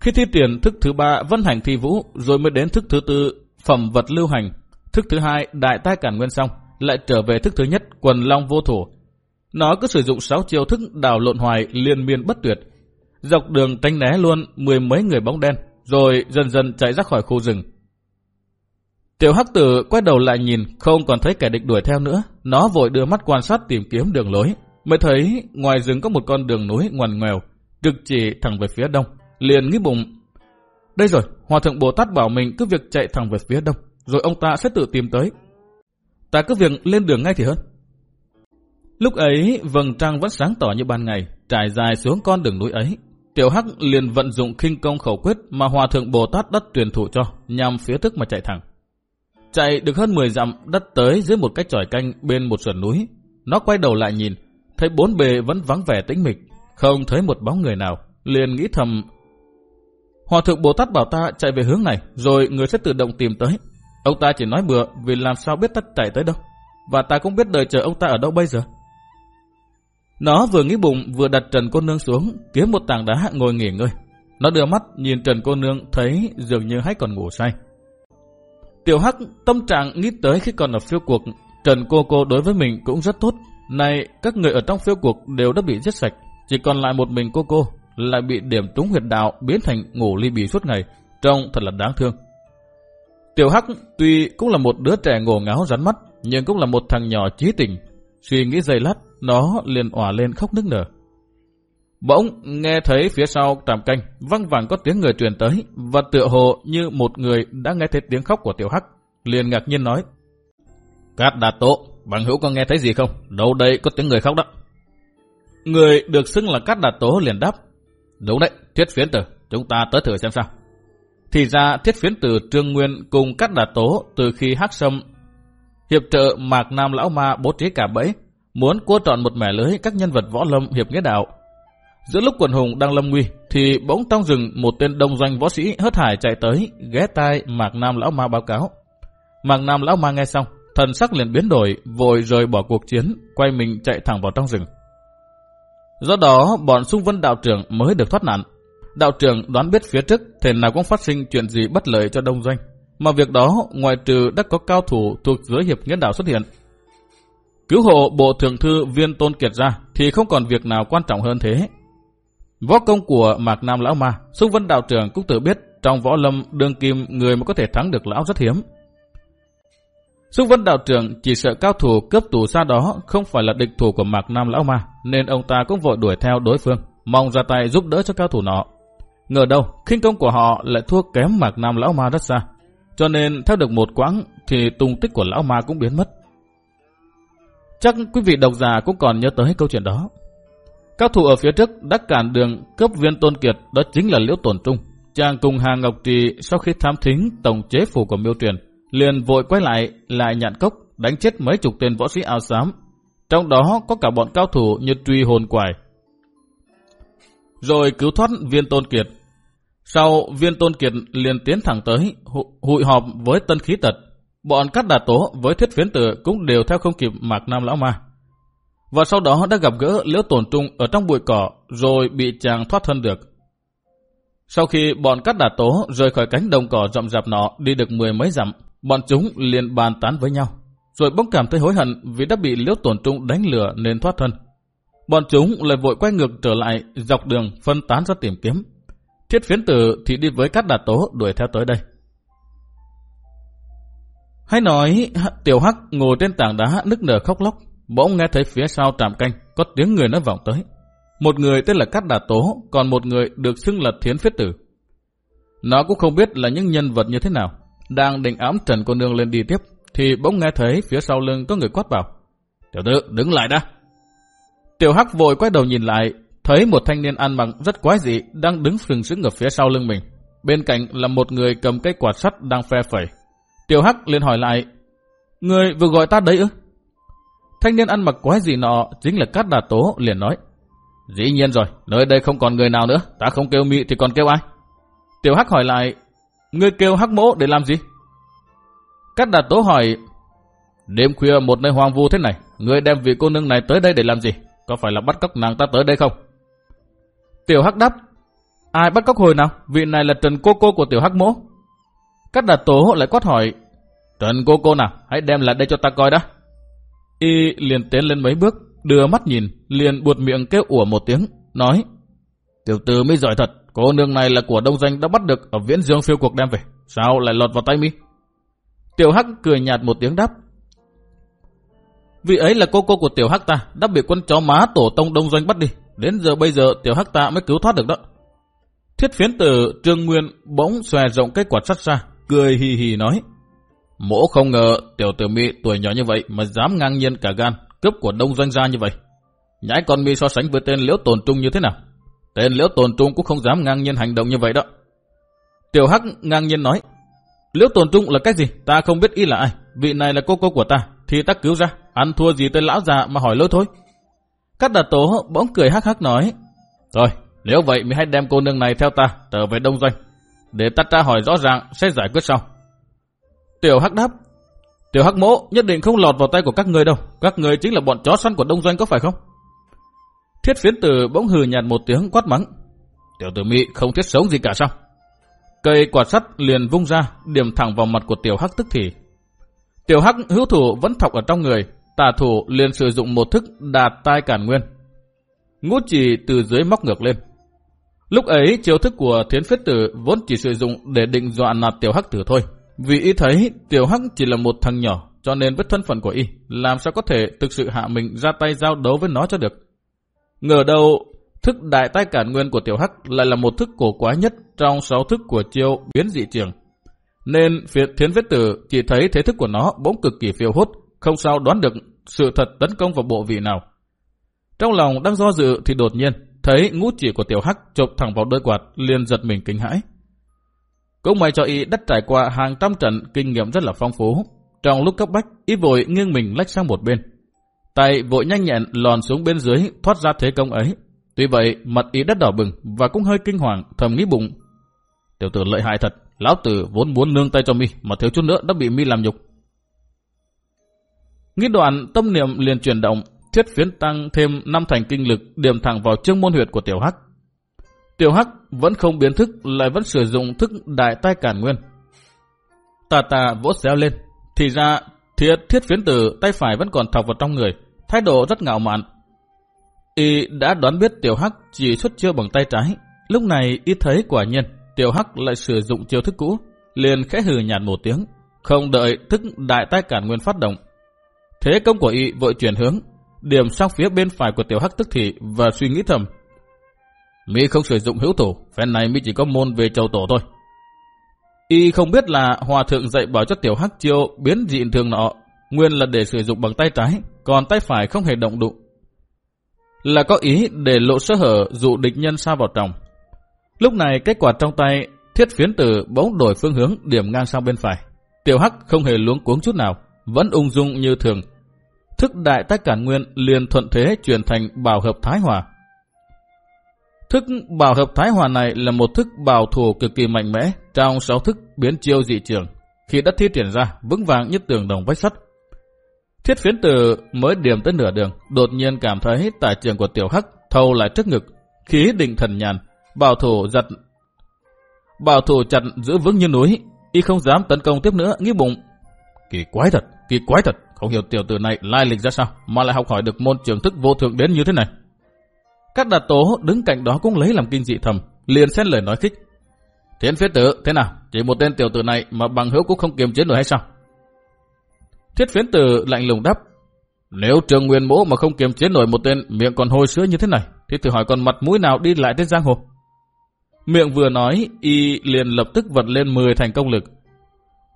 Khi thi triển thức thứ ba vân hành thi vũ, rồi mới đến thức thứ tư phẩm vật lưu hành, Thức thứ hai, đại tai cản nguyên xong, lại trở về thức thứ nhất, quần long vô thủ. Nó cứ sử dụng 6 chiêu thức đảo lộn hoài liên miên bất tuyệt. Dọc đường tránh né luôn mười mấy người bóng đen, rồi dần dần chạy ra khỏi khu rừng. Tiểu hắc tử quay đầu lại nhìn, không còn thấy kẻ địch đuổi theo nữa. Nó vội đưa mắt quan sát tìm kiếm đường lối. Mới thấy ngoài rừng có một con đường núi ngoằn ngoèo, trực chỉ thẳng về phía đông. Liền nghĩ bụng, đây rồi, Hòa Thượng Bồ Tát bảo mình cứ việc chạy thẳng về phía đông, rồi ông ta sẽ tự tìm tới. Ta cứ việc lên đường ngay thì hơn. Lúc ấy, vầng trăng vẫn sáng tỏ như ban ngày, trải dài xuống con đường núi ấy. Tiểu Hắc liền vận dụng khinh công khẩu quyết mà Hòa Thượng Bồ Tát đất truyền thụ cho, nhằm phía trước mà chạy thẳng. Chạy được hơn 10 dặm, đất tới dưới một cái tròi canh bên một sườn núi. Nó quay đầu lại nhìn, thấy bốn bề vẫn vắng vẻ tĩnh mịch, không thấy một bóng người nào, liền nghĩ thầm. Hòa thượng Bồ Tát bảo ta chạy về hướng này, rồi người sẽ tự động tìm tới. Ông ta chỉ nói bừa vì làm sao biết ta chạy tới đâu, và ta cũng biết đợi chờ ông ta ở đâu bây giờ. Nó vừa nghĩ bụng vừa đặt Trần cô nương xuống, kiếm một tảng đá ngồi nghỉ ngơi. Nó đưa mắt nhìn Trần cô nương thấy dường như hay còn ngủ say. Tiểu Hắc tâm trạng nghĩ tới khi còn ở phiêu cuộc, Trần cô cô đối với mình cũng rất tốt. Này, các người ở trong phiêu cuộc đều đã bị giết sạch, chỉ còn lại một mình cô cô, lại bị điểm trúng huyệt đạo biến thành ngủ ly bì suốt ngày, trông thật là đáng thương. Tiểu Hắc tuy cũng là một đứa trẻ ngổ ngáo rắn mắt, nhưng cũng là một thằng nhỏ trí tình. Suy nghĩ giây lát, nó liền òa lên khóc nức nở. Bỗng nghe thấy phía sau trạm canh văng vẳng có tiếng người truyền tới và tựa hồ như một người đã nghe thấy tiếng khóc của tiểu hắc. Liền ngạc nhiên nói. Cát đạt tố, bằng hữu có nghe thấy gì không? Đâu đây có tiếng người khóc đó. Người được xưng là Cát đạt tố liền đáp. Đúng đấy, thuyết phiến tử, chúng ta tới thử xem sao. Thì ra thiết phiến tử Trương Nguyên cùng các đà tố từ khi hắc sâm hiệp trợ Mạc Nam Lão Ma bố trí cả bẫy, muốn cua trọn một mẻ lưới các nhân vật võ lâm hiệp nghĩa đạo Giữa lúc quần hùng đang lâm nguy, thì bỗng trong rừng một tên đông doanh võ sĩ hớt hải chạy tới, ghé tai Mạc Nam Lão Ma báo cáo. Mạc Nam Lão Ma nghe xong, thần sắc liền biến đổi, vội rời bỏ cuộc chiến, quay mình chạy thẳng vào trong rừng. Do đó, bọn xung vân đạo trưởng mới được thoát nạn. Đạo trưởng đoán biết phía trước thể nào cũng phát sinh chuyện gì bất lợi cho đông doanh. Mà việc đó, ngoài trừ đã có cao thủ thuộc giới hiệp nghĩa đạo xuất hiện, cứu hộ bộ thượng thư viên tôn kiệt ra thì không còn việc nào quan trọng hơn thế. Võ công của Mạc Nam Lão Ma, Xúc Vân Đạo Trưởng cũng tự biết trong võ lâm đương kim người mà có thể thắng được Lão rất hiếm. Xúc Vân Đạo Trưởng chỉ sợ cao thủ cướp tù xa đó không phải là địch thủ của Mạc Nam Lão Ma, nên ông ta cũng vội đuổi theo đối phương, mong ra tay giúp đỡ cho cao thủ nọ. Ngờ đâu, khinh công của họ lại thua kém Mạc Nam Lão Ma rất xa. Cho nên theo được một quãng thì tung tích của Lão Ma cũng biến mất. Chắc quý vị độc giả cũng còn nhớ tới câu chuyện đó. Các thủ ở phía trước đã cản đường cướp viên tôn kiệt đó chính là Liễu Tổn Trung. Chàng cùng Hà Ngọc Trì sau khi tham thính tổng chế phủ của miêu truyền, liền vội quay lại lại nhạn cốc đánh chết mấy chục tên võ sĩ áo xám. Trong đó có cả bọn cao thủ như truy hồn quải. Rồi cứu thoát viên tôn kiệt. Sau viên tôn kiệt liền tiến thẳng tới hội họp với tân khí tật. Bọn cắt đà tố với thiết phiến tử cũng đều theo không kịp mạc nam lão ma và sau đó đã gặp gỡ Liễu Tổn Trung ở trong bụi cỏ rồi bị chàng thoát thân được. Sau khi bọn cắt đà tố rời khỏi cánh đồng cỏ rậm rạp nọ đi được mười mấy dặm, bọn chúng liền bàn tán với nhau, rồi bỗng cảm thấy hối hận vì đã bị Liễu Tổn Trung đánh lừa nên thoát thân. Bọn chúng lại vội quay ngược trở lại dọc đường phân tán ra tìm kiếm. Thiết phiến tử thì đi với cát đà tố đuổi theo tới đây. Hay nói, tiểu hắc ngồi trên tảng đá nức nở khóc lóc, bỗng nghe thấy phía sau trạm canh có tiếng người nói vọng tới. Một người tên là Cát Đà Tố, còn một người được xưng là Thiến Phiết Tử. Nó cũng không biết là những nhân vật như thế nào. Đang định ám Trần cô nương lên đi tiếp, thì bỗng nghe thấy phía sau lưng có người quát bảo. Tiểu tử, đứng lại đã. Tiểu Hắc vội quay đầu nhìn lại, thấy một thanh niên ăn mặc rất quái dị đang đứng sừng sững ở phía sau lưng mình. Bên cạnh là một người cầm cây quạt sắt đang phe phẩy. Tiểu Hắc liền hỏi lại, Người vừa gọi ta đấy ư? Thanh niên ăn mặc quái gì nọ chính là Cát Đà Tố liền nói. Dĩ nhiên rồi, nơi đây không còn người nào nữa, ta không kêu mị thì còn kêu ai? Tiểu Hắc hỏi lại, ngươi kêu Hắc mỗ để làm gì? Cát Đà Tố hỏi, đêm khuya một nơi hoang vu thế này, ngươi đem vị cô nương này tới đây để làm gì? Có phải là bắt cóc nàng ta tới đây không? Tiểu Hắc đáp, ai bắt cóc hồi nào? Vị này là Trần Cô Cô của Tiểu Hắc mỗ. Cát Đà Tố lại quát hỏi, Trần Cô Cô nào, hãy đem lại đây cho ta coi đã. Y liền tiến lên mấy bước, đưa mắt nhìn, liền buột miệng kêu ủa một tiếng, nói Tiểu tử mới giỏi thật, cô nương này là của đông danh đã bắt được ở viễn dương phiêu cuộc đem về, sao lại lọt vào tay mi? Tiểu Hắc cười nhạt một tiếng đáp. Vị ấy là cô cô của Tiểu Hắc ta, đã bị quân chó má tổ tông đông doanh bắt đi. Đến giờ bây giờ Tiểu Hắc ta mới cứu thoát được đó. Thiết phiến tử Trương Nguyên bỗng xòe rộng cái quạt sắt ra, cười hì hì nói. Mỗ không ngờ tiểu tử mỹ tuổi nhỏ như vậy mà dám ngang nhiên cả gan, cướp của đông doanh gia như vậy. Nhãi con mi so sánh với tên liễu tồn trung như thế nào? Tên liễu tồn trung cũng không dám ngang nhiên hành động như vậy đó. Tiểu Hắc ngang nhiên nói, liễu tồn trung là cái gì? Ta không biết y là ai. Vị này là cô cô của ta, thì ta cứu ra. Ăn thua gì tên lão già mà hỏi lỗi thôi. Các đà tố bỗng cười hắc hắc nói, Rồi, nếu vậy mi hãy đem cô nương này theo ta trở về đông doanh. Để ta tra hỏi rõ ràng sẽ giải quyết sau. Tiểu Hắc đáp, Tiểu Hắc mỗ nhất định không lọt vào tay của các người đâu. Các người chính là bọn chó săn của đông doanh có phải không? Thiết phiến tử bỗng hừ nhạt một tiếng quát mắng. Tiểu tử mỹ không thiết sống gì cả sao? Cây quạt sắt liền vung ra, điểm thẳng vào mặt của tiểu hắc tức thì. Tiểu hắc hữu thủ vẫn thọc ở trong người, tà thủ liền sử dụng một thức đạt tai cản nguyên. Ngút chỉ từ dưới móc ngược lên. Lúc ấy chiêu thức của thiến Phết tử vốn chỉ sử dụng để định dọa nạt tiểu hắc tử thôi. Vì y thấy tiểu hắc chỉ là một thằng nhỏ, cho nên với thân phận của y, làm sao có thể thực sự hạ mình ra tay giao đấu với nó cho được. Ngờ đâu, thức đại tai cản nguyên của tiểu hắc lại là một thức cổ quái nhất trong sáu thức của chiêu biến dị trường. Nên phía thiến vết tử chỉ thấy thế thức của nó bỗng cực kỳ phiêu hốt, không sao đoán được sự thật tấn công vào bộ vị nào. Trong lòng đang do dự thì đột nhiên thấy ngũ chỉ của tiểu hắc chộp thẳng vào đôi quạt liền giật mình kinh hãi. Cũng may cho y đất trải qua hàng trăm trận kinh nghiệm rất là phong phú. Trong lúc cấp bách, y vội nghiêng mình lách sang một bên. Tay vội nhanh nhẹn lòn xuống bên dưới thoát ra thế công ấy. Tuy vậy, mặt y đất đỏ bừng và cũng hơi kinh hoàng, thầm nghĩ bụng. Tiểu tử lợi hại thật, lão tử vốn muốn nương tay cho mi mà thiếu chút nữa đã bị mi làm nhục. Nghĩ đoạn tâm niệm liền chuyển động, thiết phiến tăng thêm năm thành kinh lực điểm thẳng vào chương môn huyệt của tiểu hắc. Tiểu hắc vẫn không biến thức lại vẫn sử dụng thức đại tai cản nguyên. Tà tà vỗ xéo lên, thì ra thiết thiết phiến tử tay phải vẫn còn thọc vào trong người, thái độ rất ngạo mạn. Y đã đoán biết tiểu hắc chỉ xuất chiêu bằng tay trái, lúc này y thấy quả nhiên tiểu hắc lại sử dụng chiêu thức cũ, liền khẽ hừ nhạt một tiếng, không đợi thức đại tai cản nguyên phát động. Thế công của y vội chuyển hướng, điểm sang phía bên phải của tiểu hắc tức thì và suy nghĩ thầm. Mi không sử dụng hữu thủ, phen này Mi chỉ có môn về châu tổ thôi. Y không biết là hòa thượng dạy bảo cho tiểu hắc chiêu biến dị thường nọ, nguyên là để sử dụng bằng tay trái, còn tay phải không hề động đụng. Là có ý để lộ sơ hở dụ địch nhân xa vào trong. Lúc này kết quả trong tay, thiết phiến tử bỗng đổi phương hướng điểm ngang sang bên phải. Tiểu hắc không hề luống cuống chút nào, vẫn ung dung như thường. Thức đại tách cản nguyên liền thuận thế chuyển thành bảo hợp thái hòa. Thức bảo hợp thái hòa này là một thức bảo thủ cực kỳ mạnh mẽ trong sáu thức biến chiêu dị trường. Khi đã thi triển ra, vững vàng như tường đồng vách sắt. Thiết phiến tử mới điểm tới nửa đường, đột nhiên cảm thấy tài trường của tiểu hắc thâu lại trước ngực, khí định thần nhàn, bảo thủ giật bảo thủ chặt giữ vững như núi, y không dám tấn công tiếp nữa, nghĩ bụng. Kỳ quái thật, kỳ quái thật, không hiểu tiểu tử này lai lịch ra sao, mà lại học hỏi được môn trường thức vô thượng đến như thế này. Các đạt tố đứng cạnh đó cũng lấy làm kinh dị thầm, liền xét lời nói khích. Thiên phế tử, thế nào? Chỉ một tên tiểu tử này mà bằng hữu cũng không kiềm chế nổi hay sao? Thiết phiến tử lạnh lùng đáp. Nếu trường nguyên mỗ mà không kiềm chế nổi một tên miệng còn hôi sữa như thế này, thì thử hỏi còn mặt mũi nào đi lại trên giang hồ? Miệng vừa nói, y liền lập tức vật lên 10 thành công lực.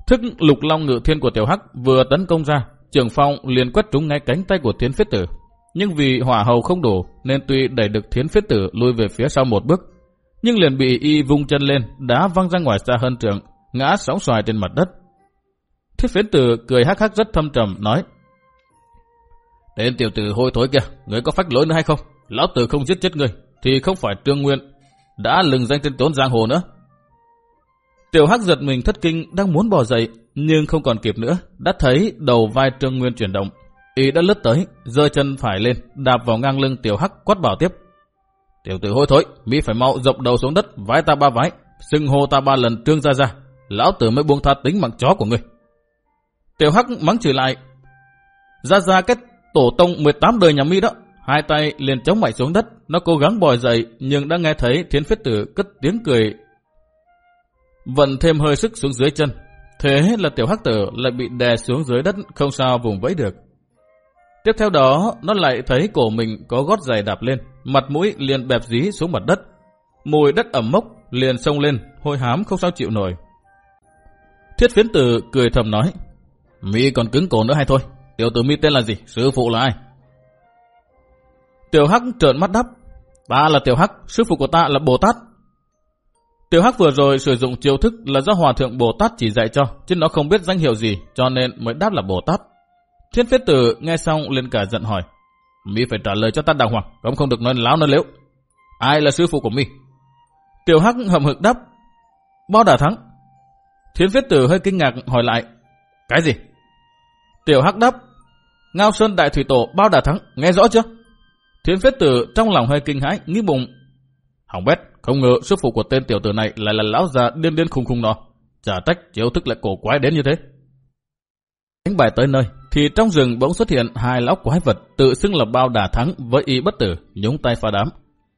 Thức lục long ngự thiên của tiểu hắc vừa tấn công ra, trường phong liền quét trúng ngay cánh tay của thiến phiết tử. Nhưng vì hỏa hầu không đủ nên tuy đẩy được thiến phiết tử lui về phía sau một bước, nhưng liền bị y vung chân lên, đá văng ra ngoài xa hơn trường, ngã sóng xoài trên mặt đất. Thiết phiến tử cười hắc hắc rất thâm trầm, nói Tên tiểu tử hôi thối kia, người có phách lỗi nữa hay không? Lão tử không giết chết người, thì không phải trương nguyên, đã lừng danh trên tốn giang hồ nữa. Tiểu hắc giật mình thất kinh đang muốn bỏ dậy, nhưng không còn kịp nữa, đã thấy đầu vai trương nguyên chuyển động, Y đã lướt tới, giơ chân phải lên, đạp vào ngang lưng tiểu hắc quát bảo tiếp. Tiểu tử hôi thối, Mỹ phải mau dập đầu xuống đất, vái ta ba vái, xưng hô ta ba lần trương ra ra. Lão tử mới buông tha tính mạng chó của ngươi. Tiểu hắc mắng chửi lại. Ra ra cái tổ tông 18 đời nhà Mỹ đó. Hai tay liền chống mạnh xuống đất, nó cố gắng bò dậy, nhưng đã nghe thấy thiến phết tử cất tiếng cười. Vận thêm hơi sức xuống dưới chân. Thế là tiểu hắc tử lại bị đè xuống dưới đất không sao vùng vẫy được. Tiếp theo đó, nó lại thấy cổ mình có gót giày đạp lên, mặt mũi liền bẹp dí xuống mặt đất. Mùi đất ẩm mốc liền sông lên, hôi hám không sao chịu nổi. Thiết phiến tử cười thầm nói, Mi còn cứng cổ nữa hay thôi, tiểu tử Mi tên là gì, sư phụ là ai? Tiểu Hắc trợn mắt đáp, ta là Tiểu Hắc, sư phụ của ta là Bồ Tát. Tiểu Hắc vừa rồi sử dụng chiêu thức là do Hòa Thượng Bồ Tát chỉ dạy cho, chứ nó không biết danh hiệu gì, cho nên mới đáp là Bồ Tát. Thiên Phết Tử nghe xong liền cả giận hỏi, Mi phải trả lời cho ta đàng hoàng, không không được nói láo nói liễu. Ai là sư phụ của Mi? Tiểu Hắc hậm hực đáp, bao đà thắng. Thiên Phết Tử hơi kinh ngạc hỏi lại, cái gì? Tiểu Hắc đáp, Ngao Sơn Đại Thủy Tổ bao đà thắng, nghe rõ chưa? Thiên Phết Tử trong lòng hơi kinh hãi, nghĩ bụng, hỏng bét, không ngờ sư phụ của tên tiểu tử này lại là lão già điên điên khùng khùng nọ, Chả trách chiếu thức lại cổ quái đến như thế. Đánh bài tới nơi, thì trong rừng bỗng xuất hiện hai lão quái vật tự xưng là bao đà thắng với y bất tử, nhúng tay phá đám.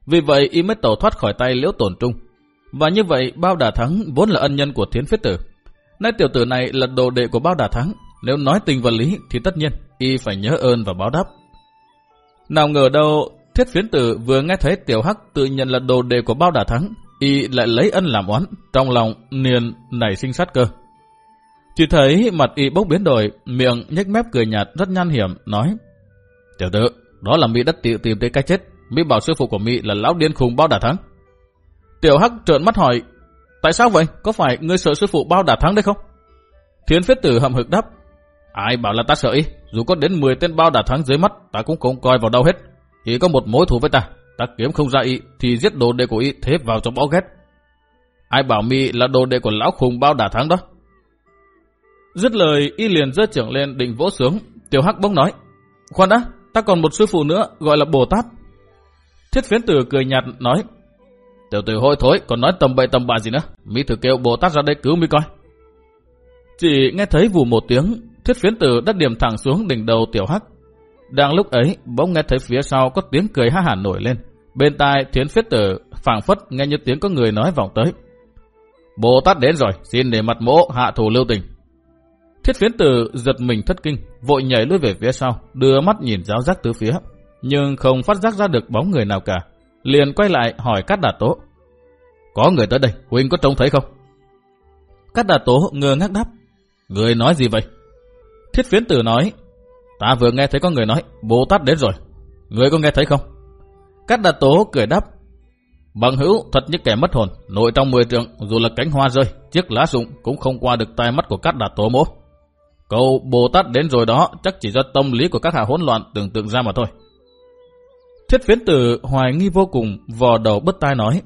Vì vậy y mới tẩu thoát khỏi tay liễu tổn trung. Và như vậy bao đà thắng vốn là ân nhân của thiến phiết tử. Nay tiểu tử này là đồ đệ của bao đà thắng. Nếu nói tình và lý thì tất nhiên y phải nhớ ơn và báo đáp. Nào ngờ đâu thiết phiến tử vừa nghe thấy tiểu hắc tự nhận là đồ đệ của bao Đả thắng. Y lại lấy ân làm oán, trong lòng niền nảy sinh sát cơ. Chỉ thấy mặt y bốc biến đổi, miệng nhếch mép cười nhạt rất nhan hiểm, nói Tiểu tử, đó là Mỹ đất tự tìm tới cái chết. Mỹ bảo sư phụ của Mỹ là lão điên khùng bao Đả thắng. Tiểu Hắc trợn mắt hỏi, tại sao vậy? Có phải ngươi sợ sư phụ bao Đả thắng đấy không? Thiên phiến tử hậm hực đáp, ai bảo là ta sợ y? Dù có đến 10 tên bao Đả thắng dưới mắt, ta cũng không coi vào đâu hết. Chỉ có một mối thù với ta, ta kiếm không ra y, thì giết đồ đệ của y thế vào trong bó ghét. Ai bảo mi là đồ đệ của lão khùng bao đả thắng đó? Dứt lời, y liền giơ trưởng lên định vỗ xuống. Tiểu Hắc bỗng nói, khoan đã, ta còn một sư phụ nữa, gọi là Bồ Tát. Thiết phiến tử cười nhạt nói, tiểu tử hôi thối, còn nói tầm bậy tầm bạ gì nữa, mi thử kêu Bồ Tát ra đây cứu mi coi. Chỉ nghe thấy vù một tiếng, thiết phiến tử đã điểm thẳng xuống đỉnh đầu Tiểu Hắc. Đang lúc ấy, bỗng nghe thấy phía sau có tiếng cười ha hả nổi lên. Bên tai thiến phiết tử phảng phất nghe như tiếng có người nói vọng tới. Bồ Tát đến rồi, xin để mặt mỗ hạ thủ lưu tình. Thiết phiến tử giật mình thất kinh, vội nhảy lùi về phía sau, đưa mắt nhìn giáo giác tứ phía, nhưng không phát giác ra được bóng người nào cả. Liền quay lại hỏi Cát Đà Tố. Có người tới đây, Huynh có trông thấy không? Cát Đà Tố ngơ ngác đáp. Người nói gì vậy? Thiết phiến tử nói. Ta vừa nghe thấy có người nói, Bồ Tát đến rồi. Người có nghe thấy không? Cát Đạt Tố cười đáp. Bằng hữu thật như kẻ mất hồn, nội trong mười trường, dù là cánh hoa rơi, chiếc lá rụng cũng không qua được tai mắt của Cát Đạt Tố mố. Câu Bồ Tát đến rồi đó chắc chỉ do tâm lý của các hạ hỗn loạn tưởng tượng ra mà thôi. Thiết phiến tử hoài nghi vô cùng, vò đầu bất tai nói.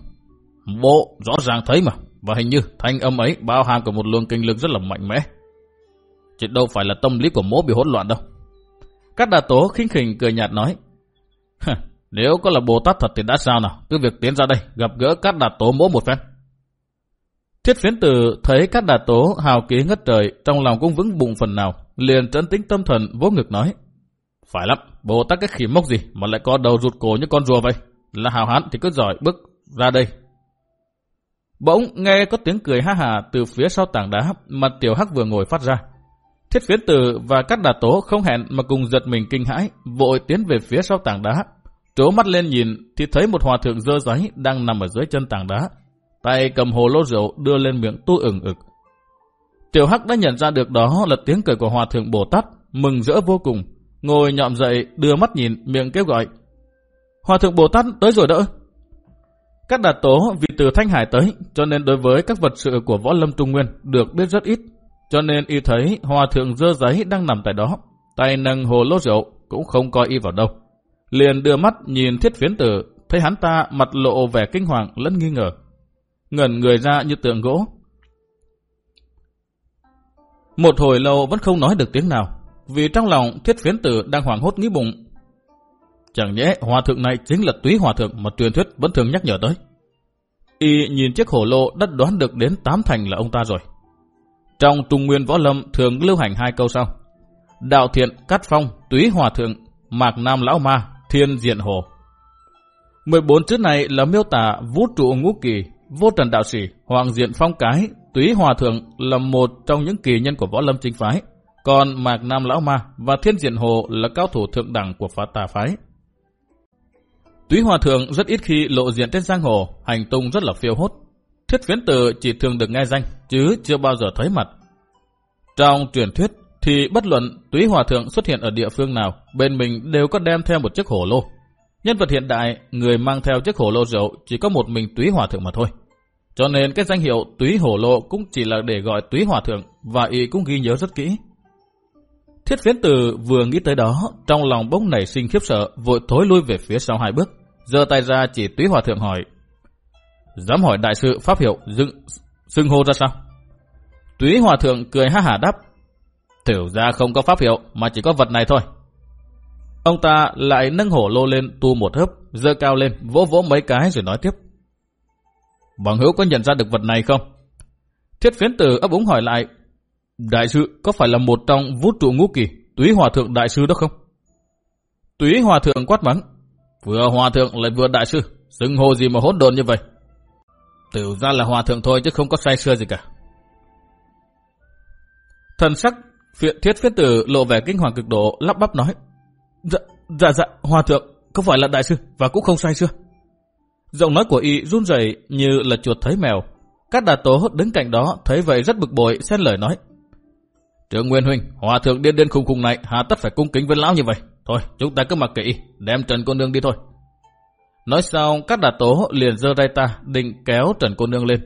Bộ rõ ràng thấy mà, và hình như thanh âm ấy bao hàm của một luồng kinh lực rất là mạnh mẽ. Chứ đâu phải là tâm lý của mố bị hỗn loạn đâu. Các đà tố khinh khỉnh cười nhạt nói. Nếu có là Bồ Tát thật thì đã sao nào, cứ việc tiến ra đây, gặp gỡ các đà tố mỗi một phen. Thiết phiến tử thấy các đà tố hào khí ngất trời, trong lòng cũng vững bụng phần nào, liền trấn tĩnh tâm thần vỗ ngực nói. Phải lắm, Bồ Tát cái khỉ mốc gì mà lại có đầu rụt cổ như con rùa vậy? Là hào hán thì cứ giỏi bước ra đây. Bỗng nghe có tiếng cười ha hà từ phía sau tảng đá mà tiểu hắc vừa ngồi phát ra. Thiết phiến tử và các đà tố không hẹn mà cùng giật mình kinh hãi, vội tiến về phía sau tảng đá. Trố mắt lên nhìn thì thấy một hòa thượng dơ giấy đang nằm ở dưới chân tảng đá, tay cầm hồ lô rượu đưa lên miệng tu ửng ực. Tiểu Hắc đã nhận ra được đó là tiếng cười của Hòa Thượng Bồ Tát, mừng rỡ vô cùng. Ngồi nhọm dậy, đưa mắt nhìn, miệng kêu gọi. Hòa Thượng Bồ Tát tới rồi đỡ. Các đạt tố vì từ Thanh Hải tới, cho nên đối với các vật sự của Võ Lâm Trung Nguyên được biết rất ít. Cho nên y thấy Hòa Thượng dơ giấy đang nằm tại đó, tay nâng hồ lô rượu, cũng không coi y vào đâu. Liền đưa mắt nhìn thiết phiến tử, thấy hắn ta mặt lộ vẻ kinh hoàng lẫn nghi ngờ ngẩn người ra như tượng gỗ. Một hồi lâu vẫn không nói được tiếng nào, vì trong lòng thiết phiến tử đang hoảng hốt nghĩ bụng. Chẳng nhẽ hòa thượng này chính là túy hòa thượng mà truyền thuyết vẫn thường nhắc nhở tới. Y nhìn chiếc hổ lô đã đoán được đến tám thành là ông ta rồi. Trong Trung Nguyên Võ Lâm thường lưu hành hai câu sau. Đạo thiện cắt phong, túy hòa thượng, mạc nam lão ma, thiên diện hồ. 14 chữ này là miêu tả vũ trụ ngũ kỳ vô trần đạo sĩ, hoàng diện phong cái, Túy Hòa Thượng là một trong những kỳ nhân của võ lâm chính phái, còn Mạc Nam Lão Ma và Thiên Diện Hồ là cao thủ thượng đẳng của phá tà phái. Túy Hòa Thượng rất ít khi lộ diện trên giang hồ, hành tung rất là phiêu hốt. Thiết phiến tử chỉ thường được nghe danh, chứ chưa bao giờ thấy mặt. Trong truyền thuyết, thì bất luận Túy Hòa Thượng xuất hiện ở địa phương nào, bên mình đều có đem theo một chiếc hổ lô. Nhân vật hiện đại, người mang theo chiếc hổ lô rượu chỉ có một mình Túy Hòa Thượng mà thôi. Cho nên cái danh hiệu Túy Hổ Lô cũng chỉ là để gọi Túy Hòa Thượng và y cũng ghi nhớ rất kỹ. Thiết phiến tử vừa nghĩ tới đó, trong lòng bỗng nảy sinh khiếp sợ, vội thối lui về phía sau hai bước, giơ tay ra chỉ Túy Hòa Thượng hỏi. Dám hỏi đại sự pháp hiệu dựng xưng hô ra sao? Túy Hòa Thượng cười ha hả đáp. Tiểu ra không có pháp hiệu mà chỉ có vật này thôi. Ông ta lại nâng hổ lô lên tu một hớp, dơ cao lên, vỗ vỗ mấy cái rồi nói tiếp. Bằng hữu có nhận ra được vật này không? Thiết phiến tử ấp úng hỏi lại. Đại sư có phải là một trong vũ trụ ngũ kỳ, túy hòa thượng đại sư đó không? Túy hòa thượng quát mắng. Vừa hòa thượng lại vừa đại sư, xưng hô gì mà hỗn đồn như vậy? Tiểu ra là hòa thượng thôi chứ không có say xưa gì cả. Thần sắc phiện thiết phiết tử lộ vẻ kinh hoàng cực độ lắp bắp nói. Dạ, dạ, dạ, hòa thượng, có phải là đại sư và cũng không say xưa? Giọng nói của y run rẩy như là chuột thấy mèo. Các đà tố đứng cạnh đó thấy vậy rất bực bội xen lời nói. trưởng Nguyên Huynh, hòa thượng điên điên khùng khùng này hà tất phải cung kính với lão như vậy. Thôi, chúng ta cứ mặc kệ, đem Trần Cô Nương đi thôi. Nói xong, các đà tố liền giơ tay ta định kéo Trần Cô Nương lên.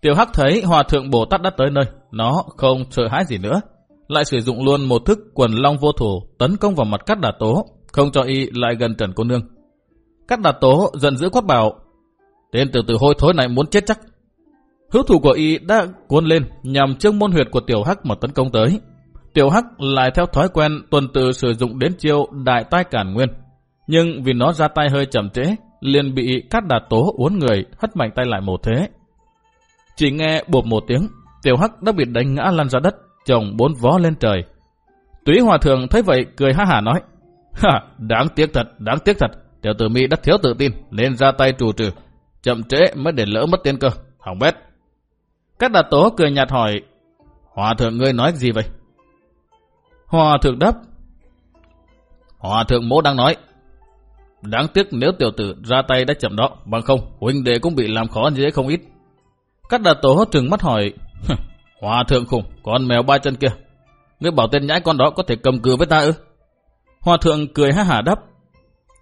Tiểu Hắc thấy Hòa Thượng Bồ Tát đã tới nơi, nó không sợ hãi gì nữa. Lại sử dụng luôn một thức quần long vô thủ tấn công vào mặt các đà tố, không cho y lại gần Trần Cô Nương. Các đà tố giận dữ quát bảo, tên từ từ hôi thối này muốn chết chắc. Hữu thủ của y đã cuốn lên nhằm trương môn huyệt của Tiểu Hắc mà tấn công tới. Tiểu Hắc lại theo thói quen tuần tự sử dụng đến chiêu đại tai cản nguyên. Nhưng vì nó ra tay hơi chậm trễ, liền bị cát đà tố uốn người hất mạnh tay lại một thế. Chỉ nghe bộp một tiếng, Tiểu Hắc đã bị đánh ngã lăn ra đất, chồng bốn vó lên trời. Túy Hòa Thượng thấy vậy cười ha hả nói, Ha, đáng tiếc thật, đáng tiếc thật, tiểu tử Mỹ đã thiếu tự tin nên ra tay trù trừ. Chậm trễ mới để lỡ mất tiên cơ, hỏng bét. Cát đà tố cười nhạt hỏi, Hòa Thượng ngươi nói gì vậy? Hòa Thượng đáp, Hòa Thượng mỗ đang nói, Đáng tiếc nếu tiểu tử ra tay đã chậm đó, bằng không, huynh đệ cũng bị làm khó dễ không ít. Cắt đà tổ trừng mắt hỏi, Hòa thượng khủng, con mèo ba chân kia. Ngươi bảo tên nhãi con đó có thể cầm cự với ta ư? Hòa thượng cười ha hả đáp.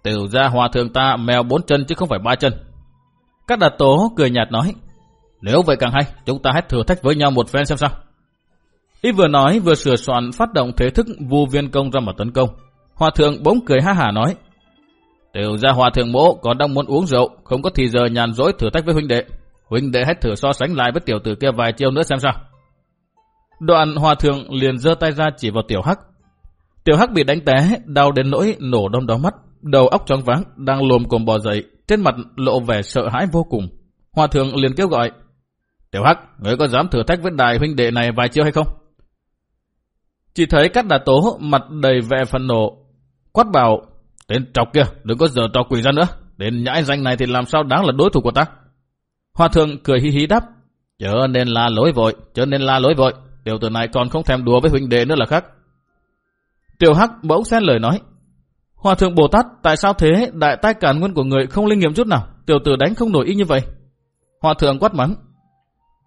Tiểu ra hòa thượng ta mèo bốn chân chứ không phải ba chân. Các đà tố cười nhạt nói. Nếu vậy càng hay, chúng ta hãy thử thách với nhau một phen xem sao. Y vừa nói vừa sửa soạn phát động thế thức vu viên công ra mà tấn công. Hòa thượng bỗng cười ha hả nói. Tiểu gia hòa thượng mỗ còn đang muốn uống rượu, không có thì giờ nhàn rỗi thử thách với huynh đệ. Huynh đệ hãy thử so sánh lại với tiểu tử kia vài chiêu nữa xem sao. Đoạn hòa thượng liền giơ tay ra chỉ vào tiểu hắc. Tiểu hắc bị đánh té, đau đến nỗi nổ đông đó mắt, đầu óc trống váng, đang lồm cồm bò dậy, trên mặt lộ vẻ sợ hãi vô cùng. Hòa thượng liền kêu gọi, Tiểu hắc, người có dám thử thách với đại huynh đệ này vài chiêu hay không? Chỉ thấy các đà tố mặt đầy vẻ phần nộ, quát bảo, tên trọc kia, đừng có giờ trò quỷ ra nữa, đến nhãi danh này thì làm sao đáng là đối thủ của ta. Hoa thượng cười hí hí đáp, chớ nên la lối vội, chớ nên la lối vội, tiểu tử này còn không thèm đùa với huynh đệ nữa là khác. Tiểu Hắc bỗng xen lời nói, Hòa thượng Bồ Tát, tại sao thế đại tai cản nguyên của người không linh nghiệm chút nào, tiểu tử đánh không nổi y như vậy? Hòa thượng quát mắng,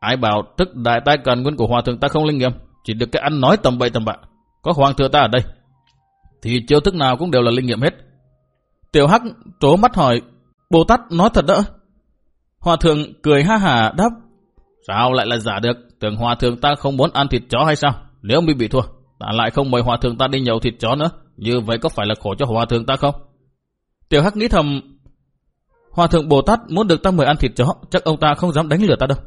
ai bảo tức đại tai cản nguyên của hòa thượng ta không linh nghiệm, chỉ được cái ăn nói tầm bậy tầm bạ. Có hoàng thượng ta ở đây, thì chiêu thức nào cũng đều là linh nghiệm hết. Tiểu Hắc trố mắt hỏi, Bồ Tát nói thật đỡ. Hòa thượng cười ha hà đáp, sao lại là giả được, tưởng hòa thượng ta không muốn ăn thịt chó hay sao? Nếu bị bị thua, ta lại không mời hòa thượng ta đi nhậu thịt chó nữa, như vậy có phải là khổ cho hòa thượng ta không? Tiểu Hắc nghĩ thầm, hòa thượng Bồ Tát muốn được ta mời ăn thịt chó, chắc ông ta không dám đánh lừa ta đâu.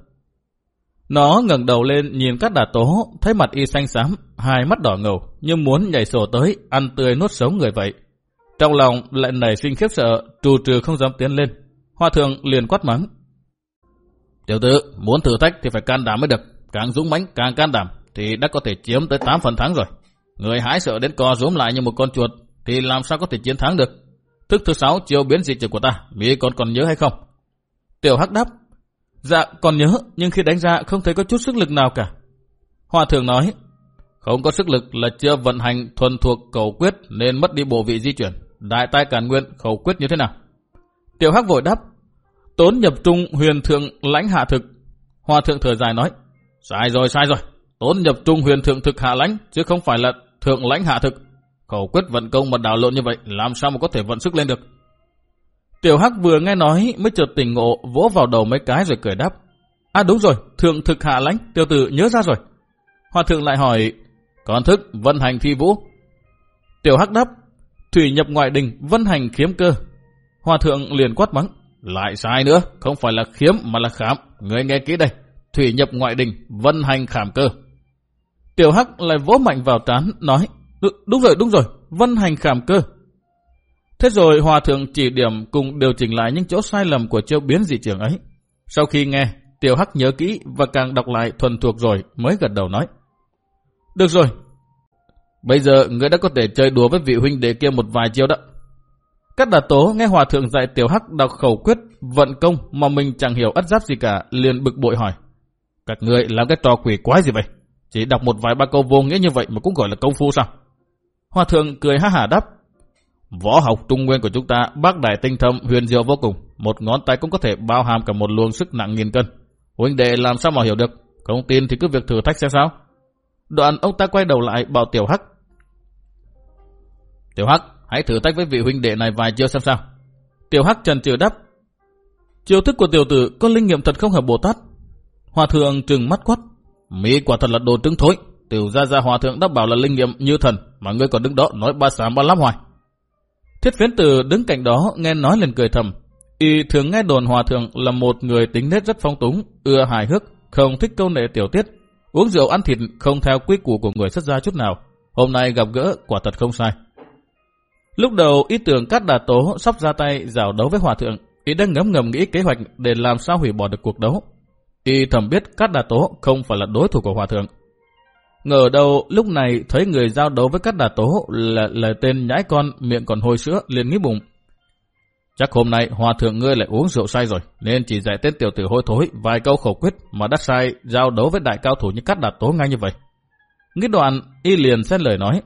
Nó ngẩng đầu lên nhìn các đà tố, thấy mặt y xanh xám, hai mắt đỏ ngầu, như muốn nhảy sổ tới, ăn tươi nuốt sống người vậy. Trong lòng lại nảy sinh khiếp sợ, trù trừ không dám tiến lên. Hoa thượng liền quát mắng. Tiểu tử, muốn thử thách thì phải can đảm mới được. Càng dũng mãnh càng can đảm, thì đã có thể chiếm tới 8 phần thắng rồi. Người hái sợ đến co rúm lại như một con chuột, thì làm sao có thể chiến thắng được. Thức thứ sáu chiêu biến dị trực của ta, Mỹ còn còn nhớ hay không? Tiểu Hắc đáp. Dạ, còn nhớ, nhưng khi đánh ra không thấy có chút sức lực nào cả. Hòa thượng nói, không có sức lực là chưa vận hành thuần thuộc cầu quyết nên mất đi bộ vị di chuyển. Đại tai cản nguyên khẩu quyết như thế nào? Tiểu Hắc vội đáp, tốn nhập trung huyền thượng lãnh hạ thực. Hoa thượng thở dài nói, sai rồi, sai rồi. Tốn nhập trung huyền thượng thực hạ lãnh, chứ không phải là thượng lãnh hạ thực. Khẩu quyết vận công mà đảo lộn như vậy, làm sao mà có thể vận sức lên được? Tiểu Hắc vừa nghe nói mới chợt tỉnh ngộ, vỗ vào đầu mấy cái rồi cười đáp. À đúng rồi, thượng thực hạ lãnh, tiêu tử nhớ ra rồi. Hoa thượng lại hỏi, còn thức vận hành thi vũ. Tiểu Hắc đáp, thủy nhập ngoại đình, vân hành khiếm cơ. Hòa thượng liền quát mắng, lại sai nữa, không phải là khiếm mà là khám. Người nghe kỹ đây, thủy nhập ngoại đình, vân hành khảm cơ. Tiểu Hắc lại vỗ mạnh vào trán, nói, đúng rồi, đúng rồi, vân hành khảm cơ. Thế rồi Hòa Thượng chỉ điểm cùng điều chỉnh lại những chỗ sai lầm của châu biến dị trường ấy. Sau khi nghe, Tiểu Hắc nhớ kỹ và càng đọc lại thuần thuộc rồi mới gật đầu nói. Được rồi, bây giờ ngươi đã có thể chơi đùa với vị huynh đệ kia một vài chiêu đó. Các đà tố nghe Hòa Thượng dạy Tiểu Hắc đọc khẩu quyết vận công mà mình chẳng hiểu ắt giáp gì cả, liền bực bội hỏi. Các ngươi làm cái trò quỷ quái gì vậy? Chỉ đọc một vài ba câu vô nghĩa như vậy mà cũng gọi là công phu sao? Hòa Thượng cười ha hả đáp. Võ học trung nguyên của chúng ta bác đại tinh thâm huyền diệu vô cùng. Một ngón tay cũng có thể bao hàm cả một luồng sức nặng nghìn cân. Huynh đệ làm sao mà hiểu được? Không tin thì cứ việc thử thách xem sao. Đoạn ông ta quay đầu lại bảo Tiểu Hắc. Tiểu Hắc, hãy thử tách với vị huynh đệ này vài chiêu xem sao. Tiểu Hắc trần trừ đáp. Chiêu thức của tiểu tử có linh nghiệm thật không hợp Bồ Tát? Hòa thượng trừng mắt quát. Mỹ quả thật là đồ trứng thối. Tiểu gia gia hòa thượng đã bảo là linh nghiệm như thần mà ngươi còn đứng đó nói ba sám ba lắm hoài. Thiết phiến tử đứng cạnh đó nghe nói lên cười thầm. Y thường nghe đồn hòa thượng là một người tính nết rất phong túng, ưa hài hước, không thích câu nệ tiểu tiết. Uống rượu ăn thịt không theo quy củ của người xuất gia chút nào. Hôm nay gặp gỡ quả thật không sai. Lúc đầu, ý tưởng cắt đà tố sắp ra tay giảo đấu với hòa thượng. Y đang ngấm ngầm nghĩ kế hoạch để làm sao hủy bỏ được cuộc đấu. Y thầm biết cắt đà tố không phải là đối thủ của hòa thượng. Ngờ đâu, lúc này thấy người giao đấu với cắt đà tố là lời tên nhãi con, miệng còn hôi sữa, liền nghĩ bụng. Chắc hôm nay hòa thượng ngươi lại uống rượu say rồi, nên chỉ dạy tên tiểu tử hôi thối vài câu khẩu quyết mà đắt sai giao đấu với đại cao thủ như cắt đà tố ngay như vậy. Nghĩ đoạn, y liền xét lời nói.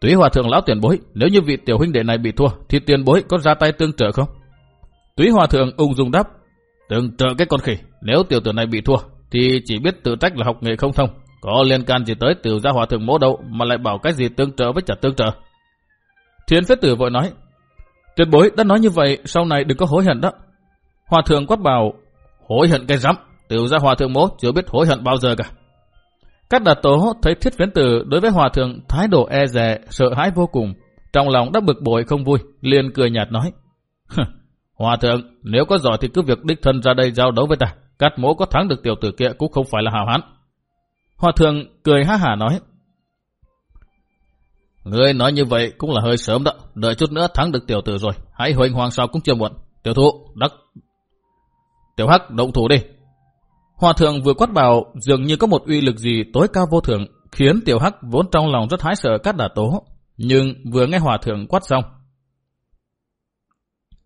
Túy hòa thượng lão tiền bối nếu như vị tiểu huynh đệ này bị thua thì tiền bối có ra tay tương trợ không? Túy hòa thượng ung dung đáp. Tương trợ cái con khỉ nếu tiểu tử này bị thua thì chỉ biết tự trách là học nghề không thông. Có liên can gì tới tiểu gia hòa thượng mỗ đâu mà lại bảo cái gì tương trợ với chả tương trợ. Thiên phết tử vội nói, tuyệt bối đã nói như vậy, sau này đừng có hối hận đó. Hòa thượng quát bảo, hối hận cái rắm, tiểu gia hòa thượng mỗ chưa biết hối hận bao giờ cả. Các Đà tố thấy thiết phiến tử đối với hòa thượng thái độ e dè, sợ hãi vô cùng. Trong lòng đã bực bội không vui, liền cười nhạt nói. hòa thượng, nếu có giỏi thì cứ việc đích thân ra đây giao đấu với ta. Cát mỗ có thắng được tiểu tử kia cũng không phải là hào hán. Hòa thượng cười ha hả nói. Ngươi nói như vậy cũng là hơi sớm đó. Đợi chút nữa thắng được tiểu tử rồi. Hãy huỳnh hoàng sao cũng chưa muộn. Tiểu thụ, đắc. Tiểu hắc, động thủ đi. Hòa thượng vừa quát bảo dường như có một uy lực gì tối cao vô thượng, khiến tiểu hắc vốn trong lòng rất hái sợ cát đà tố. Nhưng vừa nghe hòa thượng quát xong.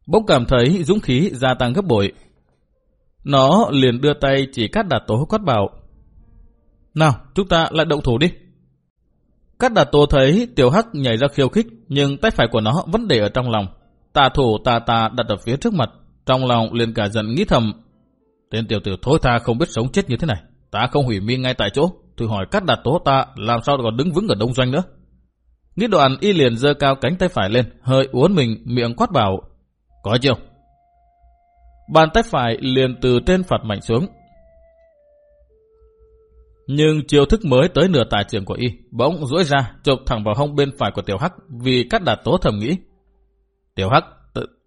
Bỗng cảm thấy dũng khí gia tăng gấp bội, nó liền đưa tay chỉ Cát đà tố quát bảo. Nào, chúng ta lại động thủ đi. Cát đà tố thấy tiểu hắc nhảy ra khiêu khích, nhưng tay phải của nó vẫn để ở trong lòng. Tà thủ tà tà đặt ở phía trước mặt, trong lòng liền cả giận nghĩ thầm. Tên tiểu tử thối tha không biết sống chết như thế này, ta không hủy mi ngay tại chỗ, thử hỏi cắt đặt tố ta làm sao còn đứng vững ở đông doanh nữa. Nghĩ đoạn y liền giơ cao cánh tay phải lên, hơi uốn mình, miệng quát bảo. Có chiều, Bàn tay phải liền từ trên phạt mạnh xuống. Nhưng chiêu thức mới tới nửa tài trường của y, bỗng duỗi ra, chụp thẳng vào hông bên phải của Tiểu Hắc vì cắt đạt tố thầm nghĩ. Tiểu Hắc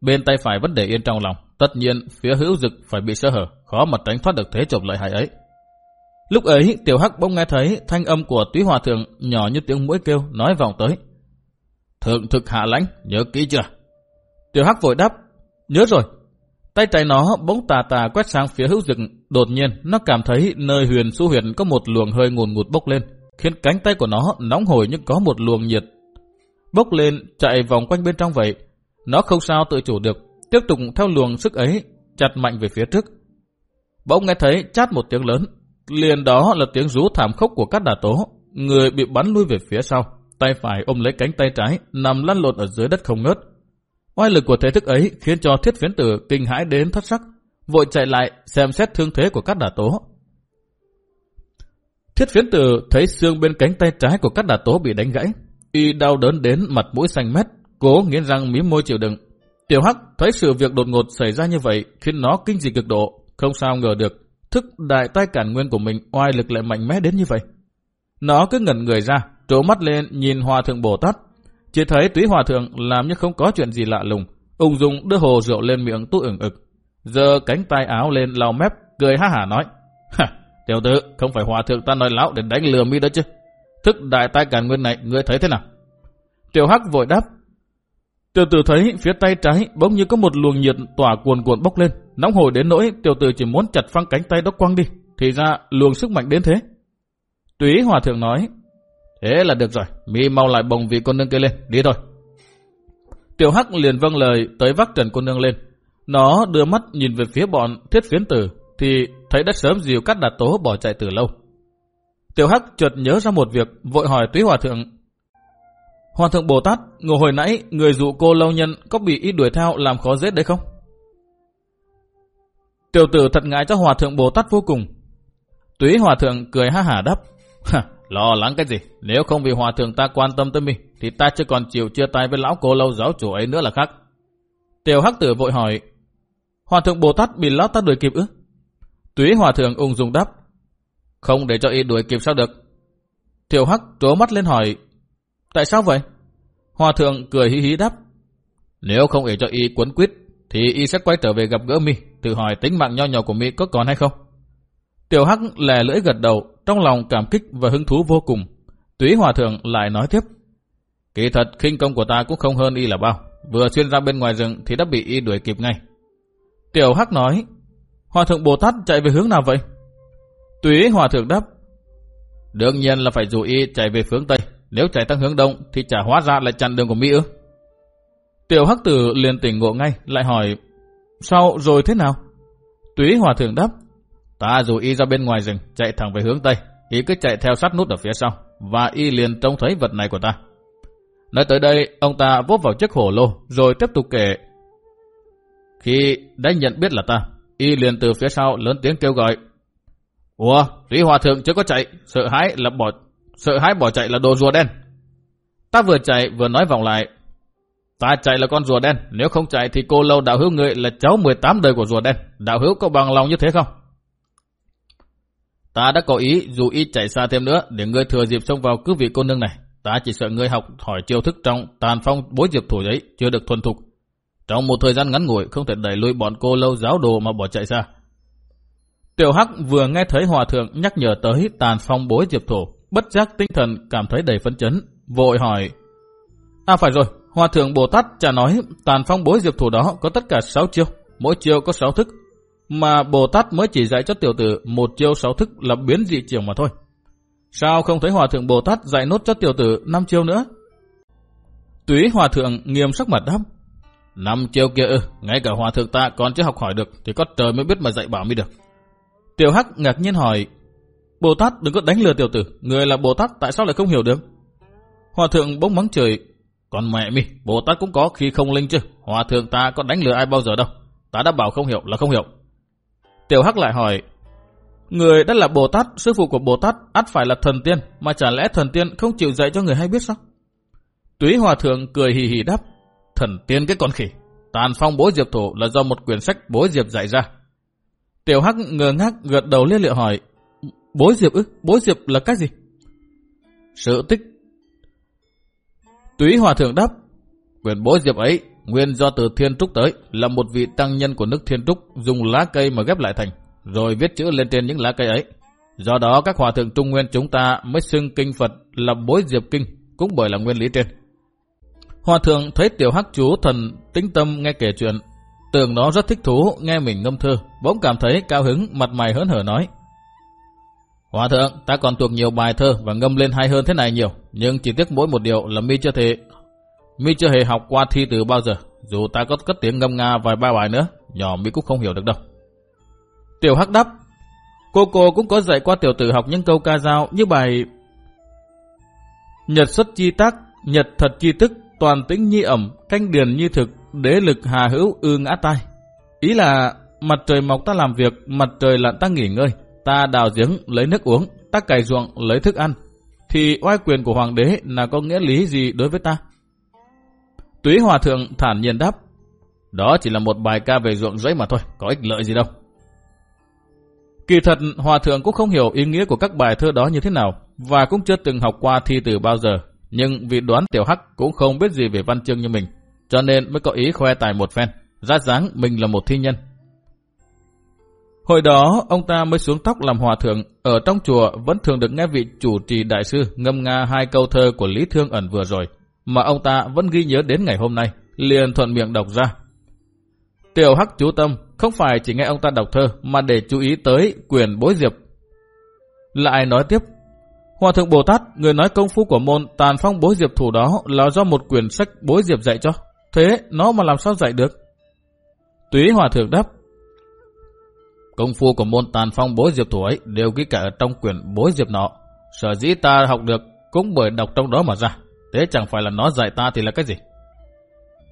bên tay phải vẫn để yên trong lòng, tất nhiên phía hữu dực phải bị sơ hở, khó mà tránh thoát được thế trộm lợi hại ấy. Lúc ấy, Tiểu Hắc bỗng nghe thấy thanh âm của Túy Hòa Thượng nhỏ như tiếng mũi kêu nói vòng tới. Thượng thực hạ lãnh, nhớ kỹ chưa? Tiểu Hắc vội đáp, nhớ rồi, Tay trái nó bỗng tà tà quét sang phía hữu dực, đột nhiên nó cảm thấy nơi huyền su huyền có một luồng hơi ngùn ngụt bốc lên, khiến cánh tay của nó nóng hổi như có một luồng nhiệt. Bốc lên, chạy vòng quanh bên trong vậy, nó không sao tự chủ được, tiếp tục theo luồng sức ấy, chặt mạnh về phía trước. Bỗng nghe thấy chát một tiếng lớn, liền đó là tiếng rú thảm khốc của các đà tố. Người bị bắn lui về phía sau, tay phải ôm lấy cánh tay trái, nằm lăn lộn ở dưới đất không ngớt. Oai lực của thế thức ấy khiến cho thiết phiến tử kinh hãi đến thất sắc, vội chạy lại xem xét thương thế của các đà tố. Thiết phiến tử thấy xương bên cánh tay trái của các đà tố bị đánh gãy, y đau đớn đến mặt mũi xanh mét, cố nghiến răng mím môi chịu đựng. Tiểu Hắc thấy sự việc đột ngột xảy ra như vậy khiến nó kinh dị cực độ, không sao ngờ được thức đại tai cản nguyên của mình oai lực lại mạnh mẽ đến như vậy. Nó cứ ngẩn người ra, trố mắt lên nhìn Hòa Thượng Bồ Tát. Chỉ thấy túy Hòa Thượng làm như không có chuyện gì lạ lùng, ung dung đưa hồ rượu lên miệng tu ửng ực. Giờ cánh tay áo lên lau mép, cười ha hả nói. Ha, tiểu tử, không phải Hòa Thượng ta nói lão để đánh lừa mi đó chứ. Thức đại tai cản nguyên này, ngươi thấy thế nào? Tiểu Hắc vội đáp. Tiểu tử thấy phía tay trái bỗng như có một luồng nhiệt tỏa cuồn cuộn bốc lên, nóng hổi đến nỗi tiểu tử chỉ muốn chặt phăng cánh tay đó quăng đi, thì ra luồng sức mạnh đến thế. Túy Hòa Thượng nói, thế là được rồi, mi mau lại bồng vị con nương kia lên, đi thôi. Tiểu Hắc liền vâng lời tới vác trần cô nương lên. Nó đưa mắt nhìn về phía bọn thiết phiến tử, thì thấy đã sớm dìu cắt đạt tố bỏ chạy từ lâu. Tiểu Hắc chợt nhớ ra một việc, vội hỏi Túy Hòa Thượng. Hòa Thượng Bồ Tát, ngồi hồi nãy, người dụ cô lâu nhân có bị ít đuổi theo làm khó dễ đấy không? Tiểu tử thật ngại cho Hòa Thượng Bồ Tát vô cùng. Túy Hòa Thượng cười ha hả đáp. Lo lắng cái gì? Nếu không vì Hòa Thượng ta quan tâm tới mình, thì ta chưa còn chịu chia tay với lão cô lâu giáo chủ ấy nữa là khác. Tiểu Hắc Tử vội hỏi. Hòa Thượng Bồ Tát bị lão ta đuổi kịp ư? Túy Hòa Thượng ung dung đáp. Không để cho y đuổi kịp sao được? Tiểu Hắc trố mắt lên hỏi. Tại sao vậy? Hòa Thượng cười hí hí đáp. Nếu không để cho y quấn quýt, thì y sẽ quay trở về gặp gỡ mi, tự hỏi tính mạng nho nhỏ của mi có còn hay không? Tiểu Hắc lè lưỡi gật đầu, trong lòng cảm kích và hứng thú vô cùng. Túy Hòa Thượng lại nói tiếp. Kỳ thật khinh công của ta cũng không hơn y là bao. Vừa xuyên ra bên ngoài rừng thì đã bị y đuổi kịp ngay. Tiểu Hắc nói. Hòa Thượng Bồ Tát chạy về hướng nào vậy? Túy Hòa Thượng đáp. Đương nhiên là phải dụ y chạy về hướng Tây. Nếu chạy tăng hướng Đông thì chả hóa ra lại chặn đường của Mỹ ư. Tiểu Hắc Tử liền tỉnh ngộ ngay, lại hỏi. Sao rồi thế nào? Túy Hòa Thượng đáp. Ta dù y ra bên ngoài rừng, chạy thẳng về hướng Tây, y cứ chạy theo sát nút ở phía sau, và y liền trông thấy vật này của ta. Nói tới đây, ông ta vốt vào chiếc hổ lô, rồi tiếp tục kể. Khi đã nhận biết là ta, y liền từ phía sau lớn tiếng kêu gọi. Ủa, túy Hòa Thượng chưa có chạy, sợ hãi là bỏ sợ hãi bỏ chạy là đồ rùa đen. Ta vừa chạy vừa nói vòng lại. Ta chạy là con rùa đen, nếu không chạy thì cô lâu đạo hữu người là cháu 18 đời của rùa đen. Đạo hữu có bằng lòng như thế không? Ta đã có ý dù y chạy xa thêm nữa để ngươi thừa dịp xông vào cứ vị cô nương này. Ta chỉ sợ ngươi học hỏi chiêu thức trong tàn phong bối diệp thủ ấy chưa được thuần thục. Trong một thời gian ngắn ngủi không thể đẩy lui bọn cô lâu giáo đồ mà bỏ chạy xa. Tiểu Hắc vừa nghe thấy hòa thượng nhắc nhở tới tàn phong bối diệp thủ, bất giác tinh thần cảm thấy đầy phấn chấn, vội hỏi. À phải rồi, hòa thượng Bồ Tát chả nói tàn phong bối diệp thủ đó có tất cả 6 chiêu, mỗi chiêu có 6 thức, mà Bồ Tát mới chỉ dạy cho tiểu tử một chiêu sáu thức là biến dị trường mà thôi. Sao không thấy Hòa Thượng Bồ Tát dạy nốt cho tiểu tử năm chiêu nữa? Túy Hòa Thượng nghiêm sắc mặt đáp. Năm chiêu kia ư, ngay cả Hòa Thượng ta còn chưa học hỏi được thì có trời mới biết mà dạy bảo mới được. Tiểu Hắc ngạc nhiên hỏi. Bồ Tát đừng có đánh lừa tiểu tử, người là Bồ Tát tại sao lại không hiểu được? Hòa Thượng bỗng mắng trời. Còn mẹ mi, Bồ Tát cũng có khi không linh chứ. Hòa Thượng ta có đánh lừa ai bao giờ đâu. Ta đã bảo không hiểu là không hiểu. Tiểu Hắc lại hỏi, Người đã là Bồ Tát, sư phụ của Bồ Tát ắt phải là thần tiên, mà chả lẽ thần tiên không chịu dạy cho người hay biết sao? Túy Hòa Thượng cười hì hì đáp, thần tiên cái con khỉ, tàn phong bối diệp thổ là do một quyển sách bối diệp dạy ra. Tiểu Hắc ngờ ngác gật đầu liên liệu hỏi, bối diệp ư, bối diệp là cái gì? Sự tích. Túy Hòa Thượng đáp, quyền bối diệp ấy Nguyên do từ Thiên Trúc tới là một vị tăng nhân của nước Thiên Trúc dùng lá cây mà ghép lại thành, rồi viết chữ lên trên những lá cây ấy. Do đó các hòa thượng Trung Nguyên chúng ta mới xưng kinh Phật là bối diệp kinh, cũng bởi là nguyên lý trên. Hòa thượng thấy tiểu hắc chú thần tính tâm nghe kể chuyện, tưởng nó rất thích thú nghe mình ngâm thơ, bỗng cảm thấy cao hứng, mặt mày hớn hở nói. Hòa thượng, ta còn thuộc nhiều bài thơ và ngâm lên hay hơn thế này nhiều, nhưng chỉ tiếc mỗi một điều là mi chưa thể Mi chưa hề học qua thi từ bao giờ, dù ta có cất tiếng ngâm nga vài ba bài nữa, nhỏ mi cũng không hiểu được đâu. Tiểu Hắc đáp, cô cô cũng có dạy qua tiểu tử học những câu ca dao như bài Nhật xuất chi tác, nhật thật chi tức, toàn tĩnh nhi ẩm, canh điền như thực, đế lực hà hữu ư ngã tai. Ý là mặt trời mọc ta làm việc, mặt trời lặn ta nghỉ ngơi, ta đào giếng lấy nước uống, ta cày ruộng lấy thức ăn. Thì oai quyền của hoàng đế là có nghĩa lý gì đối với ta? Túy hòa thượng thản nhiên đáp, đó chỉ là một bài ca về ruộng rẫy mà thôi, có ích lợi gì đâu. Kỳ thật, Hòa Thượng cũng không hiểu ý nghĩa của các bài thơ đó như thế nào, và cũng chưa từng học qua thi từ bao giờ. Nhưng vì đoán Tiểu Hắc cũng không biết gì về văn chương như mình, cho nên mới có ý khoe tài một phen, ra dáng mình là một thi nhân. Hồi đó, ông ta mới xuống tóc làm hòa thượng, ở trong chùa vẫn thường được nghe vị chủ trì đại sư ngâm nga hai câu thơ của Lý Thương Ẩn vừa rồi, mà ông ta vẫn ghi nhớ đến ngày hôm nay, liền thuận miệng đọc ra. Tiểu Hắc chú tâm, không phải chỉ nghe ông ta đọc thơ, mà để chú ý tới quyền bối diệp. Lại nói tiếp, Hòa thượng Bồ Tát, người nói công phu của môn tàn phong bối diệp thủ đó là do một quyển sách bối diệp dạy cho. Thế nó mà làm sao dạy được? Túy Hòa thượng đáp, Công phu của môn tàn phong bối diệp thủ ấy đều ghi cả ở trong quyển bối diệp nọ. Sở dĩ ta học được cũng bởi đọc trong đó mà ra. Thế chẳng phải là nó dạy ta thì là cái gì?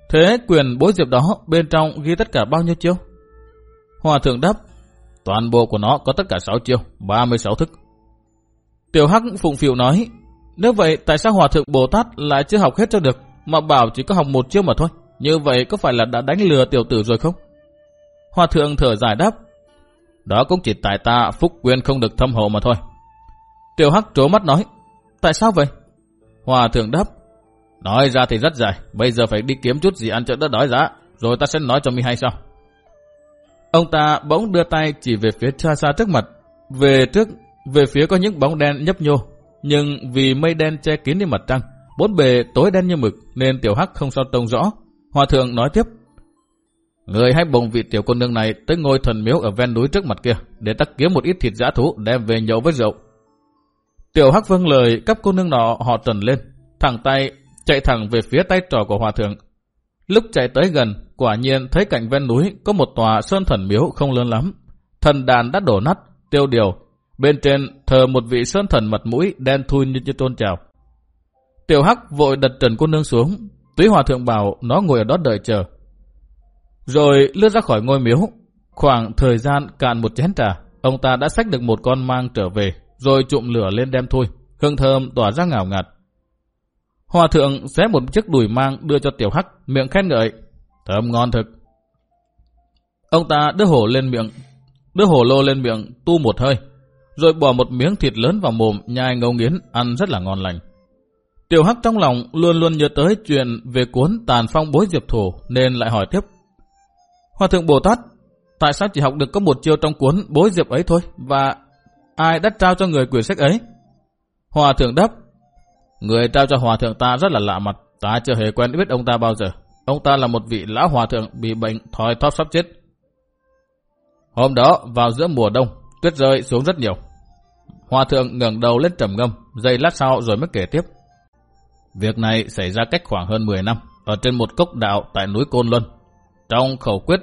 Thế quyền bối diệp đó bên trong ghi tất cả bao nhiêu chiêu? Hòa thượng đáp, toàn bộ của nó có tất cả 6 chiêu, 36 thức. Tiểu Hắc phụng phiệu nói, nếu vậy tại sao Hòa thượng Bồ Tát lại chưa học hết cho được, mà bảo chỉ có học một chiêu mà thôi? Như vậy có phải là đã đánh lừa tiểu tử rồi không? Hòa thượng thở dài đáp, đó cũng chỉ tại ta phúc nguyên không được thâm hậu mà thôi. Tiểu Hắc trố mắt nói, tại sao vậy? Hòa thượng đáp, nói ra thì rất dài, bây giờ phải đi kiếm chút gì ăn cho đỡ đói giá, rồi ta sẽ nói cho mi hay sao. Ông ta bỗng đưa tay chỉ về phía xa xa trước mặt, về trước, về phía có những bóng đen nhấp nhô, nhưng vì mây đen che kín đi mặt trăng, bốn bề tối đen như mực nên tiểu hắc không sao trông rõ. Hòa thượng nói tiếp, Người hãy bồng vị tiểu cô nương này tới ngôi thần miếu ở ven núi trước mặt kia, để ta kiếm một ít thịt giã thú đem về nhậu với rượu. Tiểu Hắc vâng lời cấp cô nương nọ họ trần lên, thẳng tay chạy thẳng về phía tay trò của hòa thượng. Lúc chạy tới gần, quả nhiên thấy cạnh ven núi có một tòa sơn thần miếu không lớn lắm. Thần đàn đã đổ nát, tiêu điều. Bên trên thờ một vị sơn thần mặt mũi đen thui như, như tôn trào. Tiểu Hắc vội đặt trần cô nương xuống, túy hòa thượng bảo nó ngồi ở đó đợi chờ. Rồi lướt ra khỏi ngôi miếu. Khoảng thời gian cạn một chén trà, ông ta đã xách được một con mang trở về, rồi trụm lửa lên đem thôi. Hương thơm tỏa ra ngào ngạt. Hòa thượng xé một chiếc đùi mang đưa cho tiểu hắc, miệng khen ngợi. Thơm ngon thực. Ông ta đưa hổ lên miệng, đưa hổ lô lên miệng, tu một hơi, rồi bỏ một miếng thịt lớn vào mồm, nhai ngấu nghiến, ăn rất là ngon lành. Tiểu Hắc trong lòng luôn luôn nhớ tới chuyện về cuốn tàn phong bối diệp thủ, nên lại hỏi tiếp. Hòa thượng Bồ Tát, tại sao chỉ học được có một chiêu trong cuốn bối diệp ấy thôi, và ai đã trao cho người quyển sách ấy? Hòa thượng đáp, người trao cho hòa thượng ta rất là lạ mặt, ta chưa hề quen biết ông ta bao giờ. Ông ta là một vị lão hòa thượng bị bệnh thoi thóp sắp chết. Hôm đó, vào giữa mùa đông, tuyết rơi xuống rất nhiều. Hòa thượng ngẩng đầu lên trầm ngâm, giây lát sau rồi mới kể tiếp. Việc này xảy ra cách khoảng hơn 10 năm, ở trên một cốc đạo tại núi Côn Luân. Trong khẩu quyết,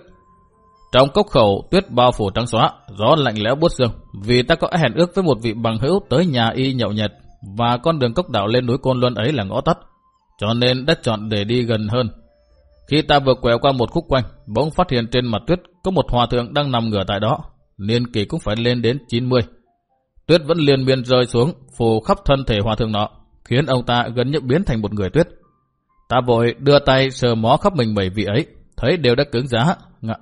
trong cốc khẩu tuyết bao phủ trắng xóa, gió lạnh lẽo buốt xương. Vì ta có hẹn ước với một vị bằng hữu tới nhà y nhậu nhật, và con đường cốc đạo lên núi Côn Luân ấy là ngõ tắt, cho nên đã chọn để đi gần hơn. Khi ta vừa quẹo qua một khúc quanh, bỗng phát hiện trên mặt tuyết có một hòa thượng đang nằm ngửa tại đó, niên kỷ cũng phải lên đến 90. Tuyết vẫn liên miên rơi xuống, phủ khắp thân thể hòa thượng nọ, khiến ông ta gần như biến thành một người tuyết. Ta vội đưa tay sờ mó khắp mình bảy vị ấy, thấy đều đã cứng giá, ngạ.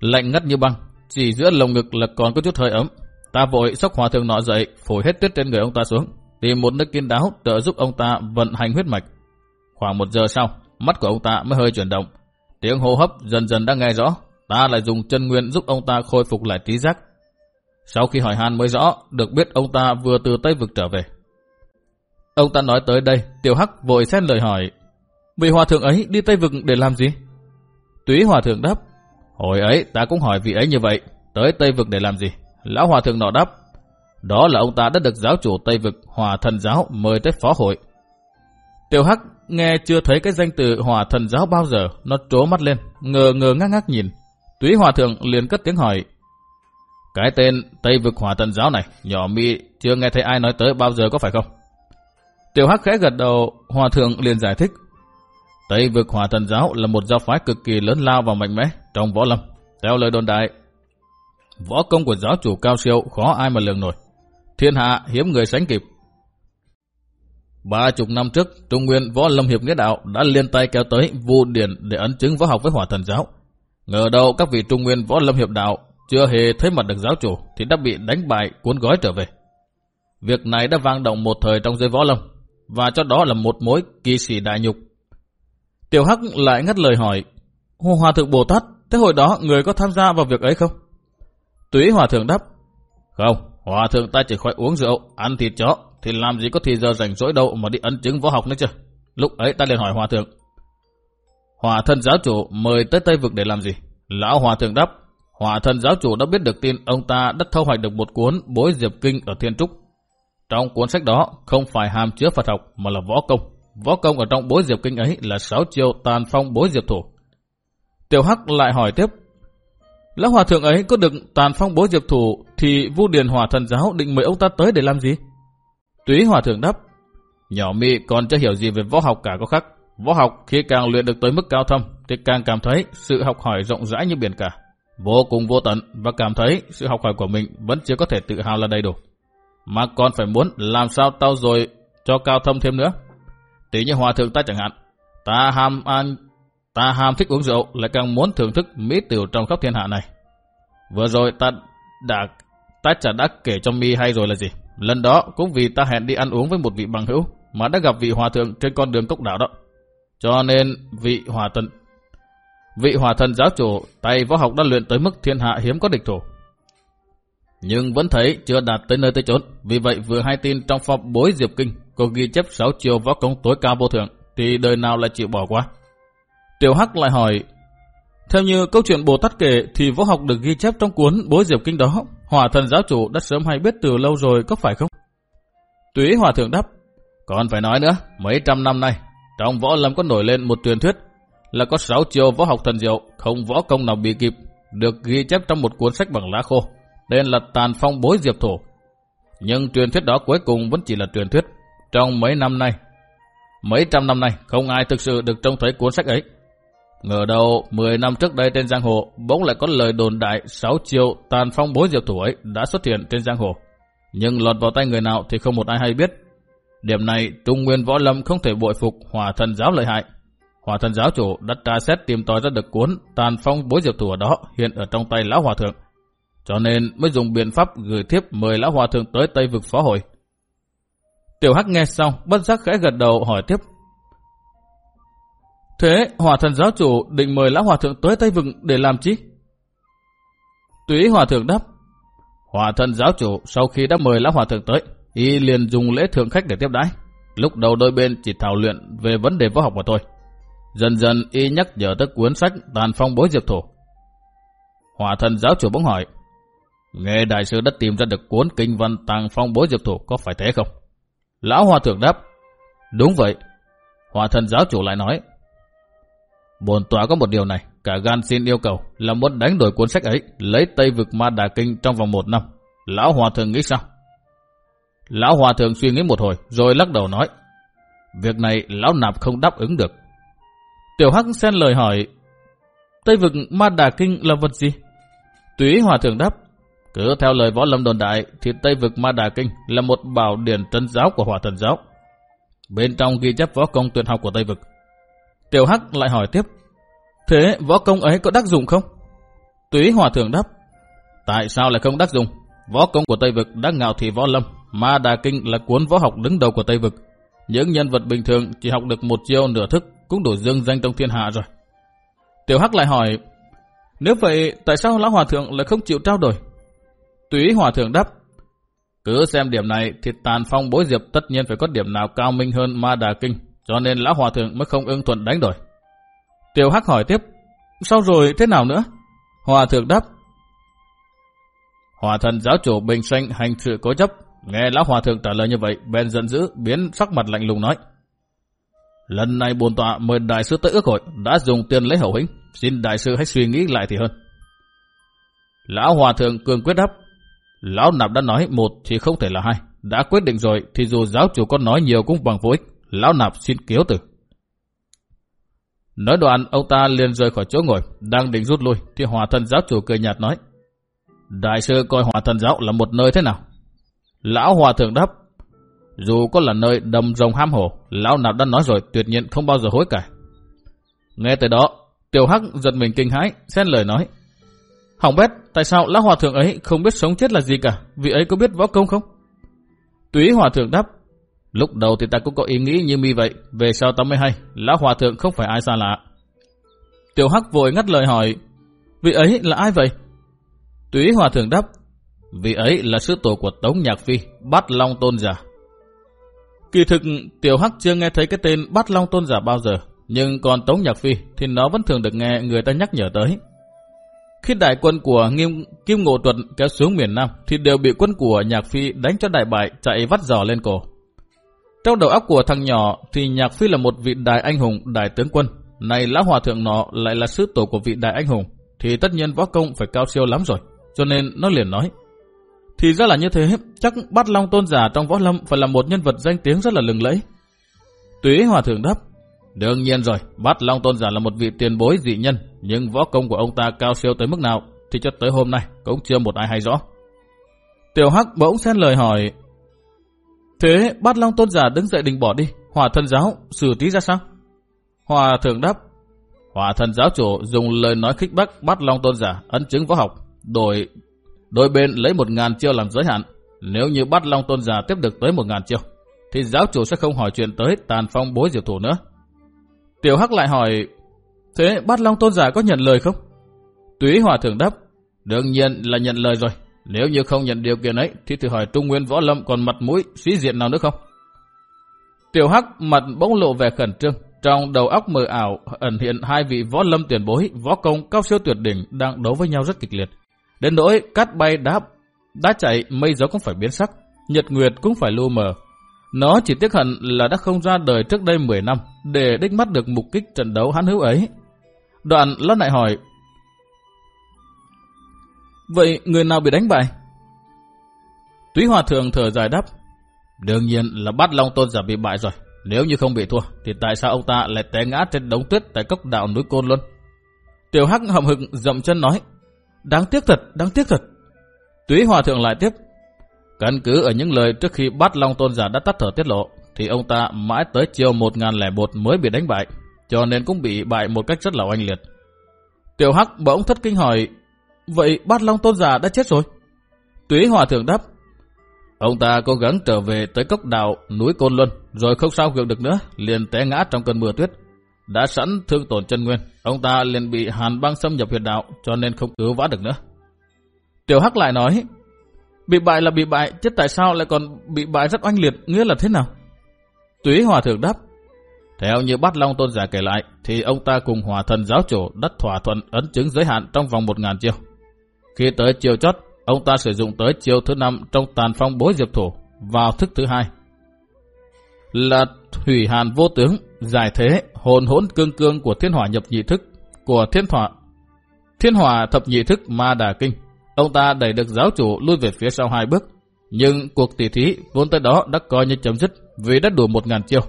lạnh ngắt như băng, chỉ giữa lồng ngực là còn có chút hơi ấm. Ta vội sóc hòa thượng nọ dậy, phổi hết tuyết trên người ông ta xuống, tìm một nơi kiên đáo trợ giúp ông ta vận hành huyết mạch. Khoảng một giờ sau, mắt của ông ta mới hơi chuyển động. Tiếng hô hấp dần dần đã nghe rõ, ta lại dùng chân nguyên giúp ông ta khôi phục lại trí giác. Sau khi hỏi han mới rõ, được biết ông ta vừa từ Tây Vực trở về. Ông ta nói tới đây, Tiểu Hắc vội xét lời hỏi, vị hòa thượng ấy đi Tây Vực để làm gì? Túy hòa thượng đáp, hồi ấy ta cũng hỏi vị ấy như vậy, tới Tây Vực để làm gì? Lão hòa thượng nọ đáp, đó là ông ta đã được giáo chủ Tây Vực Hòa Thần Giáo mời tới phó hội. Tiêu Hắc nghe chưa thấy cái danh từ Hòa Thần Giáo bao giờ, nó trố mắt lên, ngờ ngờ ngác ngác nhìn. Túy Hòa Thượng liền cất tiếng hỏi. Cái tên Tây Vực Hòa Thần Giáo này, nhỏ mi chưa nghe thấy ai nói tới bao giờ có phải không? Tiểu Hắc khẽ gật đầu, Hòa Thượng liền giải thích. Tây Vực Hòa Thần Giáo là một giáo phái cực kỳ lớn lao và mạnh mẽ trong võ lâm. Theo lời đồn đại, võ công của giáo chủ cao siêu khó ai mà lường nổi. Thiên hạ hiếm người sánh kịp. Ba chục năm trước, Trung Nguyên Võ Lâm Hiệp Nghĩa Đạo đã liên tay kéo tới Vu Điển để ấn chứng võ học với Hỏa Thần Giáo. Ngờ đâu các vị Trung Nguyên Võ Lâm Hiệp Đạo chưa hề thấy mặt được giáo chủ thì đã bị đánh bại cuốn gói trở về. Việc này đã vang động một thời trong giới võ lâm và cho đó là một mối kỳ sĩ đại nhục. Tiểu Hắc lại ngắt lời hỏi, Hồ Hòa Thượng Bồ Tát, thế hồi đó người có tham gia vào việc ấy không? Túy Hòa Thượng đáp, Không, Hòa Thượng ta chỉ khỏi uống rượu, ăn thịt chó, thì làm gì có thời giờ rảnh rỗi đâu mà đi ấn chứng võ học nữa chứ. Lúc ấy ta liền hỏi Hòa Thượng, Hòa thân giáo chủ mời tới Tây Vực để làm gì? Lão Hòa Thượng đáp, Hòa thân giáo chủ đã biết được tin ông ta đã thâu hoạch được một cuốn bối diệp kinh ở Thiên Trúc. Trong cuốn sách đó không phải hàm chứa Phật học mà là võ công. Võ công ở trong bối diệp kinh ấy là sáu chiêu tàn phong bối diệp thủ. Tiểu Hắc lại hỏi tiếp. Lão hòa thượng ấy có được tàn phong bối diệp thủ thì Vu Điền Hòa thần giáo định mời ông ta tới để làm gì? Túy hòa thượng đáp. Nhỏ mi còn chưa hiểu gì về võ học cả có khác. Võ học khi càng luyện được tới mức cao thâm thì càng cảm thấy sự học hỏi rộng rãi như biển cả. Vô cùng vô tận và cảm thấy sự học hỏi của mình vẫn chưa có thể tự hào là đầy đủ. Mà còn phải muốn làm sao tao rồi cho cao thâm thêm nữa. Tỷ như hòa thượng ta chẳng hạn. Ta ham ăn, ta ham thích uống rượu lại càng muốn thưởng thức mỹ tiểu trong khắp thiên hạ này. Vừa rồi ta đã ta chả đã kể cho mi hay rồi là gì. Lần đó cũng vì ta hẹn đi ăn uống với một vị bằng hữu mà đã gặp vị hòa thượng trên con đường cốc đảo đó. Cho nên vị hòa thần vị hòa thần giáo chủ tay võ học đã luyện tới mức thiên hạ hiếm có địch thủ. Nhưng vẫn thấy chưa đạt tới nơi tới chốn. Vì vậy vừa hai tin trong phòng bối diệp kinh có ghi chép sáu chiều võ công tối cao vô thượng thì đời nào lại chịu bỏ qua. Tiểu Hắc lại hỏi theo như câu chuyện Bồ Tát kể thì võ học được ghi chép trong cuốn bối diệp kinh đó. Hòa thần giáo chủ đã sớm hay biết từ lâu rồi có phải không? Túy Hòa Thượng đáp Còn phải nói nữa, mấy trăm năm nay trong võ lâm có nổi lên một truyền thuyết là có sáu chiều võ học thần diệu, không võ công nào bị kịp, được ghi chép trong một cuốn sách bằng lá khô, tên là Tàn Phong Bối Diệp Thổ. Nhưng truyền thuyết đó cuối cùng vẫn chỉ là truyền thuyết. Trong mấy năm nay, mấy trăm năm nay, không ai thực sự được trông thấy cuốn sách ấy. Ngờ đâu, 10 năm trước đây trên giang hồ, bỗng lại có lời đồn đại sáu chiều Tàn Phong Bối Diệp thủ ấy đã xuất hiện trên giang hồ. Nhưng lọt vào tay người nào thì không một ai hay biết. Điểm này, Trung Nguyên Võ Lâm không thể bội phục hòa thần giáo lợi hại. hòa thần giáo chủ đã tra xét tìm tòi ra được cuốn tàn phong bối diệp thủ ở đó hiện ở trong tay lão hòa thượng. Cho nên mới dùng biện pháp gửi thiếp mời lão hòa thượng tới Tây vực phó hội. Tiểu Hắc nghe xong, bất giác khẽ gật đầu hỏi tiếp. Thế hòa thần giáo chủ định mời lão hòa thượng tới Tây vực để làm chi? Túy hòa thượng đáp. Hòa thần giáo chủ sau khi đã mời lão hòa thượng tới, y liền dùng lễ thượng khách để tiếp đái. Lúc đầu đôi bên chỉ thảo luận về vấn đề võ học mà thôi. Dần dần y nhắc nhở tới cuốn sách tàn phong bối diệp thổ. Hòa thần giáo chủ bỗng hỏi, Nghe đại sư đã tìm ra được cuốn kinh văn tàng phong bối diệp thổ có phải thế không? Lão hòa thượng đáp, đúng vậy. Hòa thần giáo chủ lại nói, Bồn tòa có một điều này, cả gan xin yêu cầu là muốn đánh đổi cuốn sách ấy, lấy Tây vực ma đà kinh trong vòng một năm. Lão hòa thượng nghĩ sao? Lão hòa thượng suy nghĩ một hồi, rồi lắc đầu nói, Việc này lão nạp không đáp ứng được. Tiểu Hắc xen lời hỏi, Tây vực ma đà kinh là vật gì? Túy Hòa Thượng đáp, cứ theo lời võ lâm đồn đại thì Tây vực ma đà kinh là một bảo điển trấn giáo của hỏa Thần giáo. Bên trong ghi chép võ công tuyệt học của Tây vực. Tiểu Hắc lại hỏi tiếp, thế võ công ấy có đắc dụng không? Túy Hòa Thượng đáp, tại sao lại không đắc dụng? Võ công của Tây vực đã ngạo thị võ lâm, ma đà kinh là cuốn võ học đứng đầu của Tây vực. Những nhân vật bình thường chỉ học được một chiêu nửa thức cũng đủ dương danh trong thiên hạ rồi. Tiểu Hắc lại hỏi, nếu vậy tại sao Lão Hòa Thượng lại không chịu trao đổi? Túy Hòa Thượng đáp, cứ xem điểm này thì tàn phong bối diệp tất nhiên phải có điểm nào cao minh hơn ma đà kinh, cho nên Lão Hòa Thượng mới không ưng thuận đánh đổi. Tiểu Hắc hỏi tiếp, sao rồi thế nào nữa? Hòa Thượng đáp, Hòa thần giáo chủ bình sanh hành sự cố chấp, nghe Lão Hòa Thượng trả lời như vậy, bèn giận dữ, biến sắc mặt lạnh lùng nói. Lần này bồn tọa mời đại sư tới ước hội đã dùng tiền lấy hậu hĩnh. Xin đại sư hãy suy nghĩ lại thì hơn. Lão Hòa Thượng cường quyết đáp. Lão Nạp đã nói một thì không thể là hai. Đã quyết định rồi thì dù giáo chủ có nói nhiều cũng bằng vô ích. Lão Nạp xin kiếu từ. Nói đoạn ông ta liền rời khỏi chỗ ngồi, đang định rút lui thì hòa thần giáo chủ cười nhạt nói. Đại sư coi hòa thần giáo là một nơi thế nào? Lão hòa thượng đáp. Dù có là nơi đầm rồng ham hổ, lão nạp đã nói rồi tuyệt nhiên không bao giờ hối cải. Nghe tới đó, tiểu hắc giật mình kinh hãi, xen lời nói. Hỏng bét, tại sao lão hòa thượng ấy không biết sống chết là gì cả? Vị ấy có biết võ công không? Túy hòa thượng đáp. Lúc đầu thì ta cũng có ý nghĩ như mi vậy, về sau ta mới hay, lão hòa thượng không phải ai xa lạ. Tiểu Hắc vội ngắt lời hỏi, vị ấy là ai vậy? Túy hòa thượng đáp, vị ấy là sư tổ của Tống Nhạc Phi, Bát Long Tôn Giả. Kỳ thực, Tiểu Hắc chưa nghe thấy cái tên Bát Long Tôn Giả bao giờ, nhưng còn Tống Nhạc Phi thì nó vẫn thường được nghe người ta nhắc nhở tới. Khi đại quân của Nghiêm, Kim Ngộ Tuật kéo xuống miền Nam thì đều bị quân của Nhạc Phi đánh cho đại bại chạy vắt giò lên cổ. Trong đầu óc của thằng nhỏ thì Nhạc Phi là một vị đại anh hùng, đại tướng quân. Này lão hòa thượng nọ lại là sư tổ của vị đại anh hùng, thì tất nhiên võ công phải cao siêu lắm rồi. Cho nên nó liền nói. Thì ra là như thế, chắc bắt Long Tôn Giả trong võ lâm phải là một nhân vật danh tiếng rất là lừng lẫy. Túy hòa thượng đáp. Đương nhiên rồi, bắt Long Tôn Giả là một vị tiền bối dị nhân, nhưng võ công của ông ta cao siêu tới mức nào thì cho tới hôm nay cũng chưa một ai hay rõ. Tiểu Hắc bỗng xen lời hỏi, Thế bát long tôn giả đứng dậy định bỏ đi, hòa thần giáo xử tí ra sao? Hòa thượng đáp, hòa thần giáo chủ dùng lời nói khích bác bát long tôn giả ấn chứng võ học, đổi đôi bên lấy một ngàn chiêu làm giới hạn. Nếu như bát long tôn giả tiếp được tới một ngàn chiêu, thì giáo chủ sẽ không hỏi chuyện tới tàn phong bối diệu thủ nữa. Tiểu Hắc lại hỏi, thế bát long tôn giả có nhận lời không? Túy hòa thượng đáp, đương nhiên là nhận lời rồi, nếu như không nhận điều kiện ấy, thì thử hỏi Trung Nguyên Võ Lâm còn mặt mũi, sĩ diện nào nữa không? Tiểu Hắc mặt bỗng lộ vẻ khẩn trương, trong đầu óc mờ ảo ẩn hiện hai vị võ lâm tiền bối, võ công cao siêu tuyệt đỉnh đang đấu với nhau rất kịch liệt. Đến nỗi cát bay đá đá chạy, mây gió cũng phải biến sắc, nhật nguyệt cũng phải lu mờ. Nó chỉ tiếc hận là đã không ra đời trước đây 10 năm để đích mắt được mục kích trận đấu hãn hữu ấy. Đoạn lót lại hỏi, Vậy người nào bị đánh bại? Túy Hòa Thượng thở dài đáp. Đương nhiên là bắt Long Tôn giả bị bại rồi. Nếu như không bị thua, thì tại sao ông ta lại té ngã trên đống tuyết tại cốc đạo núi Côn luôn? Tiểu Hắc hậm hực dậm chân nói. Đáng tiếc thật, đáng tiếc thật. Túy Hòa Thượng lại tiếp. Căn cứ ở những lời trước khi bắt Long Tôn giả đã tắt thở tiết lộ, thì ông ta mãi tới chiều 1001 mới bị đánh bại, cho nên cũng bị bại một cách rất là oanh liệt. Tiểu Hắc bỗng thất kinh hỏi, Vậy bát long tôn giả đã chết rồi? Túy hòa thượng đáp. Ông ta cố gắng trở về tới cốc đạo núi Côn Luân, rồi không sao gượng được nữa, liền té ngã trong cơn mưa tuyết. Đã sẵn thương tổn chân nguyên, ông ta liền bị hàn băng xâm nhập huyệt đạo, cho nên không cứu vãn được nữa. Tiểu Hắc lại nói, bị bại là bị bại, chứ tại sao lại còn bị bại rất oanh liệt, nghĩa là thế nào? Túy hòa thượng đáp, theo như Bát Long Tôn giả kể lại, thì ông ta cùng hòa thần giáo chủ đất thỏa thuận ấn chứng giới hạn trong vòng một ngàn chiêu. Khi tới chiêu chót, ông ta sử dụng tới chiêu thứ năm trong tàn phong bối diệp thủ vào thức thứ hai. Là thủy hàn vô tướng, giải thế, hồn hỗn cương cương của thiên hỏa nhập nhị thức, của thiên hỏa thiên hỏa thập nhị thức ma đà kinh. Ông ta đẩy được giáo chủ lui về phía sau hai bước, nhưng cuộc tỷ thí vốn tới đó đã coi như chấm dứt vì đã đủ một ngàn chiêu.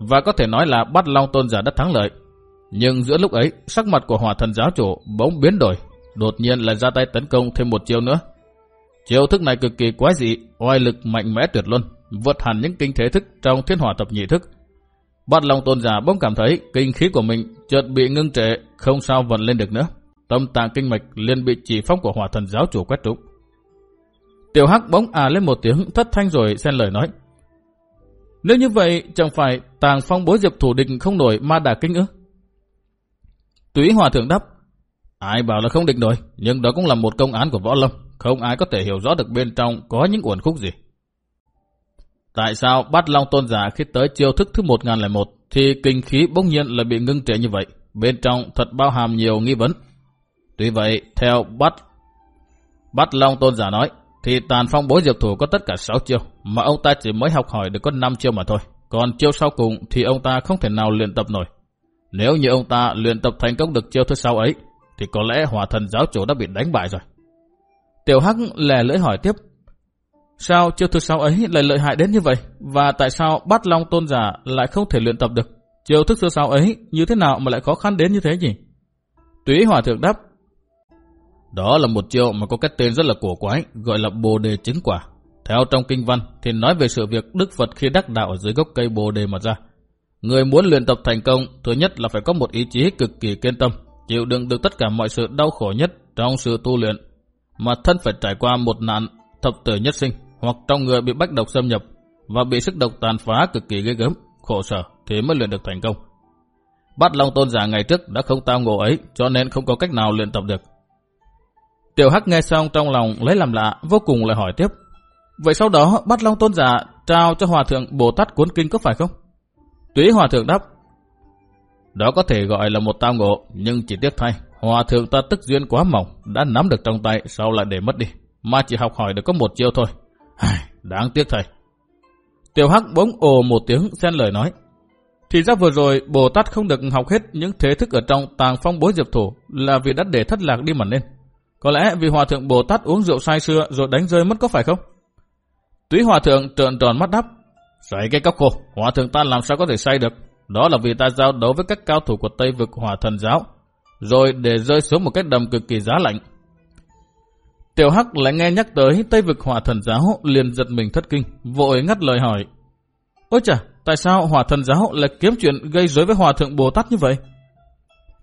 Và có thể nói là bắt Long Tôn giả đã thắng lợi. Nhưng giữa lúc ấy, sắc mặt của hỏa thần giáo chủ bỗng biến đổi đột nhiên lại ra tay tấn công thêm một chiêu nữa. Chiêu thức này cực kỳ quái dị, oai lực mạnh mẽ tuyệt luân, vượt hẳn những kinh thế thức trong thiên hỏa tập nhị thức. Bát Long tôn giả bỗng cảm thấy kinh khí của mình chợt bị ngưng trệ, không sao vận lên được nữa. Tâm tạng kinh mạch liền bị chỉ phong của hỏa thần giáo chủ quét trúng. Tiểu Hắc bỗng à lên một tiếng thất thanh rồi xen lời nói. Nếu như vậy, chẳng phải tàng phong bối diệp thủ địch không nổi ma đà kinh ư? Túy Hòa Thượng đáp, Ai bảo là không địch nổi, nhưng đó cũng là một công án của võ lâm, không ai có thể hiểu rõ được bên trong có những uẩn khúc gì. Tại sao bắt Long Tôn giả khi tới chiêu thức thứ 1001 thì kinh khí bỗng nhiên lại bị ngưng trệ như vậy, bên trong thật bao hàm nhiều nghi vấn. Tuy vậy, theo bắt bắt Long Tôn giả nói, thì tàn phong bối diệp thủ có tất cả 6 chiêu, mà ông ta chỉ mới học hỏi được có 5 chiêu mà thôi. Còn chiêu sau cùng thì ông ta không thể nào luyện tập nổi. Nếu như ông ta luyện tập thành công được chiêu thứ sáu ấy, thì có lẽ hòa thần giáo chủ đã bị đánh bại rồi. Tiểu Hắc lè lưỡi hỏi tiếp. Sao chiêu thứ sáu ấy lại lợi hại đến như vậy? Và tại sao bắt long tôn giả lại không thể luyện tập được? Chiêu thức thứ sáu ấy như thế nào mà lại khó khăn đến như thế nhỉ? Túy Hòa Thượng đáp. Đó là một chiêu mà có cái tên rất là cổ quái, gọi là bồ đề chứng quả. Theo trong kinh văn thì nói về sự việc Đức Phật khi đắc đạo ở dưới gốc cây bồ đề mà ra. Người muốn luyện tập thành công, thứ nhất là phải có một ý chí cực kỳ kiên tâm, chịu đựng được tất cả mọi sự đau khổ nhất trong sự tu luyện, mà thân phải trải qua một nạn thập tử nhất sinh, hoặc trong người bị bách độc xâm nhập và bị sức độc tàn phá cực kỳ ghê gớm, khổ sở thì mới luyện được thành công. Bát Long Tôn giả ngày trước đã không tao ngộ ấy, cho nên không có cách nào luyện tập được. Tiểu Hắc nghe xong trong lòng lấy làm lạ, vô cùng lại hỏi tiếp. Vậy sau đó bắt Long Tôn giả trao cho Hòa Thượng Bồ Tát cuốn kinh có phải không? Túy Hòa Thượng đáp. Đó có thể gọi là một tao ngộ, nhưng chỉ tiếc thay, Hòa Thượng ta tức duyên quá mỏng, đã nắm được trong tay, sau lại để mất đi, mà chỉ học hỏi được có một chiêu thôi. Ai, đáng tiếc thầy. Tiểu Hắc bỗng ồ một tiếng xen lời nói. Thì ra vừa rồi Bồ Tát không được học hết những thế thức ở trong tàng phong bối diệp thủ là vì đã để thất lạc đi mà nên. Có lẽ vì Hòa Thượng Bồ Tát uống rượu say xưa rồi đánh rơi mất có phải không? Túy Hòa Thượng trợn tròn mắt đáp. Xoay cái cốc khô, Hòa Thượng ta làm sao có thể say được? Đó là vì ta giao đấu với các cao thủ của Tây vực Hòa Thần Giáo, rồi để rơi xuống một cái đầm cực kỳ giá lạnh. Tiểu Hắc lại nghe nhắc tới Tây vực Hòa Thần Giáo liền giật mình thất kinh, vội ngắt lời hỏi. Ôi chà, tại sao Hòa Thần Giáo lại kiếm chuyện gây rối với Hòa Thượng Bồ Tát như vậy?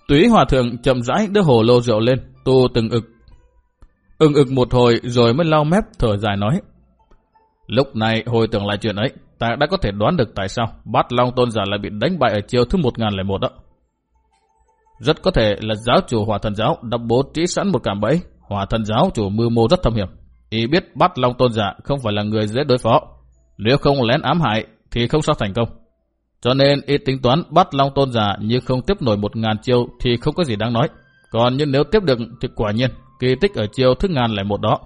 Túy Hòa Thượng chậm rãi đưa hồ lô rượu lên, tu từng ực. Ưng ực một hồi rồi mới lau mép thở dài nói. Lúc này hồi tưởng lại chuyện ấy, ta đã có thể đoán được tại sao bát long tôn giả lại bị đánh bại ở chiều thứ 1001 đó. Rất có thể là giáo chủ hòa thần giáo đã bố trí sẵn một cảm bẫy. Hòa thần giáo chủ mưu mô rất thâm hiểm. Ý biết bắt long tôn giả không phải là người dễ đối phó. Nếu không lén ám hại thì không sao thành công. Cho nên ý tính toán bắt long tôn giả như không tiếp nổi một ngàn chiêu thì không có gì đáng nói. Còn nhưng nếu tiếp được thì quả nhiên kỳ tích ở chiều thứ ngàn lại một đó.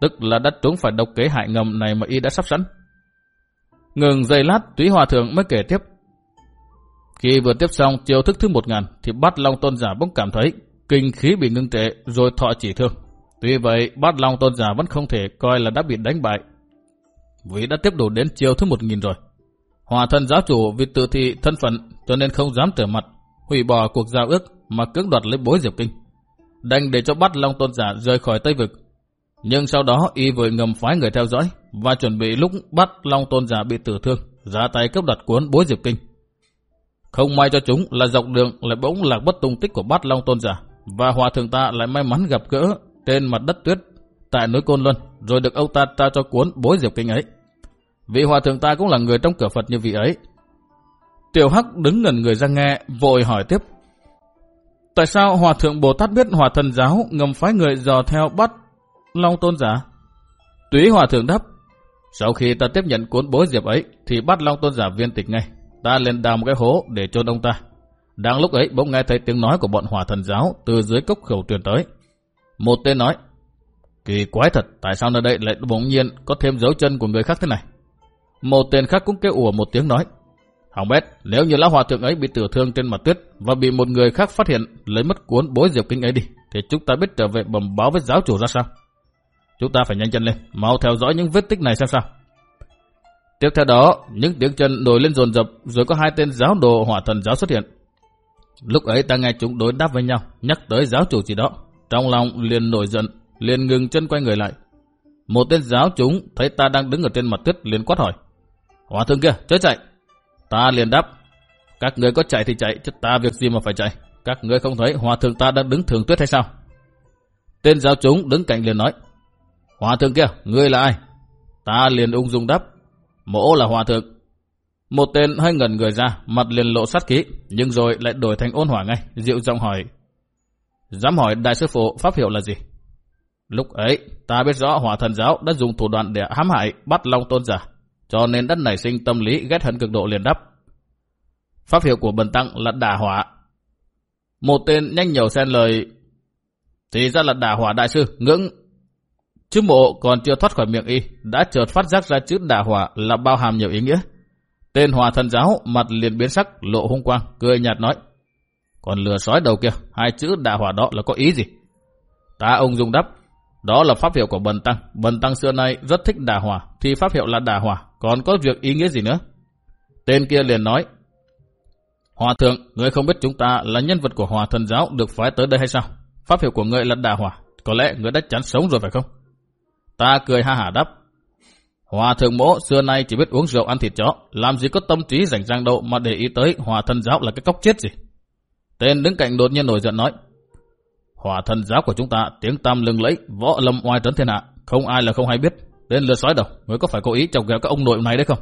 Tức là đã trúng phải độc kế hại ngầm này mà y đã sắp sẵn. Ngừng giây lát, túy hòa thượng mới kể tiếp. Khi vừa tiếp xong chiêu thức thứ một ngàn thì bát long tôn giả bỗng cảm thấy kinh khí bị ngưng trệ rồi thọ chỉ thương. Tuy vậy bát long tôn giả vẫn không thể coi là đã bị đánh bại. Vì đã tiếp đủ đến chiêu thứ một nghìn rồi. Hòa thân giáo chủ vì tự thị thân phận cho nên không dám trở mặt, hủy bỏ cuộc giao ước mà cưỡng đoạt lấy bối diệp kinh. Đành để cho bắt long tôn giả rời khỏi Tây Vực. Nhưng sau đó y vừa ngầm phái người theo dõi và chuẩn bị lúc bắt long tôn giả bị tử thương, ra tay cấp đặt cuốn bối diệp kinh. Không may cho chúng là dọc đường lại bỗng lạc bất tung tích của bát long tôn giả và hòa thượng ta lại may mắn gặp gỡ trên mặt đất tuyết tại núi Côn Luân rồi được ông ta trao cho cuốn bối diệp kinh ấy. Vị hòa thượng ta cũng là người trong cửa Phật như vị ấy. Tiểu Hắc đứng ngẩn người ra nghe, vội hỏi tiếp. Tại sao hòa thượng Bồ Tát biết hòa thần giáo ngầm phái người dò theo bắt Long Tôn giả? Túy hòa thượng đáp. Sau khi ta tiếp nhận cuốn bối diệp ấy thì bắt Long Tôn giả viên tịch ngay. Ta lên đào một cái hố để chôn ông ta. Đang lúc ấy bỗng nghe thấy tiếng nói của bọn hòa thần giáo từ dưới cốc khẩu truyền tới. Một tên nói, kỳ quái thật, tại sao nơi đây lại bỗng nhiên có thêm dấu chân của người khác thế này? Một tên khác cũng kêu ủa một tiếng nói, Hỏng bét, nếu như lão hòa thượng ấy bị tử thương trên mặt tuyết và bị một người khác phát hiện lấy mất cuốn bối diệp kinh ấy đi, thì chúng ta biết trở về bẩm báo với giáo chủ ra sao? Chúng ta phải nhanh chân lên, mau theo dõi những vết tích này xem sao. Tiếp theo đó, những tiếng chân nổi lên dồn dập rồi có hai tên giáo đồ hỏa thần giáo xuất hiện. Lúc ấy ta nghe chúng đối đáp với nhau, nhắc tới giáo chủ gì đó. Trong lòng liền nổi giận, liền ngừng chân quay người lại. Một tên giáo chúng thấy ta đang đứng ở trên mặt tuyết liền quát hỏi. Hòa thượng kia, chớ chạy. Ta liền đáp. Các người có chạy thì chạy, chứ ta việc gì mà phải chạy. Các người không thấy hòa thượng ta đang đứng thường tuyết hay sao? Tên giáo chúng đứng cạnh liền nói. Hòa thượng kia, ngươi là ai? Ta liền ung dung đáp. Mỗ là hòa thượng. Một tên hơi ngẩn người ra, mặt liền lộ sát khí, nhưng rồi lại đổi thành ôn hỏa ngay, dịu giọng hỏi. Dám hỏi đại sư phụ pháp hiệu là gì? Lúc ấy, ta biết rõ hỏa thần giáo đã dùng thủ đoạn để hãm hại bắt long tôn giả, cho nên đất nảy sinh tâm lý ghét hận cực độ liền đắp. Pháp hiệu của bần tăng là đà hỏa. Một tên nhanh nhẩu xen lời, thì ra là đà hỏa đại sư, ngưỡng. Chứ mộ còn chưa thoát khỏi miệng y, đã chợt phát giác ra chữ đà hỏa là bao hàm nhiều ý nghĩa. Tên hòa thần giáo mặt liền biến sắc, lộ hung quang, cười nhạt nói. Còn lừa sói đầu kia, hai chữ đà hỏa đó là có ý gì? Ta ông dùng đắp. Đó là pháp hiệu của Bần Tăng. Bần Tăng xưa nay rất thích đà hỏa, thì pháp hiệu là đà hỏa, còn có việc ý nghĩa gì nữa? Tên kia liền nói, Hòa thượng, người không biết chúng ta là nhân vật của hòa thần giáo được phái tới đây hay sao? Pháp hiệu của ngươi là đà hòa, có lẽ ngươi đã chán sống rồi phải không? Ta cười ha hả đáp, Hòa thượng mỗ xưa nay chỉ biết uống rượu ăn thịt chó, làm gì có tâm trí rảnh rang đâu mà để ý tới hòa thần giáo là cái cốc chết gì. Tên đứng cạnh đột nhiên nổi giận nói, Hòa thần giáo của chúng ta tiếng tam lừng lẫy, võ lâm oai trấn thiên hạ, không ai là không hay biết. Tên lừa sói đầu, người có phải cố ý chọc ghẹo các ông nội này đấy không?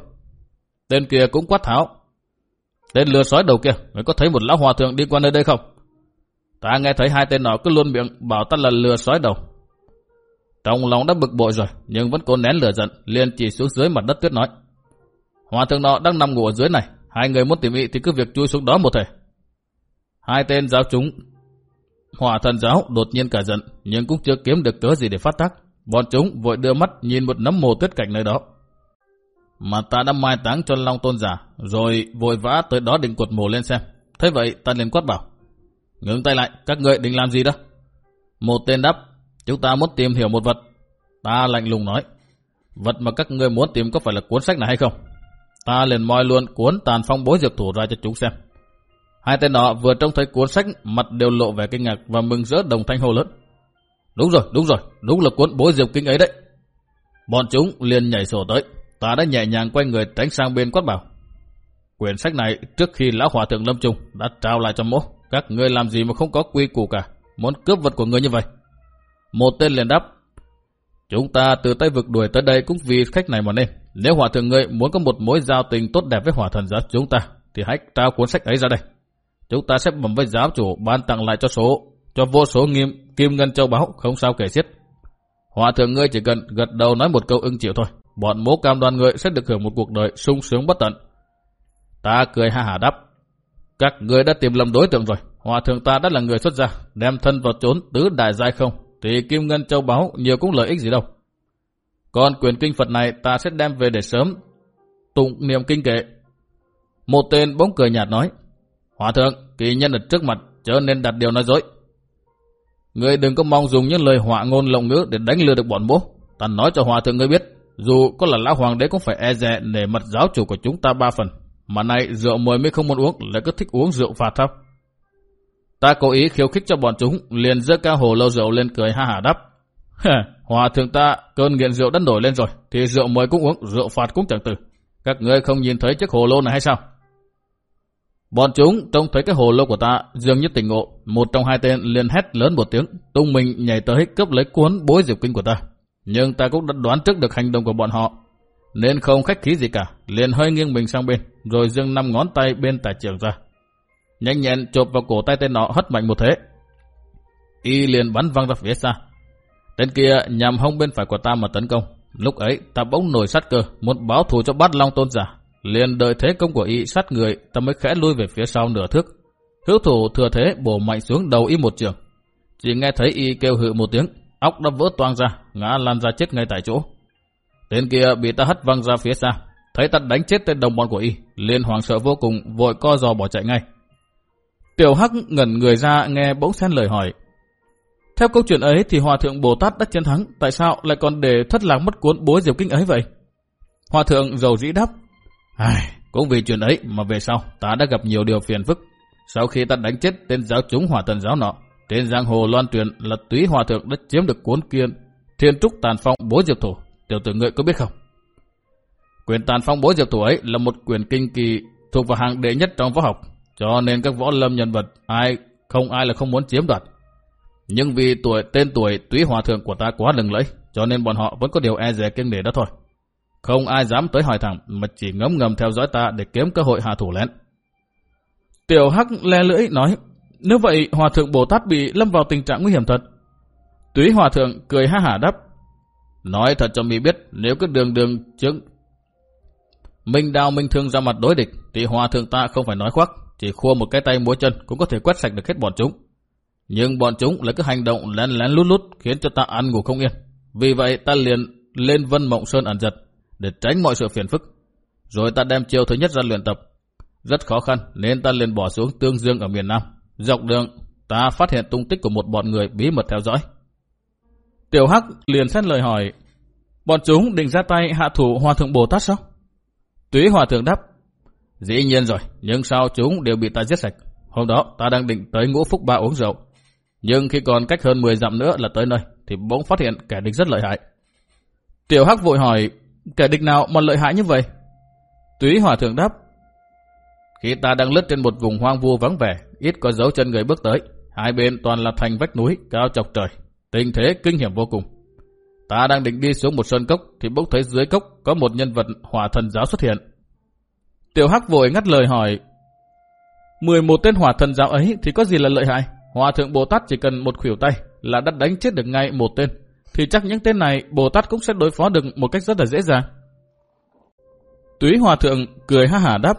Tên kia cũng quát tháo. Tên lừa sói đầu kia, người có thấy một lão hòa thượng đi qua nơi đây không? Ta nghe thấy hai tên nó cứ luôn miệng bảo ta là lừa sói đầu. Trong lòng đã bực bội rồi, nhưng vẫn cố nén lửa giận, liền chỉ xuống dưới mặt đất tuyết nói. Hòa thượng nọ đang nằm ngủ ở dưới này, hai người muốn tìm ý thì cứ việc chui xuống đó một thể. Hai tên giáo chúng hòa thần giáo đột nhiên cả giận, nhưng cũng chưa kiếm được cớ gì để phát tác. Bọn chúng vội đưa mắt nhìn một nấm mồ tuyết cảnh nơi đó. Mà ta đã mai táng cho Long Tôn giả, rồi vội vã tới đó định cột mồ lên xem. Thế vậy ta liền quát bảo. Ngừng tay lại, các người định làm gì đó? Một tên đáp, chúng ta muốn tìm hiểu một vật. Ta lạnh lùng nói, vật mà các ngươi muốn tìm có phải là cuốn sách này hay không? Ta liền moi luôn cuốn tàn phong bối diệp thủ ra cho chúng xem. Hai tên đó vừa trông thấy cuốn sách, mặt đều lộ vẻ kinh ngạc và mừng rỡ đồng thanh hô lớn. Đúng rồi, đúng rồi, đúng là cuốn bối diệp kinh ấy đấy. Bọn chúng liền nhảy sổ tới, ta đã nhẹ nhàng quay người tránh sang bên quát bảo. Quyển sách này trước khi lão hòa thượng lâm trùng đã trao lại cho mỗ. Các ngươi làm gì mà không có quy củ cả, muốn cướp vật của người như vậy. Một tên liền đáp, chúng ta từ tay vực đuổi tới đây cũng vì khách này mà nên. Nếu hòa thượng ngươi muốn có một mối giao tình tốt đẹp với hòa thần giáo chúng ta, thì hãy trao cuốn sách ấy ra đây. Chúng ta sẽ bẩm với giáo chủ ban tặng lại cho số, cho vô số nghiêm kim ngân châu báu, không sao kể xiết. Hòa thượng ngươi chỉ cần gật đầu nói một câu ưng chịu thôi, bọn mố cam đoan ngươi sẽ được hưởng một cuộc đời sung sướng bất tận. Ta cười ha hả đáp, các ngươi đã tìm lầm đối tượng rồi, hòa thượng ta đã là người xuất gia, đem thân vào trốn tứ đại giai không, thì kim ngân châu báu nhiều cũng lợi ích gì đâu. Còn quyền kinh Phật này ta sẽ đem về để sớm tụng niệm kinh kệ. Một tên bỗng cười nhạt nói, Hòa thượng, kỳ nhân ở trước mặt, chớ nên đặt điều nói dối. Người đừng có mong dùng những lời họa ngôn lộng ngữ để đánh lừa được bọn bố. Ta nói cho hòa thượng ngươi biết, dù có là lão hoàng đế cũng phải e dè để mặt giáo chủ của chúng ta ba phần. Mà nay rượu mời mới không muốn uống, lại cứ thích uống rượu phạt thấp. Ta cố ý khiêu khích cho bọn chúng, liền dơ cao hồ lâu rượu lên cười ha hả đắp. hòa thượng ta cơn nghiện rượu đã nổi lên rồi, thì rượu mời cũng uống, rượu phạt cũng chẳng từ. Các ngươi không nhìn thấy chiếc hồ lô này hay sao? Bọn chúng trông thấy cái hồ lô của ta dường như tỉnh ngộ, một trong hai tên liền hét lớn một tiếng, tung mình nhảy tới cướp lấy cuốn bối diệp kinh của ta. Nhưng ta cũng đã đoán trước được hành động của bọn họ, nên không khách khí gì cả, liền hơi nghiêng mình sang bên, rồi dương năm ngón tay bên tả trưởng ra. Nhanh nhẹn chộp vào cổ tay tên nọ hất mạnh một thế. Y liền bắn văng ra phía xa. Tên kia nhằm hông bên phải của ta mà tấn công. Lúc ấy ta bỗng nổi sát cơ, muốn báo thù cho bát long tôn giả, liền đợi thế công của y sát người, ta mới khẽ lui về phía sau nửa thước. Hữu thủ thừa thế bổ mạnh xuống đầu y một trường. Chỉ nghe thấy y kêu hự một tiếng, óc đã vỡ toang ra, ngã lan ra chết ngay tại chỗ. Tên kia bị ta hất văng ra phía xa, thấy ta đánh chết tên đồng bọn của y, liền hoảng sợ vô cùng, vội co giò bỏ chạy ngay. Tiểu Hắc ngẩn người ra nghe bỗng xen lời hỏi. Theo câu chuyện ấy thì Hòa Thượng Bồ Tát đã chiến thắng, tại sao lại còn để thất lạc mất cuốn bối diệp kinh ấy vậy? Hòa Thượng giàu dĩ đáp, Ai, cũng vì chuyện ấy mà về sau ta đã gặp nhiều điều phiền phức. Sau khi ta đánh chết tên giáo chúng hỏa thần giáo nọ, trên giang hồ loan truyền là túy hòa thượng đã chiếm được cuốn kiên thiên trúc tàn phong bố diệp thủ. Tiểu tử ngươi có biết không? Quyền tàn phong bố diệp thủ ấy là một quyền kinh kỳ thuộc vào hàng đệ nhất trong võ học, cho nên các võ lâm nhân vật ai không ai là không muốn chiếm đoạt. Nhưng vì tuổi tên tuổi túy hòa thượng của ta quá lừng lẫy, cho nên bọn họ vẫn có điều e dè kiêng nể đó thôi. Không ai dám tới hỏi thẳng mà chỉ ngấm ngầm theo dõi ta để kiếm cơ hội hạ thủ lén. Tiểu Hắc le lưỡi nói, nếu vậy Hòa Thượng Bồ Tát bị lâm vào tình trạng nguy hiểm thật. Túy Hòa Thượng cười ha hả đáp, nói thật cho mi biết nếu cứ đường đường chứng Minh đao minh thương ra mặt đối địch thì Hòa Thượng ta không phải nói khoác, chỉ khua một cái tay múa chân cũng có thể quét sạch được hết bọn chúng. Nhưng bọn chúng lại cứ hành động lén lén lút lút khiến cho ta ăn ngủ không yên. Vì vậy ta liền lên Vân Mộng Sơn ẩn giật để tránh mọi sự phiền phức. Rồi ta đem chiêu thứ nhất ra luyện tập. Rất khó khăn nên ta liền bỏ xuống Tương Dương ở miền Nam. Dọc đường ta phát hiện tung tích của một bọn người bí mật theo dõi. Tiểu Hắc liền xét lời hỏi, bọn chúng định ra tay hạ thủ Hòa Thượng Bồ Tát sao? Túy Hòa Thượng đáp, dĩ nhiên rồi, nhưng sao chúng đều bị ta giết sạch. Hôm đó ta đang định tới ngũ phúc ba uống rượu. Nhưng khi còn cách hơn 10 dặm nữa là tới nơi, thì bỗng phát hiện kẻ địch rất lợi hại. Tiểu Hắc vội hỏi, kẻ địch nào mà lợi hại như vậy? Túy Hòa Thượng đáp, khi ta đang lướt trên một vùng hoang vu vắng vẻ, ít có dấu chân người bước tới. Hai bên toàn là thành vách núi, cao chọc trời. Tình thế kinh hiểm vô cùng. Ta đang định đi xuống một sơn cốc, thì bỗng thấy dưới cốc có một nhân vật hỏa thần giáo xuất hiện. Tiểu Hắc vội ngắt lời hỏi, 11 tên hỏa thần giáo ấy thì có gì là lợi hại? Hòa thượng Bồ Tát chỉ cần một khuỷu tay là đã đánh chết được ngay một tên. Thì chắc những tên này Bồ Tát cũng sẽ đối phó được một cách rất là dễ dàng. Túy Hòa thượng cười ha hả đáp.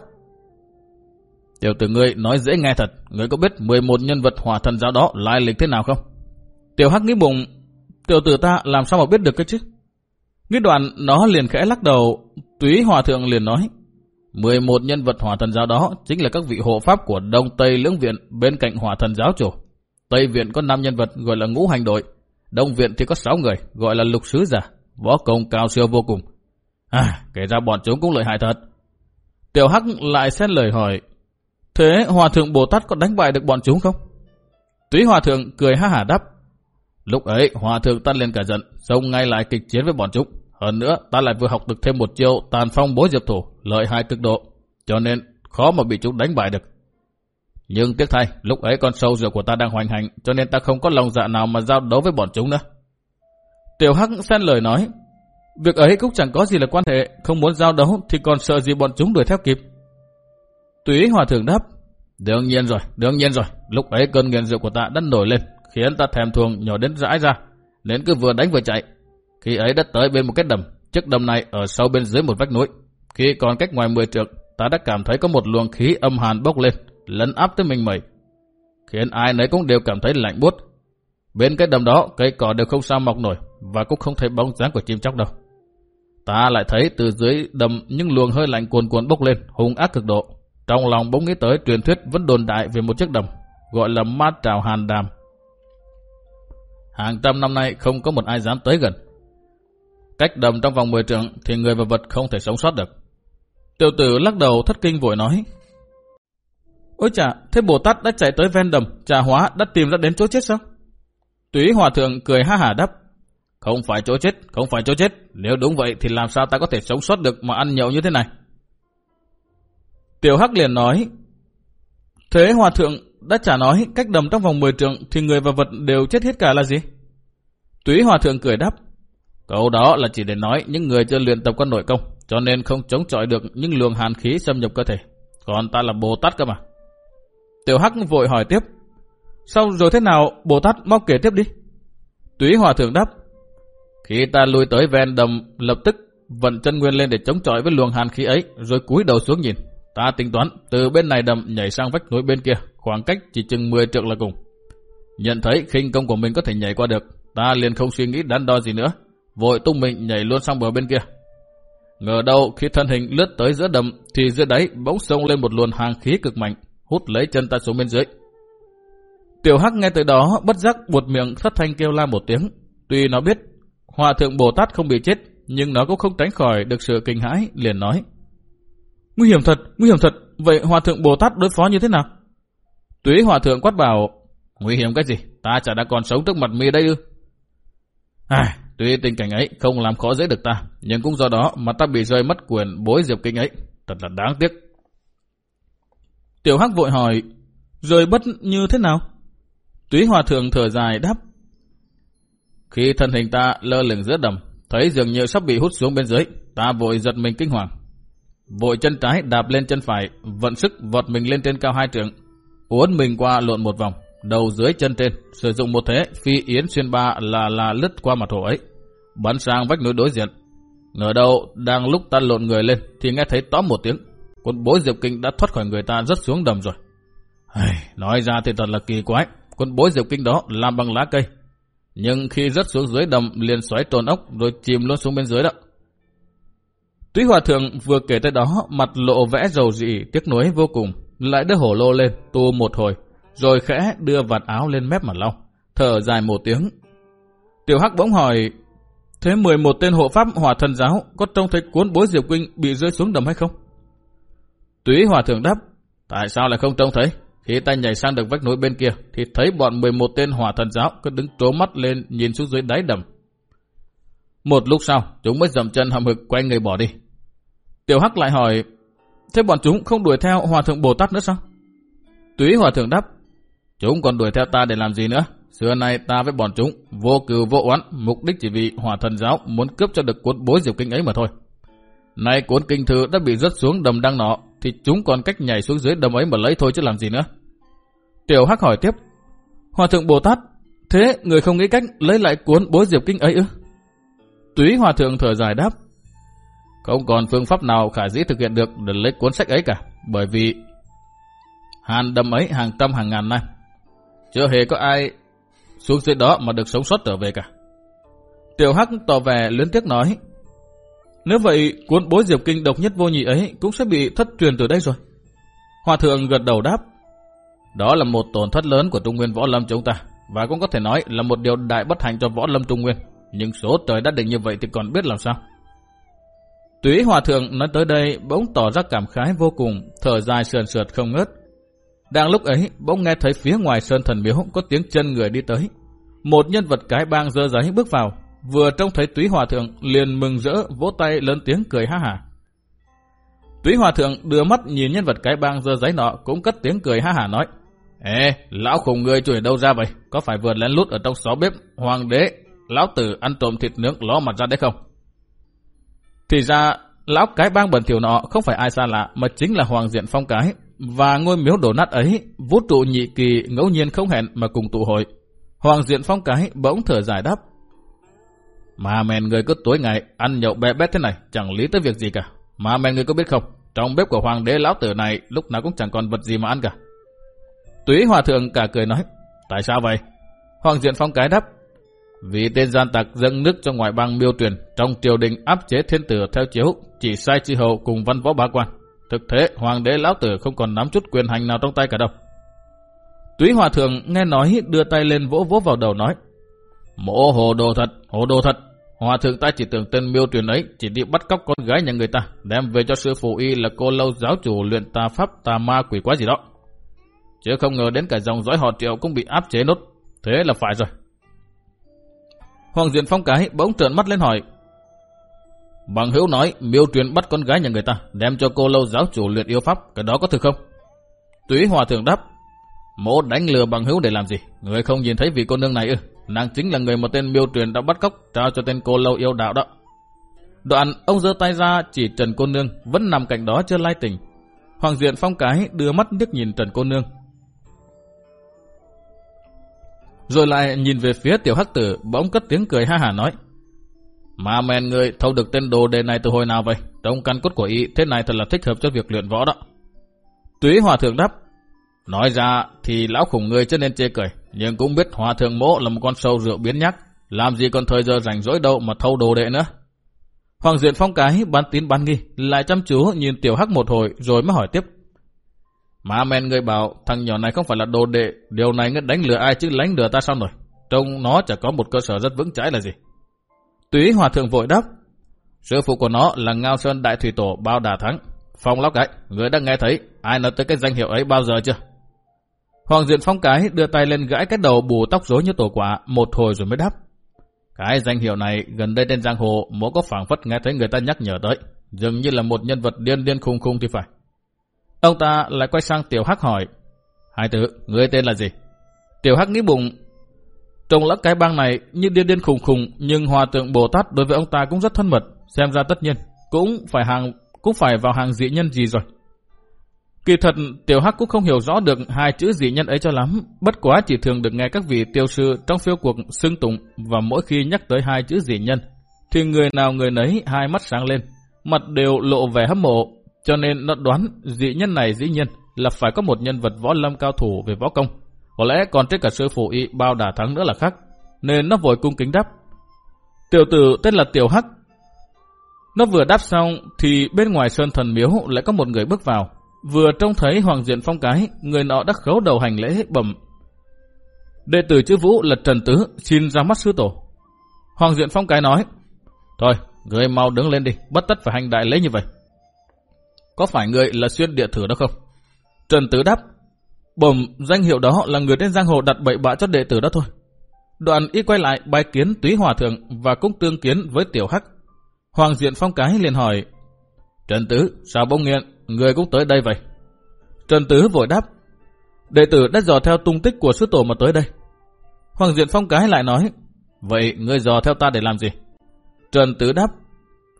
Tiểu tử ngươi nói dễ nghe thật, ngươi có biết 11 nhân vật hỏa thần giáo đó lai lịch thế nào không? Tiểu Hắc nghĩ bụng, tiểu tử ta làm sao mà biết được cái chứ? Nghĩ đoạn nó liền khẽ lắc đầu, túy hòa thượng liền nói. 11 nhân vật hỏa thần giáo đó chính là các vị hộ pháp của Đông Tây Lưỡng Viện bên cạnh hỏa thần giáo chủ. Tây Viện có 5 nhân vật gọi là ngũ hành đội. Đông Viện thì có 6 người gọi là lục sứ giả. Võ công cao siêu vô cùng. À, kể ra bọn chúng cũng lợi hại thật. Tiểu Hắc lại xét lời hỏi. Thế Hòa Thượng Bồ Tát có đánh bại được bọn chúng không? Túy Hòa Thượng cười ha hả đáp. Lúc ấy Hòa Thượng ta lên cả giận, xông ngay lại kịch chiến với bọn chúng. Hơn nữa, ta lại vừa học được thêm một chiêu tàn phong bối diệp thủ, lợi hại cực độ, cho nên khó mà bị chúng đánh bại được. Nhưng tiếc thay, lúc ấy con sâu rượu của ta đang hoành hành, cho nên ta không có lòng dạ nào mà giao đấu với bọn chúng nữa. Tiểu Hắc xen lời nói, việc ấy cũng chẳng có gì là quan hệ, không muốn giao đấu thì còn sợ gì bọn chúng đuổi theo kịp. Túy Hòa Thượng đáp, đương nhiên rồi, đương nhiên rồi, lúc ấy cơn nghiện rượu của ta đã nổi lên, khiến ta thèm thuồng nhỏ đến rãi ra, nên cứ vừa đánh vừa chạy, khi ấy đã tới bên một cái đầm, chiếc đầm này ở sâu bên dưới một vách núi. Khi còn cách ngoài 10 trượng, ta đã cảm thấy có một luồng khí âm hàn bốc lên, lấn áp tới mình mẩy. Khiến ai nấy cũng đều cảm thấy lạnh buốt. Bên cái đầm đó, cây cỏ đều không sao mọc nổi, và cũng không thấy bóng dáng của chim chóc đâu. Ta lại thấy từ dưới đầm những luồng hơi lạnh cuồn cuộn bốc lên, hung ác cực độ. Trong lòng bỗng nghĩ tới truyền thuyết vẫn đồn đại về một chiếc đầm, gọi là Ma trào hàn đàm. Hàng trăm năm nay không có một ai dám tới gần, Cách đầm trong vòng 10 trượng thì người và vật không thể sống sót được. Tiểu tử lắc đầu thất kinh vội nói. Ôi chà, thế Bồ Tát đã chạy tới ven đầm, trà hóa đã tìm ra đến chỗ chết sao? Túy Hòa Thượng cười ha hả đáp. Không phải chỗ chết, không phải chỗ chết. Nếu đúng vậy thì làm sao ta có thể sống sót được mà ăn nhậu như thế này? Tiểu Hắc liền nói. Thế Hòa Thượng đã trả nói cách đầm trong vòng 10 trượng thì người và vật đều chết hết cả là gì? Túy Hòa Thượng cười đáp. Câu đó là chỉ để nói những người chưa luyện tập con nội công, cho nên không chống chọi được những luồng hàn khí xâm nhập cơ thể. Còn ta là Bồ Tát cơ mà. Tiểu Hắc vội hỏi tiếp. Sau rồi thế nào Bồ Tát mau kể tiếp đi. Túy Hòa Thượng đáp. Khi ta lui tới ven đầm, lập tức vận chân nguyên lên để chống chọi với luồng hàn khí ấy, rồi cúi đầu xuống nhìn. Ta tính toán từ bên này đầm nhảy sang vách núi bên kia, khoảng cách chỉ chừng 10 trượng là cùng. Nhận thấy khinh công của mình có thể nhảy qua được, ta liền không suy nghĩ đắn đo gì nữa, vội tung mình nhảy luôn sang bờ bên kia. Ngờ đâu khi thân hình lướt tới giữa đầm thì dưới đáy bỗng sông lên một luồng hàng khí cực mạnh, hút lấy chân ta xuống bên dưới. Tiểu Hắc nghe tới đó bất giác buột miệng thất thanh kêu la một tiếng. Tuy nó biết Hòa thượng Bồ Tát không bị chết, nhưng nó cũng không tránh khỏi được sự kinh hãi, liền nói. Nguy hiểm thật, nguy hiểm thật, vậy Hòa thượng Bồ Tát đối phó như thế nào? Túy Hòa thượng quát bảo, nguy hiểm cái gì, ta chả đã còn sống trước mặt mi đây ư. À, Tuy tình cảnh ấy không làm khó dễ được ta, nhưng cũng do đó mà ta bị rơi mất quyền bối diệp kinh ấy. Thật là đáng tiếc. Tiểu Hắc vội hỏi, rơi bất như thế nào? Túy Hòa Thượng thở dài đáp. Khi thân hình ta lơ lửng giữa đầm, thấy dường như sắp bị hút xuống bên dưới, ta vội giật mình kinh hoàng. Vội chân trái đạp lên chân phải, vận sức vọt mình lên trên cao hai trượng, uốn mình qua lộn một vòng, đầu dưới chân trên, sử dụng một thế phi yến xuyên ba là là lướt qua mặt hồ ấy bắn sang vách núi đối diện. Ngờ đâu đang lúc ta lộn người lên thì nghe thấy tóm một tiếng. Quân bối Diệp Kinh đã thoát khỏi người ta rất xuống đầm rồi. Ai, nói ra thì thật là kỳ quái. Quân bối Diệp Kinh đó làm bằng lá cây. Nhưng khi rớt xuống dưới đầm liền xoáy trồn ốc rồi chìm luôn xuống bên dưới đó. Túy Hòa Thượng vừa kể tới đó mặt lộ vẽ dầu dị tiếc nuối vô cùng. Lại đưa hổ lô lên tu một hồi rồi khẽ đưa vạt áo lên mép mà lau. Thở dài một tiếng Tiểu Hắc bỗng hỏi, thế 11 tên hộ pháp hỏa thần giáo có trông thấy cuốn bối diệp kinh bị rơi xuống đầm hay không? Túy hòa thượng đáp, tại sao lại không trông thấy? Khi ta nhảy sang được vách núi bên kia, thì thấy bọn 11 tên hỏa thần giáo cứ đứng trố mắt lên nhìn xuống dưới đáy đầm. Một lúc sau, chúng mới dậm chân hầm hực quay người bỏ đi. Tiểu Hắc lại hỏi, thế bọn chúng không đuổi theo hòa thượng Bồ Tát nữa sao? Túy hòa thượng đáp, chúng còn đuổi theo ta để làm gì nữa? Xưa nay ta với bọn chúng vô cừu vô oán, mục đích chỉ vì hòa thần giáo muốn cướp cho được cuốn bối diệu kinh ấy mà thôi. Nay cuốn kinh thư đã bị rớt xuống đầm đăng nọ, thì chúng còn cách nhảy xuống dưới đầm ấy mà lấy thôi chứ làm gì nữa. Tiểu Hắc hỏi tiếp, Hòa thượng Bồ Tát, thế người không nghĩ cách lấy lại cuốn bối diệp kinh ấy ư? Túy Hòa thượng thở dài đáp, không còn phương pháp nào khả dĩ thực hiện được để lấy cuốn sách ấy cả, bởi vì hàn đầm ấy hàng trăm hàng ngàn năm, chưa hề có ai xuống dưới đó mà được sống sót trở về cả. Tiểu Hắc tỏ vẻ lớn tiếc nói, nếu vậy cuốn bối diệp kinh độc nhất vô nhị ấy cũng sẽ bị thất truyền từ đây rồi. Hòa thượng gật đầu đáp, đó là một tổn thất lớn của Trung Nguyên Võ Lâm chúng ta, và cũng có thể nói là một điều đại bất hạnh cho Võ Lâm Trung Nguyên. Nhưng số trời đã định như vậy thì còn biết làm sao. Túy Hòa Thượng nói tới đây bỗng tỏ ra cảm khái vô cùng, thở dài sườn sượt không ngớt. Đang lúc ấy, bỗng nghe thấy phía ngoài sơn thần miếu có tiếng chân người đi tới. Một nhân vật cái bang dơ giấy bước vào, vừa trông thấy Túy Hòa Thượng liền mừng rỡ vỗ tay lớn tiếng cười ha hả. Túy Hòa Thượng đưa mắt nhìn nhân vật cái bang dơ giấy nọ cũng cất tiếng cười ha hả nói. Ê, lão khùng người chui đâu ra vậy? Có phải vừa lén lút ở trong xó bếp hoàng đế, lão tử ăn trộm thịt nướng ló mặt ra đấy không? Thì ra, lão cái bang bẩn thiểu nọ không phải ai xa lạ mà chính là Hoàng Diện Phong Cái. Và ngôi miếu đổ nát ấy, vũ trụ nhị kỳ ngẫu nhiên không hẹn mà cùng tụ hội. Hoàng Diện Phong Cái bỗng thở dài đáp. Mà mèn người cứ tối ngày ăn nhậu bé bét thế này, chẳng lý tới việc gì cả. Mà mèn người có biết không, trong bếp của hoàng đế lão tử này lúc nào cũng chẳng còn vật gì mà ăn cả. Túy hòa thượng cả cười nói, tại sao vậy? Hoàng Diện Phong Cái đáp, vì tên gian tặc dâng nước cho ngoại bang miêu truyền trong triều đình áp chế thiên tử theo chiếu, chỉ sai chi hậu cùng văn võ bá quan. Thực thế, hoàng đế lão tử không còn nắm chút quyền hành nào trong tay cả đâu. Túy hòa thượng nghe nói đưa tay lên vỗ vỗ vào đầu nói, Mộ hồ đồ thật, hồ đồ thật. Hòa thượng ta chỉ tưởng tên miêu truyền ấy chỉ đi bắt cóc con gái nhà người ta, đem về cho sư phụ y là cô lâu giáo chủ luyện tà pháp tà ma quỷ quá gì đó. Chứ không ngờ đến cả dòng dõi họ triệu cũng bị áp chế nốt. Thế là phải rồi. Hoàng Diện Phong cái bỗng trợn mắt lên hỏi. Bằng hữu nói miêu truyền bắt con gái nhà người ta đem cho cô lâu giáo chủ luyện yêu pháp. Cái đó có thực không? Túy Hòa Thượng đáp. Mỗ đánh lừa bằng hữu để làm gì? Người không nhìn thấy vị cô nương này ư? Nàng chính là người một tên miêu truyền đã bắt cóc trao cho tên cô lâu yêu đạo đó. Đoạn ông giơ tay ra chỉ Trần cô nương vẫn nằm cạnh đó chưa lai tỉnh. Hoàng Diện Phong cái đưa mắt liếc nhìn Trần cô nương Rồi lại nhìn về phía tiểu hắc tử, bỗng cất tiếng cười ha hả nói. Mà mèn người thâu được tên đồ đề này từ hồi nào vậy? Trong căn cốt của y, thế này thật là thích hợp cho việc luyện võ đó. Túy hòa thượng đáp. Nói ra thì lão khủng người cho nên chê cười, nhưng cũng biết hòa thượng mỗ là một con sâu rượu biến nhắc, làm gì còn thời giờ rảnh rỗi đâu mà thâu đồ đệ nữa. Hoàng diện phong cái bán tín bán nghi, lại chăm chú nhìn tiểu hắc một hồi rồi mới hỏi tiếp. Mà men người bảo thằng nhỏ này không phải là đồ đệ, điều này ngươi đánh lừa ai chứ lánh lừa ta sao rồi. Trông nó chả có một cơ sở rất vững chãi là gì. Túy hòa thượng vội đáp, sư phụ của nó là Ngao Sơn Đại Thủy Tổ bao đà thắng. Phong lóc cái, người đã nghe thấy ai nói tới cái danh hiệu ấy bao giờ chưa? Hoàng Diện Phong cái đưa tay lên gãi cái đầu bù tóc rối như tổ quả một hồi rồi mới đáp. Cái danh hiệu này gần đây trên giang hồ mỗi có phảng phất nghe thấy người ta nhắc nhở tới. Dường như là một nhân vật điên điên khung khung thì phải. Ông ta lại quay sang Tiểu Hắc hỏi. Hai tử, người tên là gì? Tiểu Hắc nghĩ bụng. Trông lắc cái bang này như điên điên khùng khùng, nhưng hòa tượng Bồ Tát đối với ông ta cũng rất thân mật. Xem ra tất nhiên, cũng phải hàng cũng phải vào hàng dị nhân gì rồi. Kỳ thật, Tiểu Hắc cũng không hiểu rõ được hai chữ dị nhân ấy cho lắm. Bất quá chỉ thường được nghe các vị tiêu sư trong phiêu cuộc xưng tụng và mỗi khi nhắc tới hai chữ dị nhân, thì người nào người nấy hai mắt sáng lên, mặt đều lộ vẻ hâm mộ, cho nên nó đoán dị nhân này dĩ nhiên là phải có một nhân vật võ lâm cao thủ về võ công. Có lẽ còn trên cả sư phụ y bao đà thắng nữa là khác. Nên nó vội cung kính đáp. Tiểu tử tên là Tiểu Hắc. Nó vừa đáp xong thì bên ngoài sơn thần miếu lại có một người bước vào. Vừa trông thấy Hoàng Diện Phong cái, người nọ đã khấu đầu hành lễ bẩm. Đệ tử chữ vũ là Trần Tứ xin ra mắt sư tổ. Hoàng Diện Phong cái nói, Thôi, người mau đứng lên đi, bất tất phải hành đại lễ như vậy. Có phải người là xuyên địa thử đó không? Trần Tứ đáp, bẩm danh hiệu đó là người trên giang hồ đặt bậy bạ cho đệ tử đó thôi. Đoạn y quay lại bài kiến túy hòa thượng và cũng tương kiến với tiểu hắc. Hoàng Diện Phong cái liền hỏi, Trần Tứ, sao bông nghiện, người cũng tới đây vậy? Trần Tứ vội đáp, đệ tử đã dò theo tung tích của sư tổ mà tới đây. Hoàng Diện Phong cái lại nói, vậy người dò theo ta để làm gì? Trần Tứ đáp,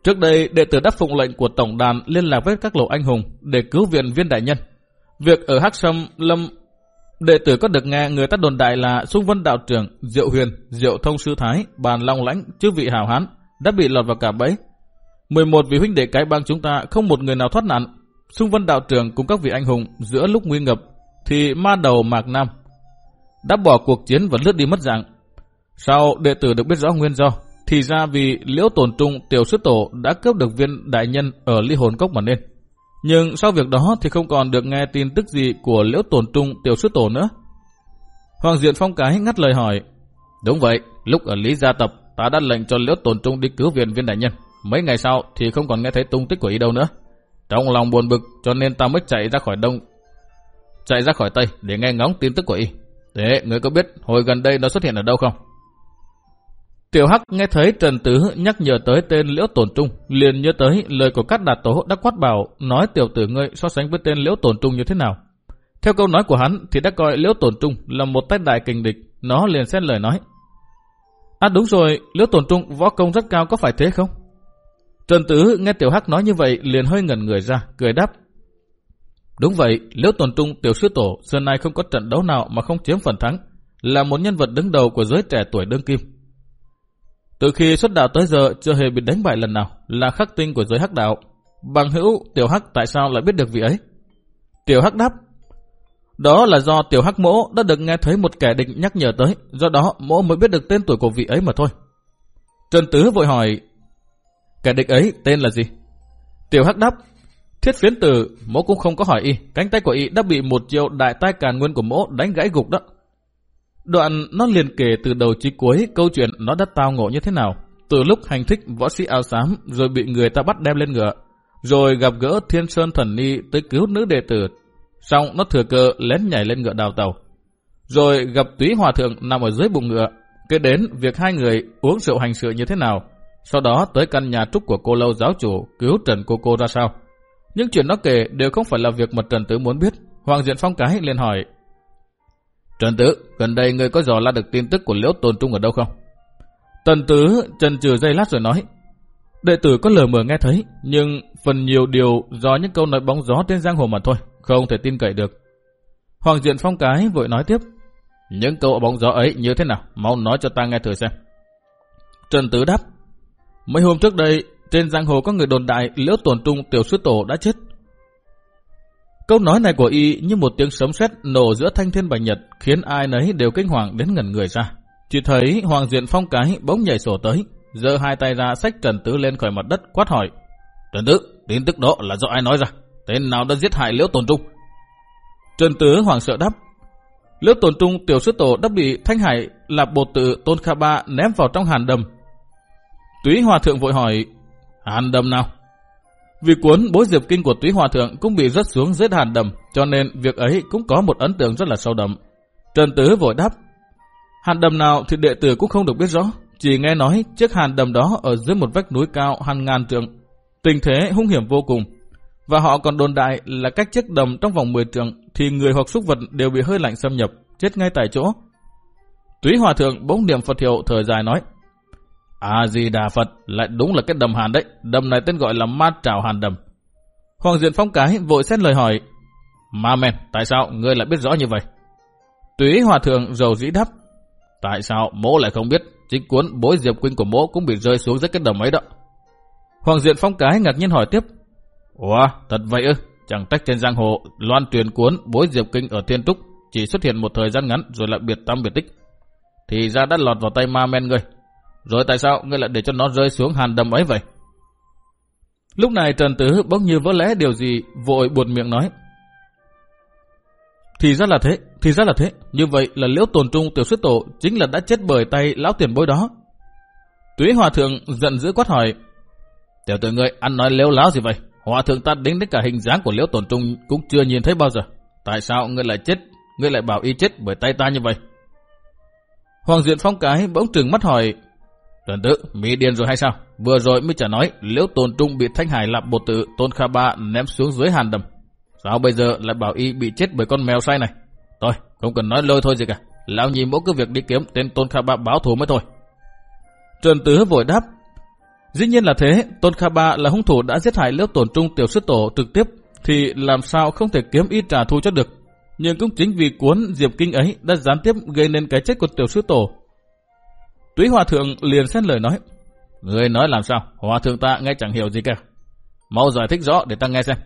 trước đây đệ tử đáp phụng lệnh của tổng đàn liên lạc với các lộ anh hùng để cứu viện viên đại nhân. Việc ở Hắc Sâm Lâm đệ tử có được nghe người ta đồn đại là Xung Vân đạo trưởng, Diệu Huyền, Diệu Thông sư thái, Bàn Long lãnh, chư vị hào hán đã bị lọt vào cả bẫy. 11 vị huynh đệ cái bang chúng ta không một người nào thoát nạn. Xung Vân đạo trưởng cùng các vị anh hùng giữa lúc nguy ngập thì ma đầu Mạc Nam đã bỏ cuộc chiến và lướt đi mất dạng. Sau đệ tử được biết rõ nguyên do, thì ra vì liễu tổn trung tiểu sư tổ đã cướp được viên đại nhân ở ly hồn cốc mà nên. Nhưng sau việc đó thì không còn được nghe tin tức gì của liễu tổn trung tiểu sư tổ nữa. Hoàng Diện Phong Cái ngắt lời hỏi. Đúng vậy, lúc ở Lý Gia Tập, ta đã lệnh cho liễu tổn trung đi cứu viện viên đại nhân. Mấy ngày sau thì không còn nghe thấy tung tích của y đâu nữa. Trong lòng buồn bực cho nên ta mới chạy ra khỏi đông, chạy ra khỏi Tây để nghe ngóng tin tức của y. Thế, người có biết hồi gần đây nó xuất hiện ở đâu không? Tiểu Hắc nghe thấy Trần Tứ nhắc nhở tới tên Liễu Tổn Trung, liền nhớ tới lời của các đạt tố đã quát bảo nói tiểu tử ngươi so sánh với tên Liễu Tổn Trung như thế nào. Theo câu nói của hắn thì đã coi Liễu Tổn Trung là một tay đại kình địch, nó liền xét lời nói. À đúng rồi, Liễu Tổn Trung võ công rất cao có phải thế không? Trần Tứ nghe Tiểu Hắc nói như vậy liền hơi ngẩn người ra, cười đáp. Đúng vậy, Liễu Tổn Trung tiểu sư tổ xưa nay không có trận đấu nào mà không chiếm phần thắng, là một nhân vật đứng đầu của giới trẻ tuổi đương kim. Từ khi xuất đạo tới giờ chưa hề bị đánh bại lần nào, là khắc tinh của giới hắc đạo. Bằng hữu Tiểu Hắc tại sao lại biết được vị ấy? Tiểu Hắc đáp, đó là do Tiểu Hắc mỗ đã được nghe thấy một kẻ địch nhắc nhở tới, do đó mỗ mới biết được tên tuổi của vị ấy mà thôi. Trần Tứ vội hỏi, kẻ địch ấy tên là gì? Tiểu Hắc đáp, thiết phiến tử, mỗ cũng không có hỏi y, cánh tay của y đã bị một triệu đại tai càn nguyên của mỗ đánh gãy gục đó. Đoạn nó liền kể từ đầu chí cuối câu chuyện nó đã tao ngộ như thế nào. Từ lúc hành thích võ sĩ áo xám rồi bị người ta bắt đem lên ngựa. Rồi gặp gỡ thiên sơn thần ni tới cứu nữ đệ tử. Xong nó thừa cơ lén nhảy lên ngựa đào tàu. Rồi gặp túy hòa thượng nằm ở dưới bụng ngựa. Kế đến việc hai người uống rượu hành sự như thế nào. Sau đó tới căn nhà trúc của cô lâu giáo chủ cứu Trần cô cô ra sao. Những chuyện nó kể đều không phải là việc mà Trần Tử muốn biết. Hoàng Diện Phong Cái liền hỏi Trần Tử, gần đây người có dò la được tin tức của Liễu Tôn Trung ở đâu không? Tần Tứ trần trừ dây lát rồi nói. Đệ tử có lờ mờ nghe thấy, nhưng phần nhiều điều do những câu nói bóng gió trên giang hồ mà thôi, không thể tin cậy được. Hoàng Diện Phong Cái vội nói tiếp. Những câu bóng gió ấy như thế nào? Mau nói cho ta nghe thử xem. Trần Tứ đáp. Mấy hôm trước đây, trên giang hồ có người đồn đại Liễu Tồn Trung tiểu sư tổ đã chết. Câu nói này của y như một tiếng sấm sét nổ giữa thanh thiên bạch nhật, khiến ai nấy đều kinh hoàng đến ngẩn người ra. Chỉ thấy Hoàng Diện Phong cái bỗng nhảy sổ tới, giơ hai tay ra sách Trần Tứ lên khỏi mặt đất quát hỏi. Trần Tứ, tin tức đó là do ai nói ra? Tên nào đã giết hại Liễu Tồn Trung? Trần Tứ hoàng sợ đáp. Liễu Tồn Trung tiểu sư tổ đã bị Thanh Hải là bột tự Tôn Kha Ba ném vào trong hàn đầm. Túy Hòa Thượng vội hỏi, hàn đầm nào? Vì cuốn bối diệp kinh của túy hòa thượng cũng bị rớt xuống giết hàn đầm, cho nên việc ấy cũng có một ấn tượng rất là sâu đậm. Trần Tứ vội đáp, hàn đầm nào thì đệ tử cũng không được biết rõ, chỉ nghe nói chiếc hàn đầm đó ở dưới một vách núi cao hàng ngàn trượng. Tình thế hung hiểm vô cùng, và họ còn đồn đại là cách chiếc đầm trong vòng 10 trượng thì người hoặc súc vật đều bị hơi lạnh xâm nhập, chết ngay tại chỗ. Túy hòa thượng bỗng niệm Phật hiệu thời dài nói, A-di-đà Phật lại đúng là cái đầm hàn đấy. Đầm này tên gọi là ma trào hàn đầm. Hoàng Diện Phong Cái vội xét lời hỏi. Ma men, tại sao ngươi lại biết rõ như vậy? Túy Hòa Thượng dầu dĩ đáp. Tại sao mỗ lại không biết chính cuốn bối diệp quynh của mỗ cũng bị rơi xuống dưới cái đầm ấy đó. Hoàng Diện Phong Cái ngạc nhiên hỏi tiếp. Ủa, thật vậy ư? Chẳng trách trên giang hồ loan truyền cuốn bối diệp kinh ở Thiên Trúc chỉ xuất hiện một thời gian ngắn rồi lại biệt tâm biệt tích. Thì ra đã lọt vào tay ma men ngươi, rồi tại sao ngươi lại để cho nó rơi xuống hàn đầm ấy vậy? Lúc này Trần Tứ bỗng như vỡ lẽ điều gì, vội buồn miệng nói. Thì ra là thế, thì ra là thế. Như vậy là liễu tồn trung tiểu sư tổ chính là đã chết bởi tay lão tiền bối đó. Túy hòa thượng giận dữ quát hỏi. Tiểu tử ngươi ăn nói liễu láo gì vậy? Hòa thượng ta đến đến cả hình dáng của liễu tồn trung cũng chưa nhìn thấy bao giờ. Tại sao ngươi lại chết? Ngươi lại bảo y chết bởi tay ta như vậy? Hoàng Diện Phong cái bỗng trừng mắt hỏi. Tần Tử, mỹ điên rồi hay sao? Vừa rồi mới chả nói liễu Tôn trung bị Thanh Hải lạp bột tự Tôn Kha Ba ném xuống dưới hàn đầm. Sao bây giờ lại bảo y bị chết bởi con mèo say này? Thôi, không cần nói lôi thôi gì cả. Lão nhìn mỗi cứ việc đi kiếm tên Tôn Kha Ba báo thù mới thôi. Trần Tứ vội đáp. Dĩ nhiên là thế, Tôn Kha Ba là hung thủ đã giết hại liễu Tôn trung tiểu sư tổ trực tiếp, thì làm sao không thể kiếm y trả thù cho được. Nhưng cũng chính vì cuốn Diệp Kinh ấy đã gián tiếp gây nên cái chết của tiểu sư tổ. Túy Hòa Thượng liền xét lời nói. Người nói làm sao? Hòa Thượng ta nghe chẳng hiểu gì cả. Mau giải thích rõ để ta nghe xem.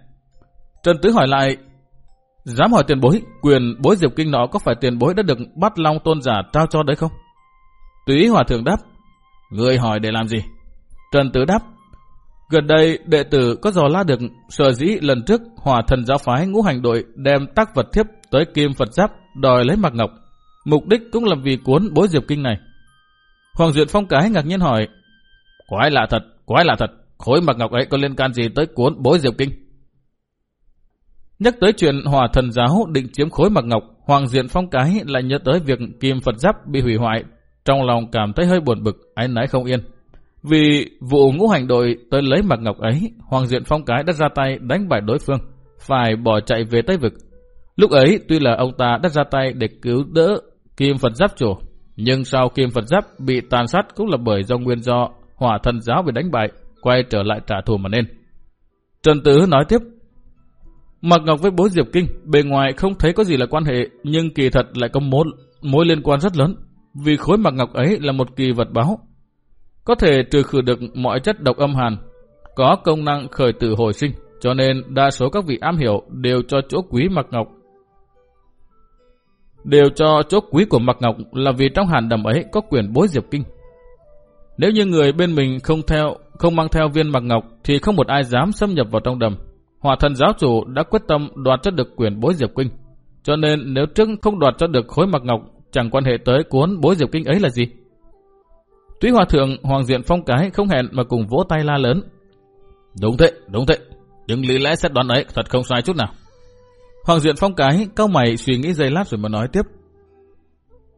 Trần Tứ hỏi lại, dám hỏi tiền bối, quyền bối Diệp Kinh nọ có phải tiền bối đã được bắt Long Tôn giả trao cho đấy không? Túy Hòa Thượng đáp, Người hỏi để làm gì? Trần Tứ đáp. Gần đây, đệ tử có dò la được sở dĩ lần trước hòa thần giáo phái ngũ hành đội đem tác vật thiếp tới kim Phật giáp đòi lấy mặc ngọc. Mục đích cũng là vì cuốn bối diệp kinh này. Hoàng Duyệt Phong cái ngạc nhiên hỏi. Quái lạ thật, quái lạ thật. Khối mặc ngọc ấy có liên can gì tới cuốn bối diệp kinh? Nhắc tới chuyện hòa thần giáo định chiếm khối mặc ngọc, Hoàng Diện Phong cái lại nhớ tới việc kim Phật giáp bị hủy hoại trong lòng cảm thấy hơi buồn bực, ái nái không yên. Vì vụ ngũ hành đội tới lấy mặt ngọc ấy, Hoàng Diện Phong Cái đã ra tay đánh bại đối phương, phải bỏ chạy về Tây Vực. Lúc ấy, tuy là ông ta đã ra tay để cứu đỡ Kim Phật Giáp chủ, nhưng sau Kim Phật Giáp bị tàn sát cũng là bởi do nguyên do hỏa thần giáo bị đánh bại, quay trở lại trả thù mà nên. Trần Tứ nói tiếp, Mặc Ngọc với bố Diệp Kinh, bề ngoài không thấy có gì là quan hệ, nhưng kỳ thật lại có mối, mối liên quan rất lớn vì khối mặc ngọc ấy là một kỳ vật báo. Có thể trừ khử được mọi chất độc âm hàn, có công năng khởi tử hồi sinh, cho nên đa số các vị am hiểu đều cho chỗ quý mặc ngọc. Đều cho chỗ quý của Mạc ngọc là vì trong hàn đầm ấy có quyền bối diệp kinh. Nếu như người bên mình không theo không mang theo viên Mạc ngọc thì không một ai dám xâm nhập vào trong đầm. Hòa thần giáo chủ đã quyết tâm đoạt cho được quyền bối diệp kinh. Cho nên nếu trước không đoạt cho được khối Mạc ngọc chẳng quan hệ tới cuốn bối diệp kinh ấy là gì. Túy Hòa Thượng Hoàng Diện Phong Cái không hẹn mà cùng vỗ tay la lớn. Đúng thế, đúng thế. Nhưng lý lẽ xét đoán ấy thật không sai chút nào. Hoàng Diện Phong Cái cao mày suy nghĩ giây lát rồi mà nói tiếp.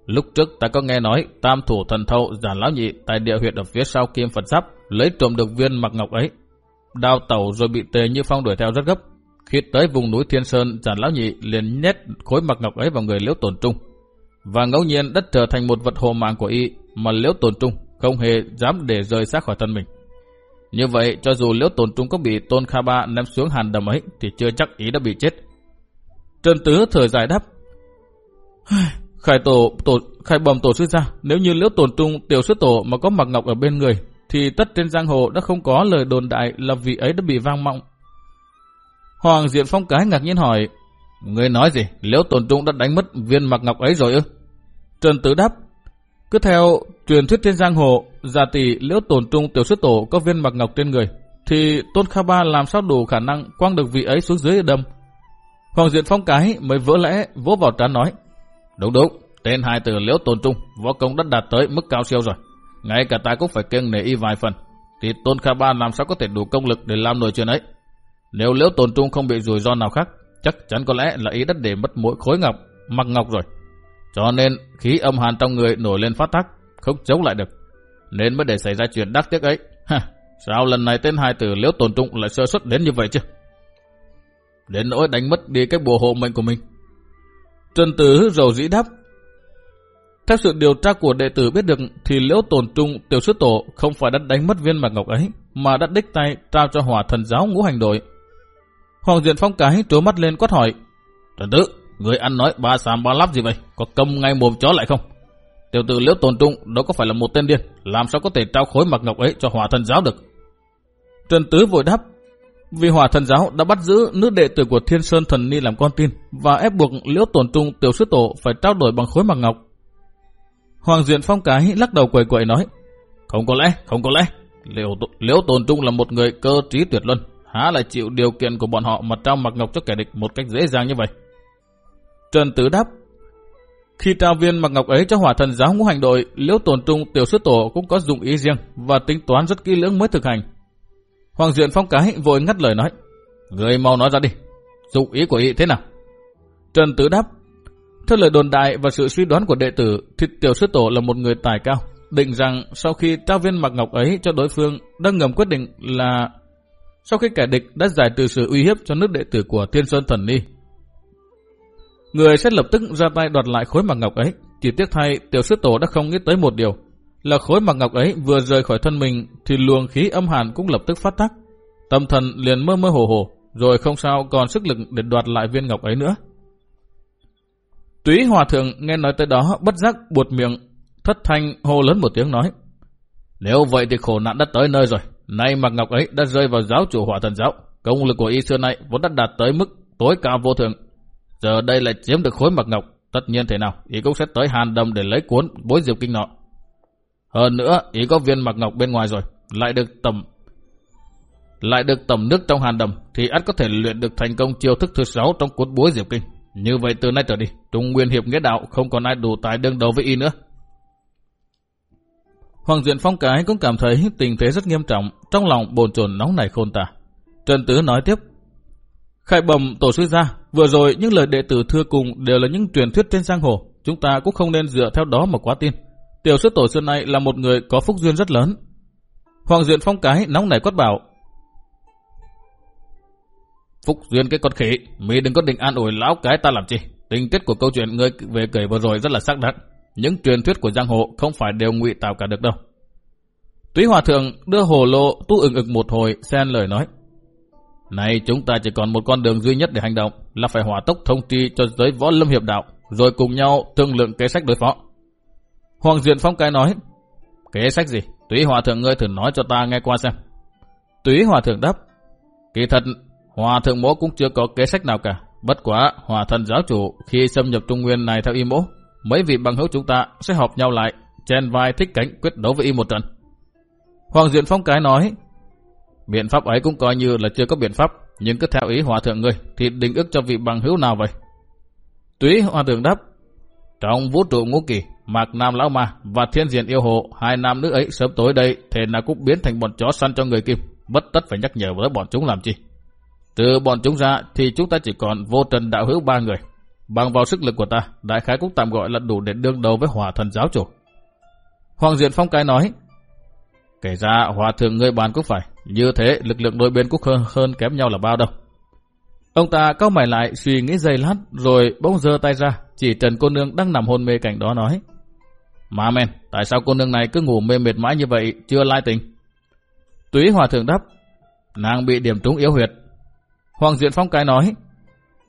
Lúc trước ta có nghe nói tam thủ thần thâu giả lão nhị tại địa huyệt ở phía sau kim Phật giáp lấy trộm được viên mặc ngọc ấy. Đào tẩu rồi bị tề như phong đuổi theo rất gấp. Khi tới vùng núi Thiên Sơn, giả lão nhị liền nhét khối mặc ngọc ấy vào người liễu tổn trung và ngẫu nhiên đất trở thành một vật hồ mạng của y mà liễu tồn trung không hề dám để rời xác khỏi thân mình. Như vậy, cho dù liễu tồn trung có bị tôn kha ba ném xuống hàn đầm ấy thì chưa chắc ý đã bị chết. Trần Tứ thời giải đáp. Khải tổ, tổ khai bầm tổ sư ra, nếu như liễu tồn trung tiểu sư tổ mà có mặc ngọc ở bên người, thì tất trên giang hồ đã không có lời đồn đại là vị ấy đã bị vang mọng. Hoàng Diện Phong Cái ngạc nhiên hỏi, Người nói gì? Liễu tồn trung đã đánh mất viên mặc ngọc ấy rồi ư? Trần Tử đáp. Cứ theo truyền thuyết trên giang hồ, giả tỷ liễu tồn trung tiểu sư tổ có viên mặc ngọc trên người, thì Tôn Kha Ba làm sao đủ khả năng quăng được vị ấy xuống dưới đâm. Hoàng Diện Phong Cái mới vỡ lẽ vỗ vào trán nói. Đúng đúng, tên hai từ liễu tồn trung, võ công đã đạt tới mức cao siêu rồi. Ngay cả ta cũng phải kiêng nể y vài phần. Thì Tôn Kha Ba làm sao có thể đủ công lực để làm nổi chuyện ấy. Nếu liễu tồn trung không bị rủi ro nào khác, chắc chắn có lẽ là ý đất để mất mỗi khối ngọc, mặc ngọc rồi. Cho nên khí âm hàn trong người nổi lên phát tác, không chống lại được. Nên mới để xảy ra chuyện đắc tiếc ấy. Ha, sao lần này tên hai tử liễu tồn trung lại sơ xuất đến như vậy chứ? Đến nỗi đánh mất đi cái bùa hộ mệnh của mình. Trần Tử rầu dĩ đáp. Theo sự điều tra của đệ tử biết được thì liễu tồn trung tiểu sư tổ không phải đã đánh mất viên mạc ngọc ấy mà đã đích tay trao cho hỏa thần giáo ngũ hành đội Hoàng Diện Phong cái trố mắt lên quát hỏi. Trần Tử, người ăn nói ba xàm ba lắp gì vậy? Có cầm ngay mồm chó lại không? Tiểu tử liễu tồn trung đó có phải là một tên điên, làm sao có thể trao khối mạc ngọc ấy cho hỏa thần giáo được? Trần Tứ vội đáp, vì hỏa thần giáo đã bắt giữ nữ đệ tử của Thiên Sơn Thần Ni làm con tin và ép buộc liễu tồn trung tiểu sư tổ phải trao đổi bằng khối mạc ngọc. Hoàng Diện Phong cái lắc đầu quầy quậy nói, không có lẽ, không có lẽ, liễu, liễu tồn trung là một người cơ trí tuyệt luân, há lại chịu điều kiện của bọn họ mà trao mạc ngọc cho kẻ địch một cách dễ dàng như vậy. Trần Tứ đáp, Khi trao viên mặc ngọc ấy cho hỏa thần giáo ngũ hành đội, liễu tổn trung tiểu sư tổ cũng có dụng ý riêng và tính toán rất kỹ lưỡng mới thực hành. Hoàng Duyện Phong cái vội ngắt lời nói. Người mau nói ra đi. Dụng ý của ý thế nào? Trần Tứ đáp. Theo lời đồn đại và sự suy đoán của đệ tử, thì tiểu sư tổ là một người tài cao. Định rằng sau khi trao viên mặc ngọc ấy cho đối phương, đang ngầm quyết định là sau khi kẻ địch đã giải trừ sự uy hiếp cho nước đệ tử của Thiên Sơn Thần Ni. Người sẽ lập tức ra tay đoạt lại khối mặc ngọc ấy. Chỉ tiếc thay, tiểu sư tổ đã không nghĩ tới một điều, là khối mặt ngọc ấy vừa rời khỏi thân mình thì luồng khí âm hàn cũng lập tức phát tác. Tâm thần liền mơ mơ hồ hồ, rồi không sao còn sức lực để đoạt lại viên ngọc ấy nữa. Túy hòa thượng nghe nói tới đó bất giác buột miệng, thất thanh hô lớn một tiếng nói. Nếu vậy thì khổ nạn đã tới nơi rồi, nay mặt ngọc ấy đã rơi vào giáo chủ hỏa thần giáo. Công lực của y xưa nay vốn đã đạt tới mức tối cao vô thượng. Giờ đây lại chiếm được khối mặt ngọc, tất nhiên thế nào, y cũng sẽ tới hàn Đồng để lấy cuốn bối diệp kinh nọ. Hơn nữa, ý có viên mặc ngọc bên ngoài rồi, lại được tầm lại được tầm nước trong hàn đầm, thì ắt có thể luyện được thành công chiêu thức thứ sáu trong cuốn bối diệp kinh. Như vậy từ nay trở đi, Trung Nguyên Hiệp Nghĩa Đạo không còn ai đủ tài đương đầu với y nữa. Hoàng Duyện Phong Cái cũng cảm thấy tình thế rất nghiêm trọng, trong lòng bồn chồn nóng nảy khôn tả. Trần Tứ nói tiếp, Khải bầm tổ sư gia, vừa rồi những lời đệ tử thưa cùng đều là những truyền thuyết trên giang hồ, chúng ta cũng không nên dựa theo đó mà quá tin. Tiểu sư tổ xưa nay là một người có phúc duyên rất lớn. Hoàng Duyện Phong Cái nóng nảy quát bảo, Phúc duyên cái con khỉ, mi đừng có định an ủi lão cái ta làm chi. Tình tiết của câu chuyện ngươi về kể vừa rồi rất là xác đáng, Những truyền thuyết của giang hồ không phải đều ngụy tạo cả được đâu. Túy Hòa Thượng đưa hồ lô tu ừng ực một hồi, xen lời nói. Này chúng ta chỉ còn một con đường duy nhất để hành động là phải hỏa tốc thông tri cho giới võ lâm hiệp đạo, rồi cùng nhau thương lượng kế sách đối phó. Hoàng Duyện Phong cái nói, kế sách gì? Túy Hòa Thượng ngươi thử nói cho ta nghe qua xem. Túy Hòa Thượng đáp, kỳ thật Hòa thượng mỗ cũng chưa có kế sách nào cả. Bất quá, hòa thần giáo chủ khi xâm nhập Trung Nguyên này theo y mỗ, mấy vị bằng hữu chúng ta sẽ họp nhau lại, chen vai thích cánh quyết đấu với y một trận. Hoàng Diện Phong Cái nói, biện pháp ấy cũng coi như là chưa có biện pháp, nhưng cứ theo ý hòa thượng ngươi thì định ước cho vị bằng hữu nào vậy? Túy hòa thượng đáp, trong vũ trụ ngũ kỳ, Mạc Nam Lão Ma và Thiên Diện Yêu Hộ, hai nam nữ ấy sớm tối đây thể là cũng biến thành bọn chó săn cho người kim, bất tất phải nhắc nhở với bọn chúng làm chi. Từ bọn chúng ra thì chúng ta chỉ còn vô trần đạo hữu ba người. Bằng vào sức lực của ta, đại khái cũng tạm gọi là đủ để đương đầu với hỏa thần giáo chủ. Hoàng Diện Phong cái nói, kể ra hòa thượng người bàn cũng phải, như thế lực lượng đôi bên cũng hơn, hơn kém nhau là bao đâu. Ông ta cao mày lại suy nghĩ giây lát rồi bỗng giơ tay ra, chỉ Trần cô nương đang nằm hôn mê cảnh đó nói. Mà men, tại sao cô nương này cứ ngủ mê mệt mãi như vậy, chưa lai tình? Túy hòa thượng đáp, nàng bị điểm trúng yếu huyệt, Hoàng Diện Phong cái nói,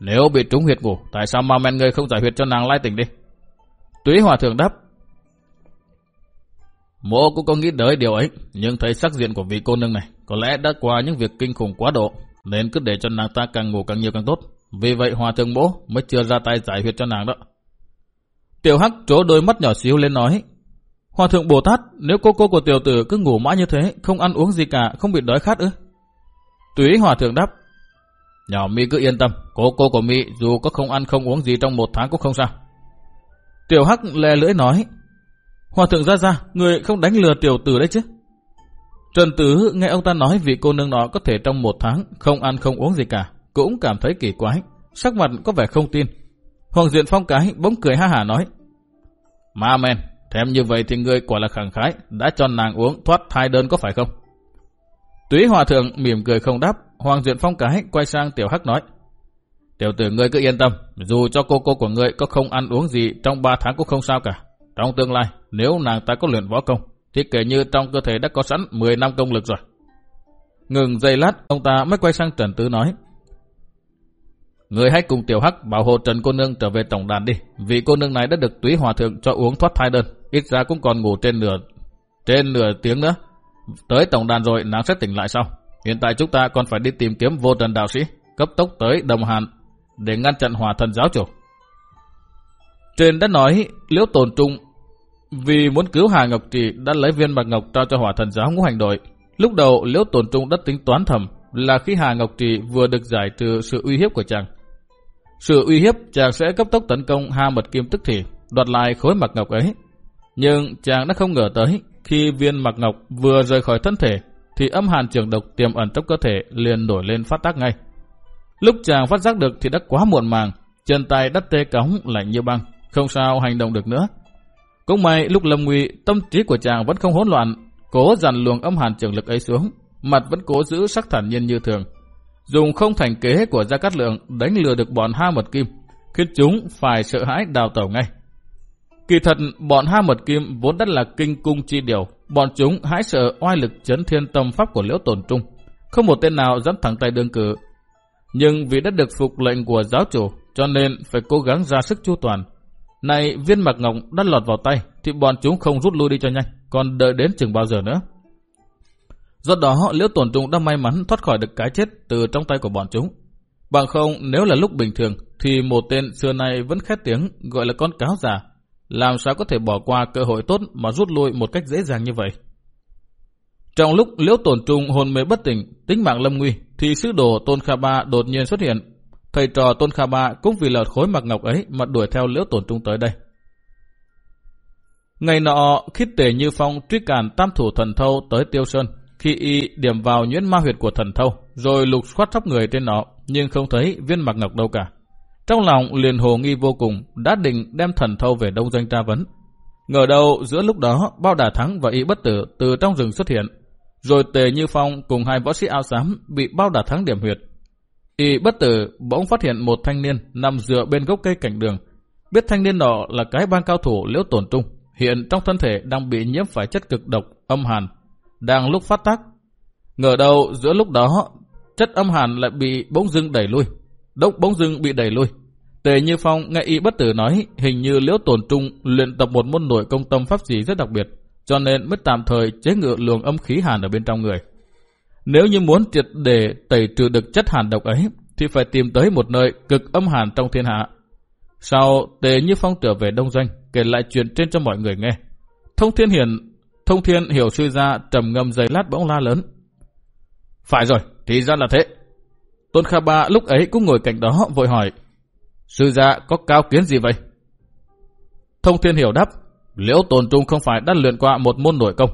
nếu bị trúng huyệt ngủ, tại sao mà men người không giải huyệt cho nàng lai tỉnh đi? Túy Hòa Thượng đáp, Mộ cũng có nghĩ tới điều ấy, nhưng thấy sắc diện của vị cô nương này có lẽ đã qua những việc kinh khủng quá độ, nên cứ để cho nàng ta càng ngủ càng nhiều càng tốt. Vì vậy Hòa Thượng Mộ mới chưa ra tay giải huyệt cho nàng đó. Tiểu Hắc trố đôi mắt nhỏ xíu lên nói, Hòa Thượng Bồ Tát, nếu cô cô của tiểu tử cứ ngủ mãi như thế, không ăn uống gì cả, không bị đói khát ư? Túy Hòa Thượng đáp, Nhỏ mi cứ yên tâm, cô cô của mi dù có không ăn không uống gì trong một tháng cũng không sao. Tiểu Hắc lè lưỡi nói, Hòa thượng ra ra, người không đánh lừa tiểu tử đấy chứ. Trần Tử nghe ông ta nói vị cô nương đó có thể trong một tháng không ăn không uống gì cả, cũng cảm thấy kỳ quái, sắc mặt có vẻ không tin. Hoàng Diện Phong cái bỗng cười ha hả nói, Ma men, thèm như vậy thì người quả là khẳng khái, đã cho nàng uống thoát thai đơn có phải không? Túy Hòa Thượng mỉm cười không đáp, Hoàng Duyện Phong cái quay sang Tiểu Hắc nói. Tiểu tử ngươi cứ yên tâm, dù cho cô cô của ngươi có không ăn uống gì trong 3 tháng cũng không sao cả. Trong tương lai, nếu nàng ta có luyện võ công, thì kể như trong cơ thể đã có sẵn 10 năm công lực rồi. Ngừng giây lát, ông ta mới quay sang Trần Tứ nói. Người hãy cùng Tiểu Hắc bảo hộ Trần cô nương trở về tổng đàn đi, vì cô nương này đã được túy hòa thượng cho uống thoát thai đơn, ít ra cũng còn ngủ trên nửa trên nửa tiếng nữa. Tới tổng đàn rồi nàng sẽ tỉnh lại sau. Hiện tại chúng ta còn phải đi tìm kiếm vô trần đạo sĩ, cấp tốc tới Đồng Hàn để ngăn chặn hòa thần giáo chủ. Trên đã nói Liễu Tồn Trung vì muốn cứu Hà Ngọc Trì đã lấy viên bạc ngọc trao cho hòa thần giáo ngũ hành đội. Lúc đầu Liễu Tồn Trung đã tính toán thầm là khi Hà Ngọc Trì vừa được giải trừ sự uy hiếp của chàng. Sự uy hiếp chàng sẽ cấp tốc tấn công Ha Mật Kim tức thì, đoạt lại khối mặc ngọc ấy. Nhưng chàng đã không ngờ tới, khi viên mặc ngọc vừa rời khỏi thân thể, thì âm hàn trường độc tiềm ẩn trong cơ thể liền nổi lên phát tác ngay. Lúc chàng phát giác được thì đã quá muộn màng, chân tay đắt tê cống lạnh như băng, không sao hành động được nữa. Cũng may lúc lâm nguy, tâm trí của chàng vẫn không hỗn loạn, cố dàn luồng âm hàn trường lực ấy xuống, mặt vẫn cố giữ sắc thản nhiên như thường. Dùng không thành kế của Gia Cát Lượng đánh lừa được bọn Ha Mật Kim, khiến chúng phải sợ hãi đào tẩu ngay. Kỳ thật, bọn Ha Mật Kim vốn đất là kinh cung chi điều, bọn chúng hãi sợ oai lực chấn thiên tâm pháp của Liễu Tồn Trung. Không một tên nào dám thẳng tay đương cử. Nhưng vì đã được phục lệnh của giáo chủ, cho nên phải cố gắng ra sức chu toàn. Này viên mạc ngọc đã lọt vào tay, thì bọn chúng không rút lui đi cho nhanh, còn đợi đến chừng bao giờ nữa. Do đó, Liễu Tổn Trung đã may mắn thoát khỏi được cái chết từ trong tay của bọn chúng. Bằng không, nếu là lúc bình thường, thì một tên xưa nay vẫn khét tiếng gọi là con cáo già. Làm sao có thể bỏ qua cơ hội tốt mà rút lui một cách dễ dàng như vậy? Trong lúc Liễu Tổn Trung hồn mê bất tỉnh, tính mạng lâm nguy, thì sứ đồ Tôn Kha Ba đột nhiên xuất hiện. Thầy trò Tôn Kha Ba cũng vì lợt khối mặc ngọc ấy mà đuổi theo Liễu Tổn Trung tới đây. Ngày nọ, khít tề như phong truy cản tam thủ thần thâu tới Tiêu Sơn, khi y điểm vào nhuyễn ma huyệt của thần thâu, rồi lục khoát khắp người trên nó, nhưng không thấy viên mặc ngọc đâu cả. Trong lòng liền hồ nghi vô cùng, đã định đem thần thâu về đông doanh tra vấn. Ngờ đâu giữa lúc đó, bao đà thắng và y bất tử từ trong rừng xuất hiện. Rồi tề như phong cùng hai võ sĩ áo xám bị bao đà thắng điểm huyệt. Y bất tử bỗng phát hiện một thanh niên nằm dựa bên gốc cây cạnh đường. Biết thanh niên đó là cái ban cao thủ liễu tổn trung, hiện trong thân thể đang bị nhiễm phải chất cực độc, âm hàn, đang lúc phát tác. Ngờ đâu giữa lúc đó, chất âm hàn lại bị bỗng dưng đẩy lui. Đốc bỗng dưng bị đẩy lui. Tề Như Phong nghe y bất tử nói hình như liễu tổn trung luyện tập một môn nội công tâm pháp gì rất đặc biệt, cho nên mới tạm thời chế ngự luồng âm khí hàn ở bên trong người. Nếu như muốn triệt để tẩy trừ được chất hàn độc ấy, thì phải tìm tới một nơi cực âm hàn trong thiên hạ. Sau, Tề Như Phong trở về Đông Doanh, kể lại chuyện trên cho mọi người nghe. Thông Thiên Hiền Thông thiên hiểu suy ra trầm ngâm giây lát bỗng la lớn. Phải rồi, thì ra là thế. Tôn Kha Ba lúc ấy cũng ngồi cạnh đó vội hỏi. Sư gia có cao kiến gì vậy? Thông thiên hiểu đáp. Liễu tồn trung không phải đã luyện qua một môn nội công.